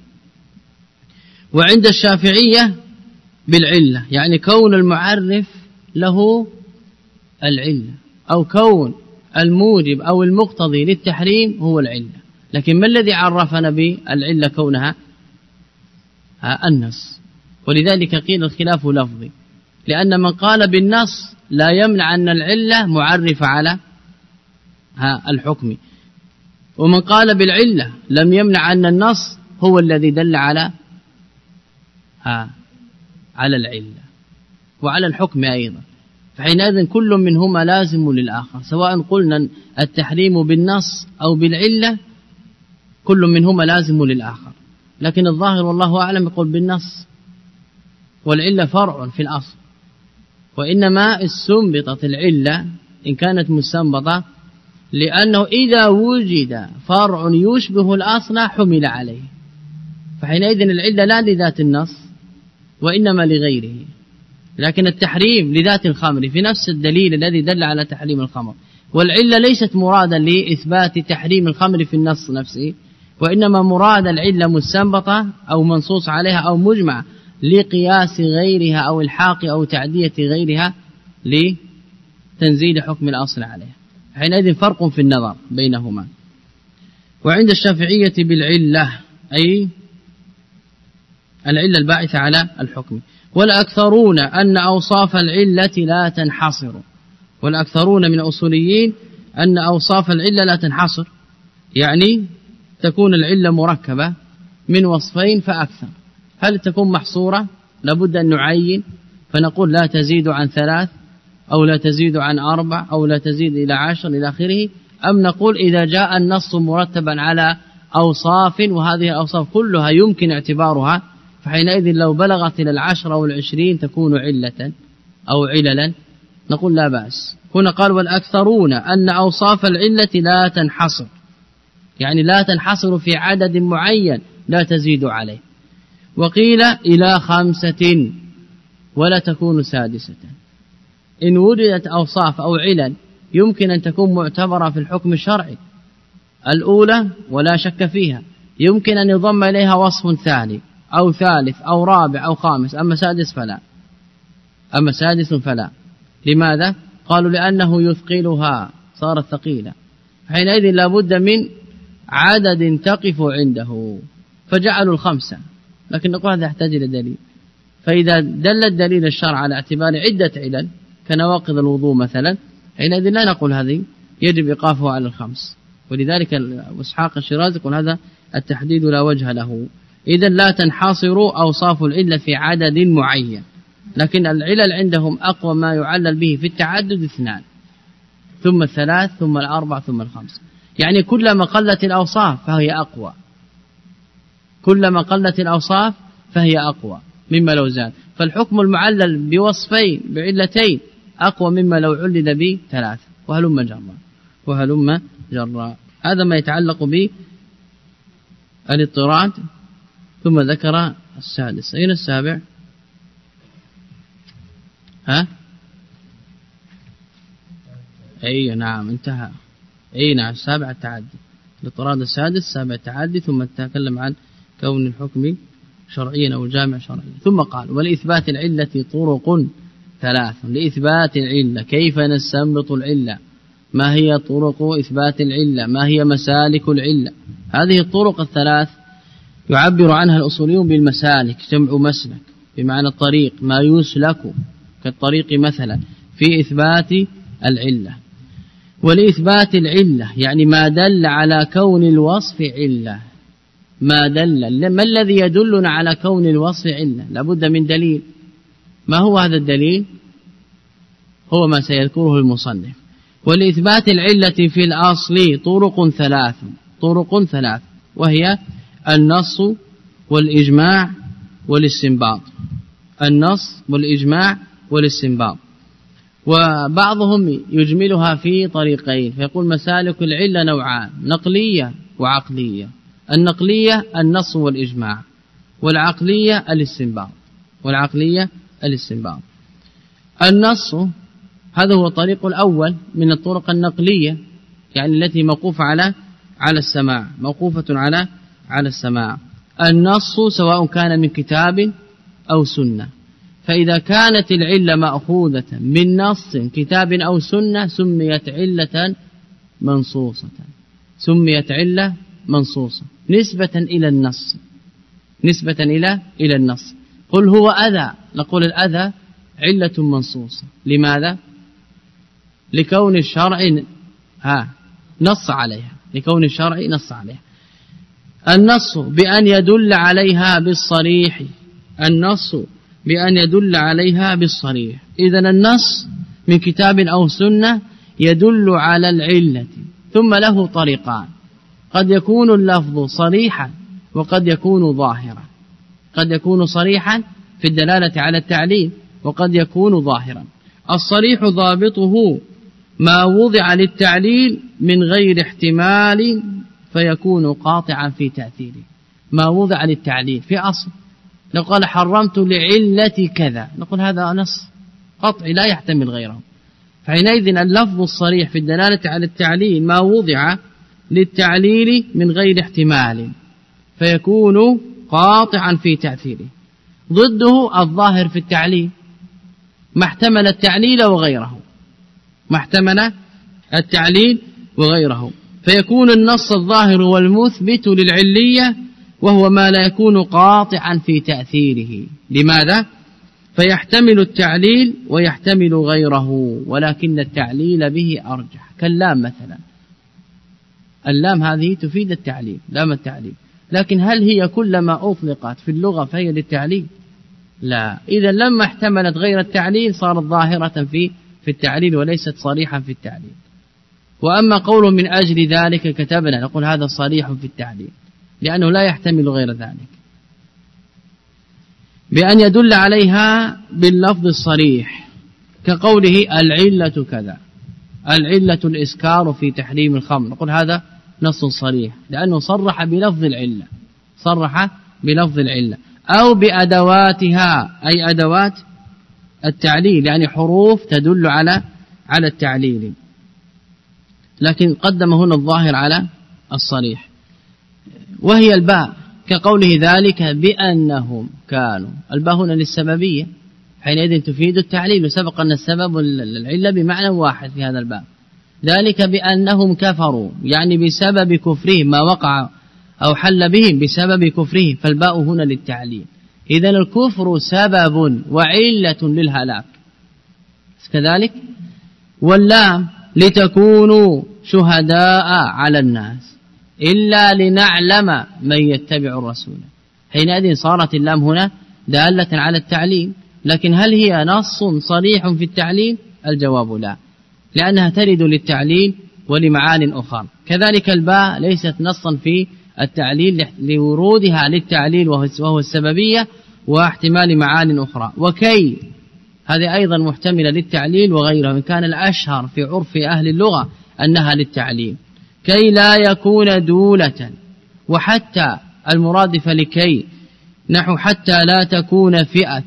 وعند الشافعية بالعلة يعني كون المعرف له العلة أو كون الموجب أو المقتضي للتحريم هو العلة. لكن ما الذي عرفنا بالعلة كونها؟ النص. ولذلك قيل الخلاف لفظي. لأن من قال بالنص لا يمنع أن العلة معرفة على الحكم. ومن قال بالعلة لم يمنع أن النص هو الذي دل على على العلة وعلى الحكم أيضا. فحينئذ كل منهما لازم للآخر سواء قلنا التحريم بالنص أو بالعلة كل منهما لازم للآخر. لكن الظاهر والله أعلم يقول بالنص والعلة فرع في الأصل. وإنما استنبطت العلة إن كانت مستنبطة لأنه إذا وجد فرع يشبه الأصل حمل عليه. فحينئذ العلة لا لذات النص وإنما لغيره. لكن التحريم لذات الخمر في نفس الدليل الذي دل على تحريم الخمر. والعلة ليست مرادا لإثبات تحريم الخمر في النص نفسه وإنما مراد العلة مستنبطة أو منصوص عليها أو مجمع لقياس غيرها أو إلحاق أو تعدية غيرها لتنزيل حكم الأصل عليها. حينئذ فرق في النظر بينهما. وعند الشافعية بالعلة أي العلة الباعثة على الحكم. والأكثرون أن أوصاف العلة لا تنحصر. والأكثرون من الأصوليين أن أوصاف العلة لا تنحصر. يعني تكون العلة مركبة من وصفين فأكثر. هل تكون محصورة؟ لابد أن نعين. فنقول لا تزيد عن ثلاث أو لا تزيد عن أربع أو لا تزيد إلى عشر إلى آخره. أم نقول إذا جاء النص مرتبا على أوصاف وهذه الأوصاف كلها يمكن اعتبارها فحينئذ لو بلغت إلى العشر أو العشرين تكون علة أو عللا نقول لا بأس. هنا قال والأكثرون أن أوصاف العلة لا تنحصر. يعني لا تنحصر في عدد معين لا تزيد عليه. وقيل إلى خمسة ولا تكون سادسة. إن وجدت أوصاف أو علل يمكن أن تكون معتبرة في الحكم الشرعي. الأولى ولا شك فيها يمكن أن يضم إليها وصف ثاني. أو ثالث أو رابع أو خامس أما سادس فلا. أما سادس فلا. لماذا؟ قالوا لأنه يثقلها صارت ثقيلة. حينئذ لابد من عدد تقف عنده. فجعلوا الخمسة. لكن نقول هذا يحتاج إلى دليل. فإذا دل الدليل الشرع على اعتبار عدة علل كنواقض الوضوء مثلا حينئذ لا نقول هذه يجب إيقافه على الخمس. ولذلك إسحاق الشيرازي يقول هذا التحديد لا وجه له. إذا لا تنحصر أوصاف العلة في عدد معين. لكن العلل عندهم أقوى ما يعلل به في التعدد اثنان. ثم الثلاث ثم الأربع ثم الخمس. يعني كلما قلت الأوصاف فهي أقوى. كلما قلت الأوصاف فهي أقوى مما لو زاد. فالحكم المعلل بوصفين بعلتين أقوى مما لو علل بثلاثة وهلم جرا. وهلم جرا. هذا ما يتعلق بالإضطراد ثم ذكر السادس. أين السابع؟ ها؟ أي نعم انتهى. أي نعم السابع التعدي. الاضطراد السادس السابع التعدي ثم تكلم عن كون الحكم شرعيا أو جامع شرعي ثم قال ولإثبات العلة طرق ثلاث. لإثبات العلة. كيف نستنبط العلة؟ ما هي طرق إثبات العلة؟ ما هي مسالك العلة؟ هذه الطرق الثلاث يعبر عنها الأصوليون بالمسالك جمع مسلك بمعنى الطريق ما يسلك كالطريق مثلا في إثبات العلة. ولإثبات العلة يعني ما دل على كون الوصف علة. ما دل ما الذي يدلنا على كون الوصف علة؟ لابد من دليل. ما هو هذا الدليل؟ هو ما سيذكره المصنف. ولإثبات العلة في الأصل طرق ثلاث طرق ثلاث وهي النص والإجماع والاستنباط. النص والإجماع والاستنباط. وبعضهم يجملها في طريقين فيقول مسالك العلة نوعان نقلية وعقلية. النقلية النص والإجماع والعقلية الاستنباط. والعقلية الاستنباط. النص هذا هو الطريق الأول من الطرق النقلية يعني التي موقوفة على على السماع موقوفة على على السماع. النص سواء كان من كتاب أو سنة. فإذا كانت العلة مأخوذة من نص كتاب أو سنة سميت علة منصوصة. سميت علة منصوصة. نسبة إلى النص. نسبة إلى إلى النص. قل هو أذى. نقول الأذى علة منصوصة. لماذا؟ لكون الشرع ها نص عليها. لكون الشرع نص عليها. النص بأن يدل عليها بالصريح. النص بأن يدل عليها بالصريح. إذا النص من كتاب أو سنة يدل على العلة ثم له طريقان. قد يكون اللفظ صريحا وقد يكون ظاهرا. قد يكون صريحا في الدلالة على التعليل وقد يكون ظاهرا. الصريح ضابطه ما وضع للتعليل من غير احتمال فيكون قاطعا في تأثيره. ما وضع للتعليل في أصل. لو قال حرمت لعلة كذا. نقول هذا نص قطعي لا يحتمل غيره. فحينئذ اللفظ الصريح في الدلالة على التعليل ما وضع للتعليل من غير احتمال. فيكون قاطعا في تأثيره. ضده الظاهر في التعليل. ما احتمل التعليل وغيره. ما احتمل التعليل وغيره. فيكون النص الظاهر والمثبت للعلية وهو ما لا يكون قاطعا في تأثيره. لماذا؟ فيحتمل التعليل ويحتمل غيره ولكن التعليل به أرجح. كاللام مثلا. اللام هذه تفيد التعليل لام التعليل. لكن هل هي كلما أطلقت في اللغة فهي للتعليل؟ لا. إذا لما احتملت غير التعليل صارت ظاهرة في في التعليل وليست صريحا في التعليل. وأما قول من أجل ذلك كتبنا نقول هذا صريح في التعليل لأنه لا يحتمل غير ذلك. بأن يدل عليها باللفظ الصريح كقوله العلة كذا العلة الإسكار في تحريم الخمر نقول هذا نص صريح لأنه صرح بلفظ العلة صرح بلفظ العلة أو بأدواتها أي أدوات التعليل يعني حروف تدل على على التعليل. لكن قدم هنا الظاهر على الصريح. وهي الباء كقوله ذلك بأنهم كانوا. الباء هنا للسببية حينئذ تفيد التعليل وسبق أن السبب العلة بمعنى واحد في هذا الباب ذلك بأنهم كفروا يعني بسبب كفرهم ما وقع أو حل بهم بسبب كفرهم فالباء هنا للتعليل. إذا الكفر سبب وعلة للهلاك. كذلك واللام لتكونوا شهداء على الناس إلا لنعلم من يتبع الرسول. حينئذ صارت اللام هنا دالة على التعليم لكن هل هي نص صريح في التعليل الجواب لا لأنها ترد للتعليل ولمعان أخرى كذلك الباء ليست نصا في التعليل لورودها للتعليل وهو السببية واحتمال معان أخرى. وكي هذه أيضا محتملة للتعليل وغيرها من كان الأشهر في عرف أهل اللغة أنها للتعليل كي لا يكون دولة وحتى المرادف لكي نحو حتى لا تكون فئة.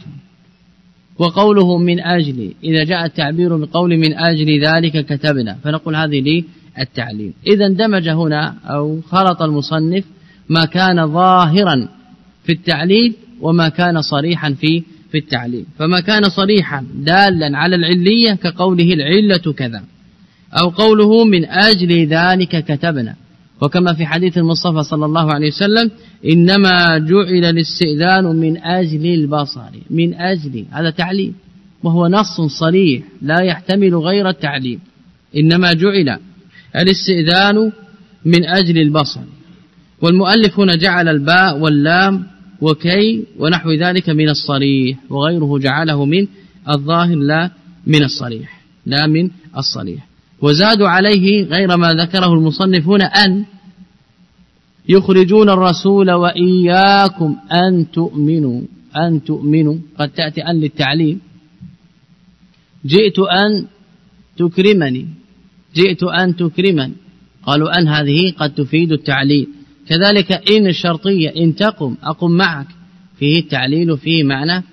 وقوله من أجل إذا جاء التعبير بقول من أجل ذلك كتبنا فنقول هذه للتعليل إذا اندمج هنا أو خلط المصنف ما كان ظاهرا في التعليل وما كان صريحا في في التعليل فما كان صريحا دالا على العلية كقوله العلة كذا. أو قوله من أجل ذلك كتبنا. وكما في حديث المصطفى صلى الله عليه وسلم إنما جعل الاستئذان من أجل البصر من أجل هذا تعليم. وهو نص صريح لا يحتمل غير التعليم. إنما جعل الاستئذان من أجل البصر. والمؤلف هنا جعل الباء واللام وكي ونحو ذلك من الصريح وغيره جعله من الظاهر لا من الصريح لا من الصريح. وزادوا عليه غير ما ذكره المصنف هنا أن يخرجون الرسول وإياكم أن تؤمنوا أن تؤمنوا. قد تأتي أن للتعليم. جئت أن تكرمني. جئت أن تكرمني. قالوا أن هذه قد تفيد التعليل. كذلك إن الشرطية إن تقم أقم معك. فيه التعليل وفيه معنى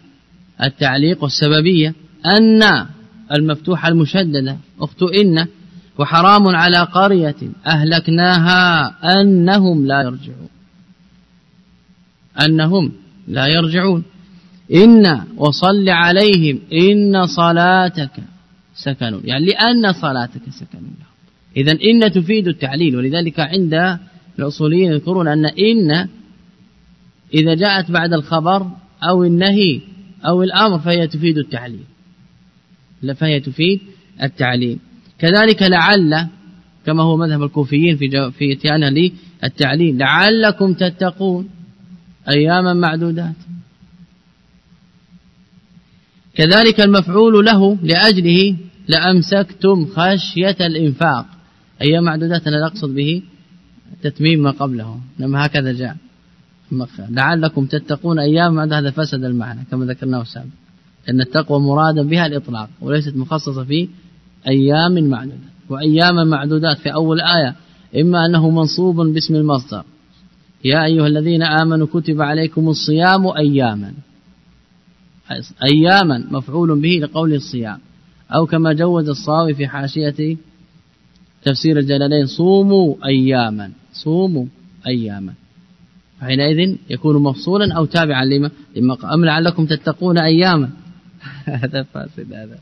التعليق والسببية أن المفتوحة المشددة. أخت إن وحرام على قرية أهلكناها أنهم لا يرجعون. أنهم لا يرجعون. إن وصل عليهم. إن صلاتك سكن. يعني لأن صلاتك سكن. لهم إذا إن تفيد التعليل. ولذلك عند الأصوليين يذكرون أن إن إذا جاءت بعد الخبر أو النهي أو الأمر فهي تفيد التعليل. فهي تفيد التعليل كذلك لعل كما هو مذهب الكوفيين في في اتيانها للتعليل لعلكم تتقون أياما معدودات. كذلك المفعول له لأجله لأمسكتم خشية الإنفاق. أيام معدودات أنا أقصد به تتميم ما قبله لما هكذا جاء. لعلكم تتقون أيام هذا فسد المعنى كما ذكرناه سابقا. أن التقوى مرادا بها الإطلاق وليست مخصصة في أيام معدودات وأيام معدودات في أول آية إما أنه منصوب باسم المصدر. يا أيها الذين آمنوا كتب عليكم الصيام أياما. أياما مفعول به لقول الصيام. أو كما جوز الصاوي في حاشية تفسير الجلالين صوموا أياما. صوموا أياما. حينئذ يكون مفصولا أو تابعا لما لما أم لعلكم تتقون أياما. هذا فاسد هذا.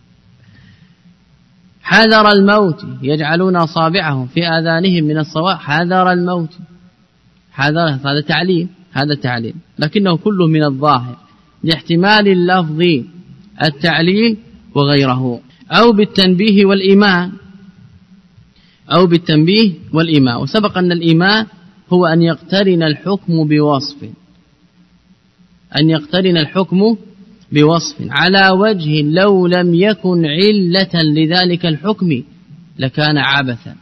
حذر الموت يجعلون أصابعهم في آذانهم من الصواء حذر الموت. حذر هذا تعليم هذا تعليم. لكنه كله من الظاهر لاحتمال اللفظ التعليل وغيره. أو بالتنبيه والإيمان. أو بالتنبيه والإيماء وسبق أن الإيماء هو أن يقترن الحكم بوصف. أن يقترن الحكم بوصف. على وجه لو لم يكن علة لذلك الحكم لكان عبثا.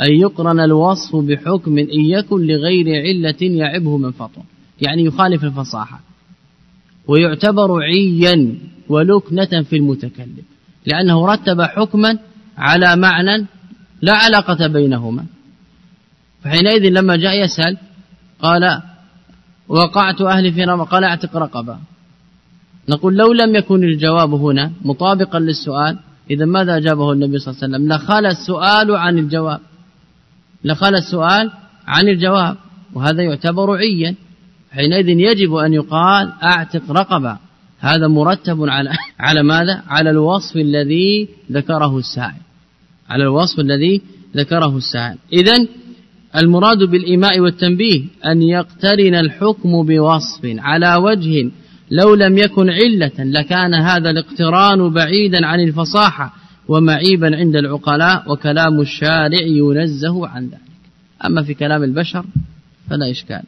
أن يقرن الوصف بحكم إن يكن لغير علة يعبه من فطر. يعني يخالف الفصاحة. ويعتبر عيا ولكنة في المتكلم. لأنه رتب حكما على معنى لا علاقة بينهما. فحينئذ لما جاء يسأل قال وقعت أهلي في رمى قال اعتق رقبة. نقول لو لم يكن الجواب هنا مطابقا للسؤال إذا ماذا أجابه النبي صلى الله عليه وسلم؟ لخال السؤال عن الجواب. لخال السؤال عن الجواب وهذا يعتبر عيا حينئذ يجب أن يقال أعتق رقبة. هذا مرتب على على ماذا؟ على الوصف الذي ذكره السائل. على الوصف الذي ذكره السائل. إذا المراد بالإيماء والتنبيه أن يقترن الحكم بوصف على وجه لو لم يكن علة لكان هذا الاقتران بعيدا عن الفصاحة ومعيبا عند العقلاء وكلام الشارع ينزه عن ذلك. أما في كلام البشر فلا إشكال.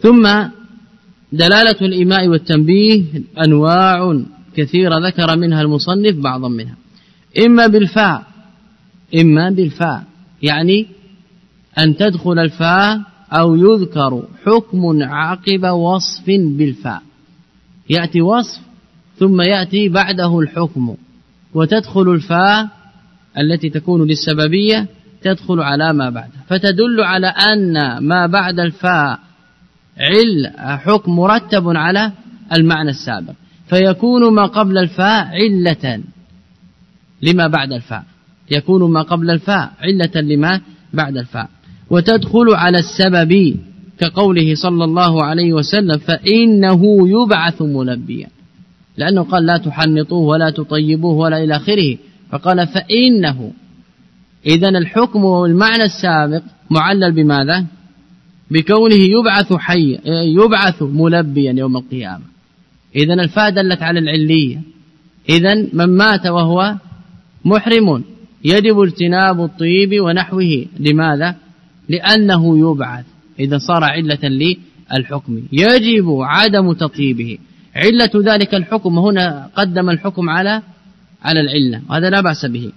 ثم دلالة الإيماء والتنبيه أنواع كثيرة ذكر منها المصنف بعضا منها. إما بالفاء إما بالفاء يعني أن تدخل الفاء أو يذكر حكم عقب وصف بالفاء. يأتي وصف ثم يأتي بعده الحكم وتدخل الفاء التي تكون للسببية تدخل على ما بعدها. فتدل على أن ما بعد الفاء عل حكم مرتب على المعنى السابق. فيكون ما قبل الفاء علة لما بعد الفاء يكون ما قبل الفاء علة لما بعد الفاء وتدخل على السبب كقوله صلى الله عليه وسلم فإنه يبعث ملبيا لأنه قال لا تحنطوه ولا تطيبوه ولا إلى آخره. فقال فإنه. إذا الحكم والمعنى السابق معلل بماذا؟ بكونه يبعث حي يبعث ملبيا يوم القيامة. إذا الفاء دلت على العلية. إذا من مات وهو محرم يجب اجتناب الطيب ونحوه. لماذا؟ لأنه يبعث. إذا صار علة للحكم. يجب عدم تطيبه. علة ذلك الحكم. هنا قدم الحكم على على العلة. وهذا لا بأس به.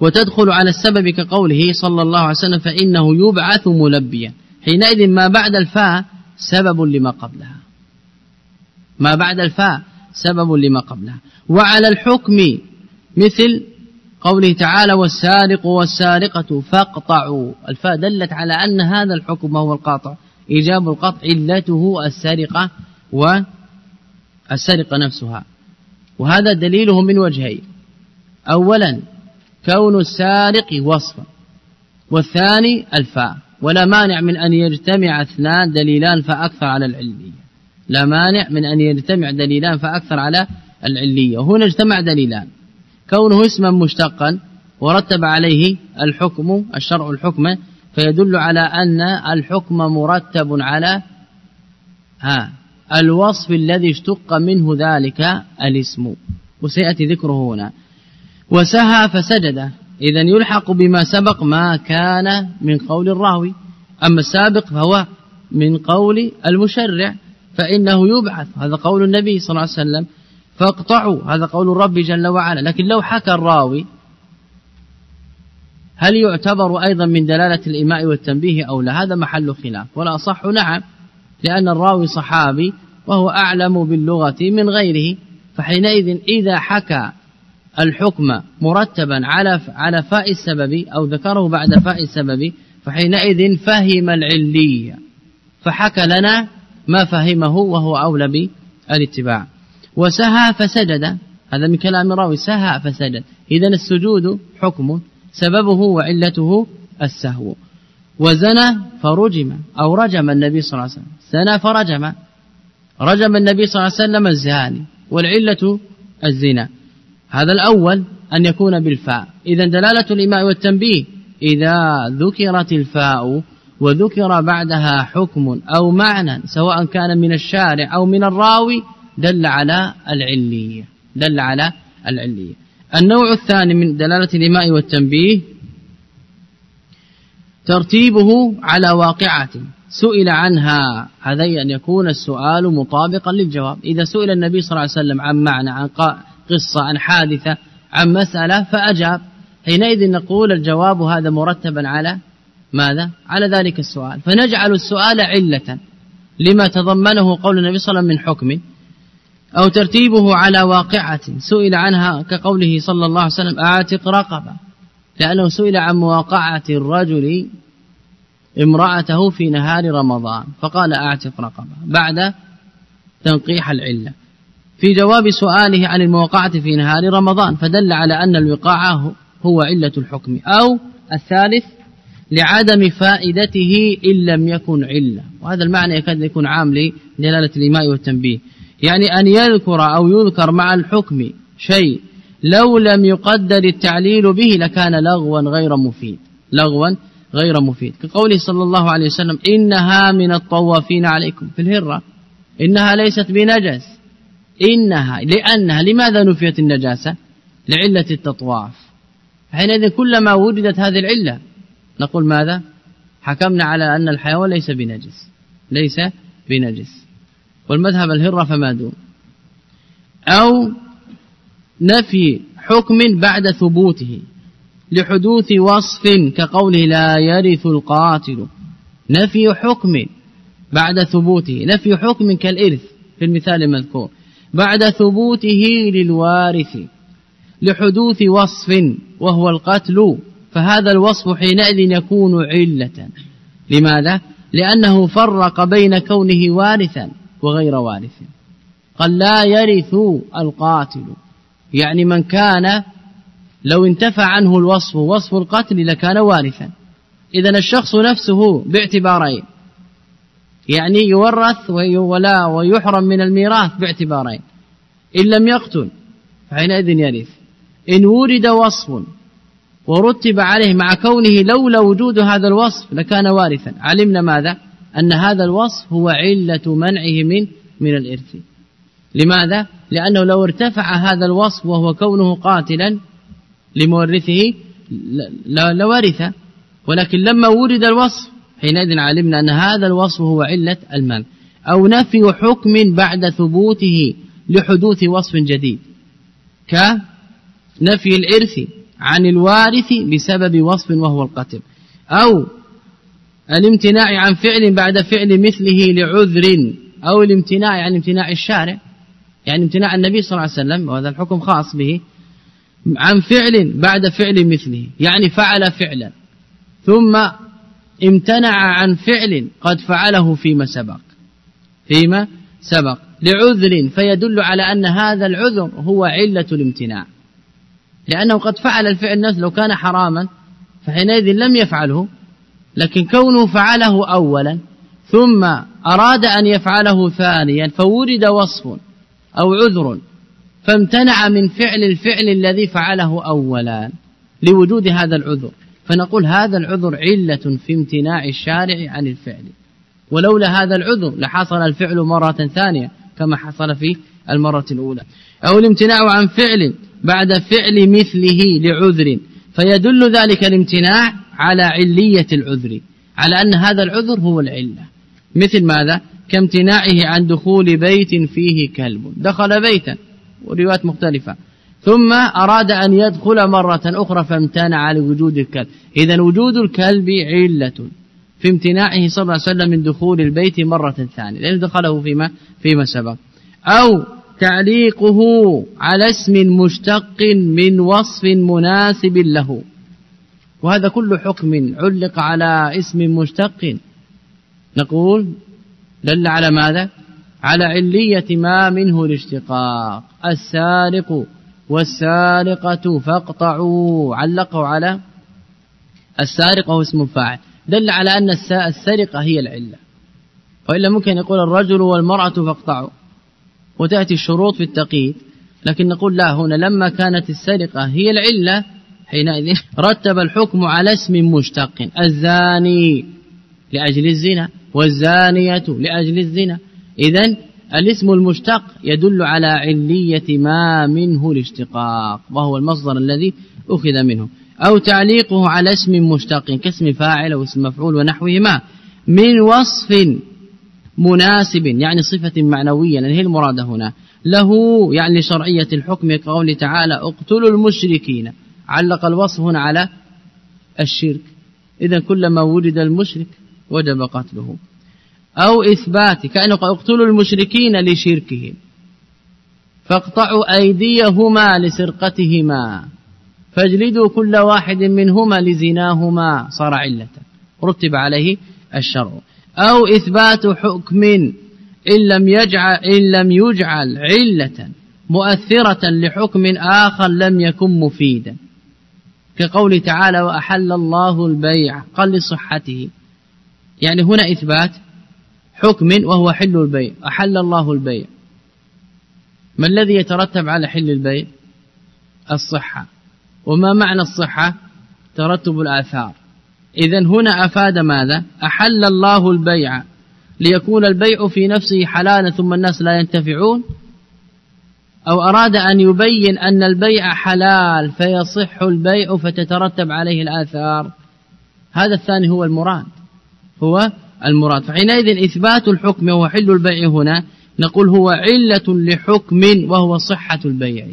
وتدخل على السبب كقوله صلى الله عليه وسلم فإنه يبعث ملبيا. حينئذ ما بعد الفاء سبب لما قبلها. ما بعد الفاء سبب لما قبلها. وعلى الحكم مثل قوله تعالى والسارق والسارقة فاقطعوا. الفاء دلت على أن هذا الحكم هو القاطع إيجاب القطع علته السرقة والسرقة نفسها. وهذا دليله من وجهين. أولا كون السارق وصفا. والثاني الفاء. ولا مانع من أن يجتمع اثنان دليلان فأكثر على العلمية. لا مانع من أن يجتمع دليلان فأكثر على العلية وهنا اجتمع دليلان. كونه اسما مشتقا ورتب عليه الحكم الشرع الحكم فيدل على أن الحكم مرتب على ها الوصف الذي اشتق منه ذلك الاسم. وسيأتي ذكره هنا. وسهى فسجد. إذا يلحق بما سبق ما كان من قول الراوي. أما السابق فهو من قول المشرع فإنه يبعث. هذا قول النبي صلى الله عليه وسلم. فاقطعوا. هذا قول الرب جل وعلا. لكن لو حكى الراوي هل يعتبر أيضا من دلالة الإماء والتنبيه أو لا؟ هذا محل خلاف. ولا صح نعم لأن الراوي صحابي وهو أعلم باللغة من غيره. فحينئذ إذا حكى الحكم مرتبا على على فاء السبب أو ذكره بعد فاء السبب فحينئذ فهم العلية فحكى لنا ما فهمه وهو أولى بالاتباع. وسهى فسجد هذا من كلام الراوي سهى فسجد إذا السجود حكم. سببه وعلته السهو. وزنى فرجم أو رجم النبي صلى الله عليه وسلم. زنى فرجم. رجم النبي صلى الله عليه وسلم الزاني والعلة الزنا. هذا الأول أن يكون بالفاء. إذا دلالة الإماء والتنبيه. إذا ذكرت الفاء وذكر بعدها حكم أو معنى سواء كان من الشارع أو من الراوي دل على العلية دل على العلية النوع الثاني من دلالة الإماء والتنبيه ترتيبه على واقعة سئل عنها هذا أن يكون السؤال مطابقا للجواب. إذا سئل النبي صلى الله عليه وسلم عن معنى عن قصة عن حادثة عن مسألة فأجاب. حينئذ نقول الجواب هذا مرتبا على ماذا؟ على ذلك السؤال. فنجعل السؤال علة لما تضمنه قول النبي صلى الله عليه وسلم من حكم أو ترتيبه على واقعة. سئل عنها كقوله صلى الله عليه وسلم أعتق رقبة. لأنه سئل عن مواقعة الرجل امرأته في نهار رمضان فقال أعتق رقبة. بعد تنقيح العلة. في جواب سؤاله عن الموقعة في نهار رمضان فدل على أن الوقاعة هو علة الحكم. أو الثالث لعدم فائدته إن لم يكن علة. وهذا المعنى يكاد يكون عام لدلالة الإماء والتنبيه. يعني أن يذكر أو يذكر مع الحكم شيء لو لم يقدر التعليل به لكان لغوا غير مفيد. لغوا غير مفيد. كقوله صلى الله عليه وسلم إنها من الطوافين عليكم. في الهرة إنها ليست بنجس. إنها لأنها لماذا نفيت النجاسة؟ لعلة التطواف. حينئذ كلما وجدت هذه العلة نقول ماذا؟ حكمنا على أن الحيوان ليس بنجس. ليس بنجس. والمذهب الهرة فما دون. أو نفي حكم بعد ثبوته لحدوث وصف كقوله لا يرث القاتل. نفي حكم بعد ثبوته نفي حكم كالإرث في المثال المذكور. بعد ثبوته للوارث لحدوث وصف وهو القتل فهذا الوصف حينئذ يكون علة. لماذا؟ لأنه فرق بين كونه وارثا وغير وارث. قال لا يرث القاتل. يعني من كان لو انتفى عنه الوصف وصف القتل لكان وارثا. إذا الشخص نفسه باعتبارين. يعني يورث ولا ويحرم من الميراث باعتبارين. إن لم يقتل فحينئذ يرث. إن ورد وصف ورتب عليه مع كونه لولا وجود هذا الوصف لكان وارثا. علمنا ماذا؟ أن هذا الوصف هو علة منعه من من الإرث. لماذا؟ لأنه لو ارتفع هذا الوصف وهو كونه قاتلا لمورثه لورث. ولكن لما ورد الوصف حينئذ علمنا أن هذا الوصف هو علة المنع أو نفي حكم بعد ثبوته لحدوث وصف جديد. كنفي الإرث عن الوارث بسبب وصف وهو القتل أو الامتناع عن فعل بعد فعل مثله لعذر أو الامتناع عن امتناع الشارع. يعني امتناع النبي صلى الله عليه وسلم وهذا الحكم خاص به عن فعل بعد فعل مثله يعني فعل فعلا. ثم امتنع عن فعل قد فعله فيما سبق. فيما سبق. لعذر فيدل على أن هذا العذر هو علة الامتناع. لأنه قد فعل الفعل نفسه لو كان حراما فحينئذ لم يفعله لكن كونه فعله أولا ثم أراد أن يفعله ثانيا فورد وصف أو عذر فامتنع من فعل الفعل الذي فعله أولا لوجود هذا العذر. فنقول هذا العذر علة في امتناع الشارع عن الفعل. ولولا هذا العذر لحصل الفعل مرة ثانية كما حصل في المرة الأولى. أو الامتناع عن فعل بعد فعل مثله لعذر. فيدل ذلك الامتناع على علية العذر على أن هذا العذر هو العلة. مثل ماذا؟ كامتناعه عن دخول بيت فيه كلب. دخل بيتا وروايات مختلفة. ثم أراد أن يدخل مرة أخرى فامتنع لوجود الكلب. إذا وجود الكلب علة في امتناعه صلى الله عليه وسلم من دخول البيت مرة ثانية لأنه دخله فيما, فيما سبق. أو تعليقه على اسم مشتق من وصف مناسب له. وهذا كل حكم علق على اسم مشتق. نقول دل على ماذا؟ على علية ما منه الاشتقاق. السارق والسارقة فاقطعوا. علقوا على السارق وهو اسم فاعل. دل على أن السرقة هي العلة. وإلا ممكن يقول الرجل والمرأة فاقطعوا. وتأتي الشروط في التقييد. لكن نقول لا هنا لما كانت السرقة هي العلة حينئذ رتب الحكم على اسم مشتق. الزاني لأجل الزنا والزانية لأجل الزنا. إذا الاسم المشتق يدل على علية ما منه الاشتقاق وهو المصدر الذي أخذ منه. أو تعليقه على اسم مشتق كاسم فاعل أو اسم مفعول ونحوهما. من وصف مناسب يعني صفة معنوية لأن هي المراد هنا. له يعني شرعية الحكم كقوله تعالى اقتلوا المشركين علق الوصف هنا على الشرك. إذا كلما وجد المشرك وجب قتله. أو إثبات كأنه اقتلوا المشركين لشركهم. فاقطعوا أيديهما لسرقتهما. فاجلدوا كل واحد منهما لزناهما. صار علة. رتب عليه الشرع. أو إثبات حكم إن لم يجعل, إن لم يجعل علة مؤثرة لحكم آخر لم يكن مفيدا. كقول تعالى وأحل الله البيع قال لصحته. يعني هنا إثبات حكم وهو حل البيع أحل الله البيع. ما الذي يترتب على حل البيع؟ الصحة. وما معنى الصحة؟ ترتب الآثار. إذا هنا أفاد ماذا؟ أحل الله البيع ليكون البيع في نفسه حلالا ثم الناس لا ينتفعون أو أراد أن يبين أن البيع حلال فيصح البيع فتترتب عليه الآثار. هذا الثاني هو المراد. هو المراد. فحينئذ إثبات الحكم وهو حل البيع هنا نقول هو علة لحكم وهو صحة البيع.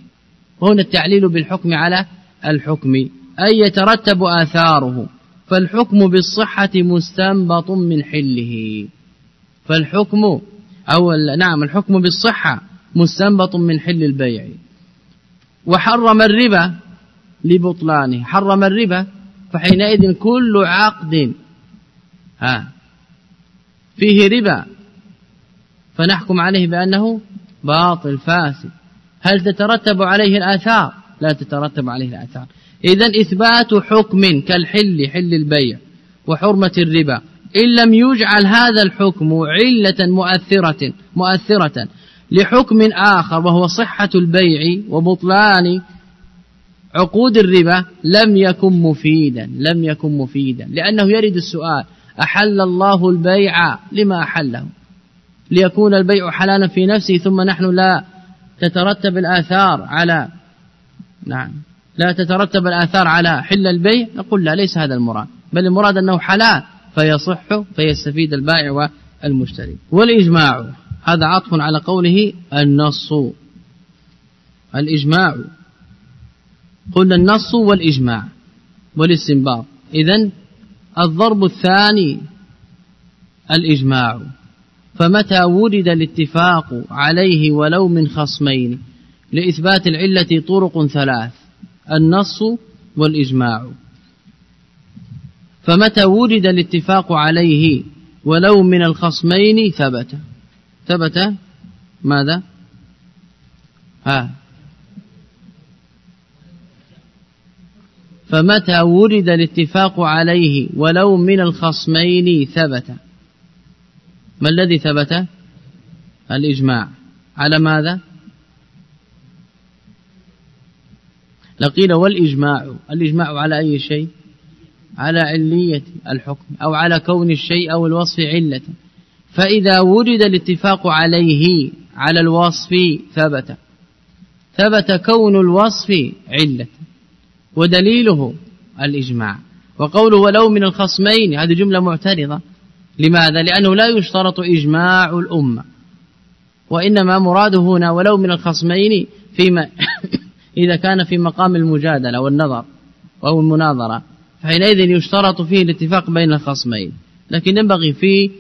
وهنا التعليل بالحكم على الحكم. أي يترتب آثاره. فالحكم بالصحة مستنبط من حله. فالحكم أو نعم الحكم بالصحة مستنبط من حل البيع. وحرم الربا لبطلانه. حرم الربا فحينئذ كل عقد. ها. فيه ربا. فنحكم عليه بأنه باطل فاسد. هل تترتب عليه الآثار؟ لا تترتب عليه الآثار. إذا إثبات حكم كالحل حل البيع وحرمة الربا. إن لم يجعل هذا الحكم علة مؤثرة مؤثرة لحكم آخر وهو صحة البيع وبطلان عقود الربا لم يكن مفيدا لم يكن مفيدا. لأنه يرد السؤال أحل الله البيع؟ لما أحله؟ ليكون البيع حلالا في نفسه ثم نحن لا تترتب الآثار على نعم لا تترتب الآثار على حل البيع؟ نقول لا ليس هذا المراد. بل المراد أنه حلال فيصح فيستفيد البائع والمشتري. والإجماع هذا عطف على قوله النص الإجماع. قلنا النص والإجماع والاستنباط. إذن الضرب الثاني الإجماع. فمتى ورد الاتفاق عليه ولو من خصمين؟ لإثبات العلة طرق ثلاث النص والإجماع. فمتى وجد الاتفاق عليه ولو من الخصمين؟ ثبت. ثبت ماذا؟ ها. فمتى ورد الاتفاق عليه ولو من الخصمين ثبت؟ ما الذي ثبت؟ الإجماع. على ماذا؟ لقيل والإجماع. الإجماع على أي شيء؟ على علية الحكم أو على كون الشيء أو الوصف علة. فإذا وجد الاتفاق عليه على الوصف ثبت. ثبت كون الوصف علة ودليله الإجماع. وقوله ولو من الخصمين هذه جملة معترضة. لماذا؟ لأنه لا يشترط إجماع الأمة. وإنما مراده هنا ولو من الخصمين فيما إذا كان في مقام المجادلة والنظر أو المناظرة. فحينئذ يشترط فيه الاتفاق بين الخصمين. لكن ينبغي في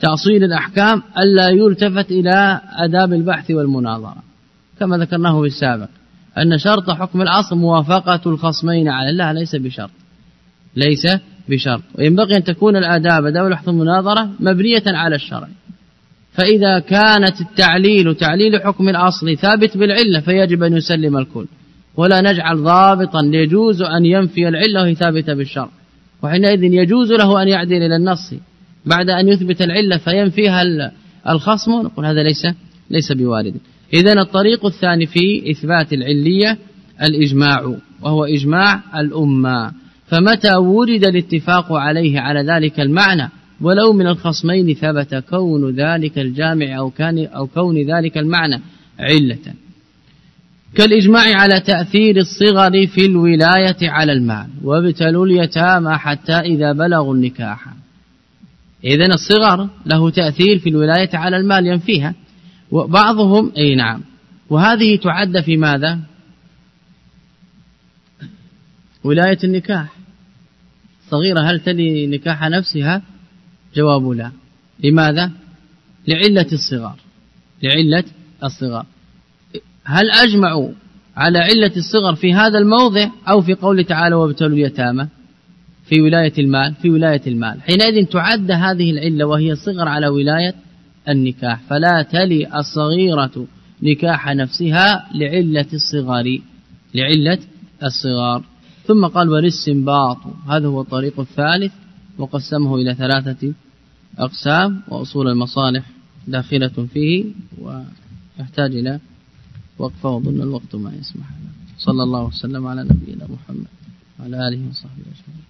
تأصيل الأحكام ألا يلتفت إلى أداب البحث والمناظرة كما ذكرناه في السابق. أن شرط حكم الأصل موافقة الخصمين على الله ليس بشرط. ليس بشرط. وينبغي أن تكون الآداب أداب البحث والمناظرة مبنية على الشرع. فإذا كانت التعليل تعليل حكم الأصل ثابت بالعلة فيجب أن يسلم الكل. ولا نجعل ضابطا يجوز أن ينفي العلة وهي ثابتة بالشرع. وحينئذ يجوز له أن يعدل إلى النص. بعد أن يثبت العلة فينفيها الخصم؟ نقول هذا ليس ليس بوارد. إذا الطريق الثاني في إثبات العلية الإجماع وهو إجماع الأمة. فمتى ورد الاتفاق عليه على ذلك المعنى؟ ولو من الخصمين ثبت كون ذلك الجامع أو, كان أو كون ذلك المعنى علة. كالإجماع على تأثير الصغر في الولاية على المال وابتلوا اليتامى حتى إذا بلغوا النكاح. إذا الصغر له تأثير في الولاية على المال ينفيها. وبعضهم أي نعم. وهذه تعد في ماذا؟ ولاية النكاح. صغيرة هل تلي نكاح نفسها؟ جواب لا. لماذا؟ لعلة الصغار. لعلة الصغار. هل أجمعوا على علة الصغر في هذا الموضع أو في قول تعالى وابتلوا اليتامى؟ في ولاية المال في ولاية المال. حينئذ تعد هذه العلة وهي صغر على ولاية النكاح. فلا تلي الصغيرة نكاح نفسها لعلة الصغر لعلة الصغار. ثم قال والاستنباط. هذا هو الطريق الثالث وقسمه إلى ثلاثة أقسام وأصول المصالح داخلة فيه ويحتاج إلى وقفة وظن الوقت ما يسمح صلى الله وسلم على نبينا محمد وعلى آله وصحبه أجمعين.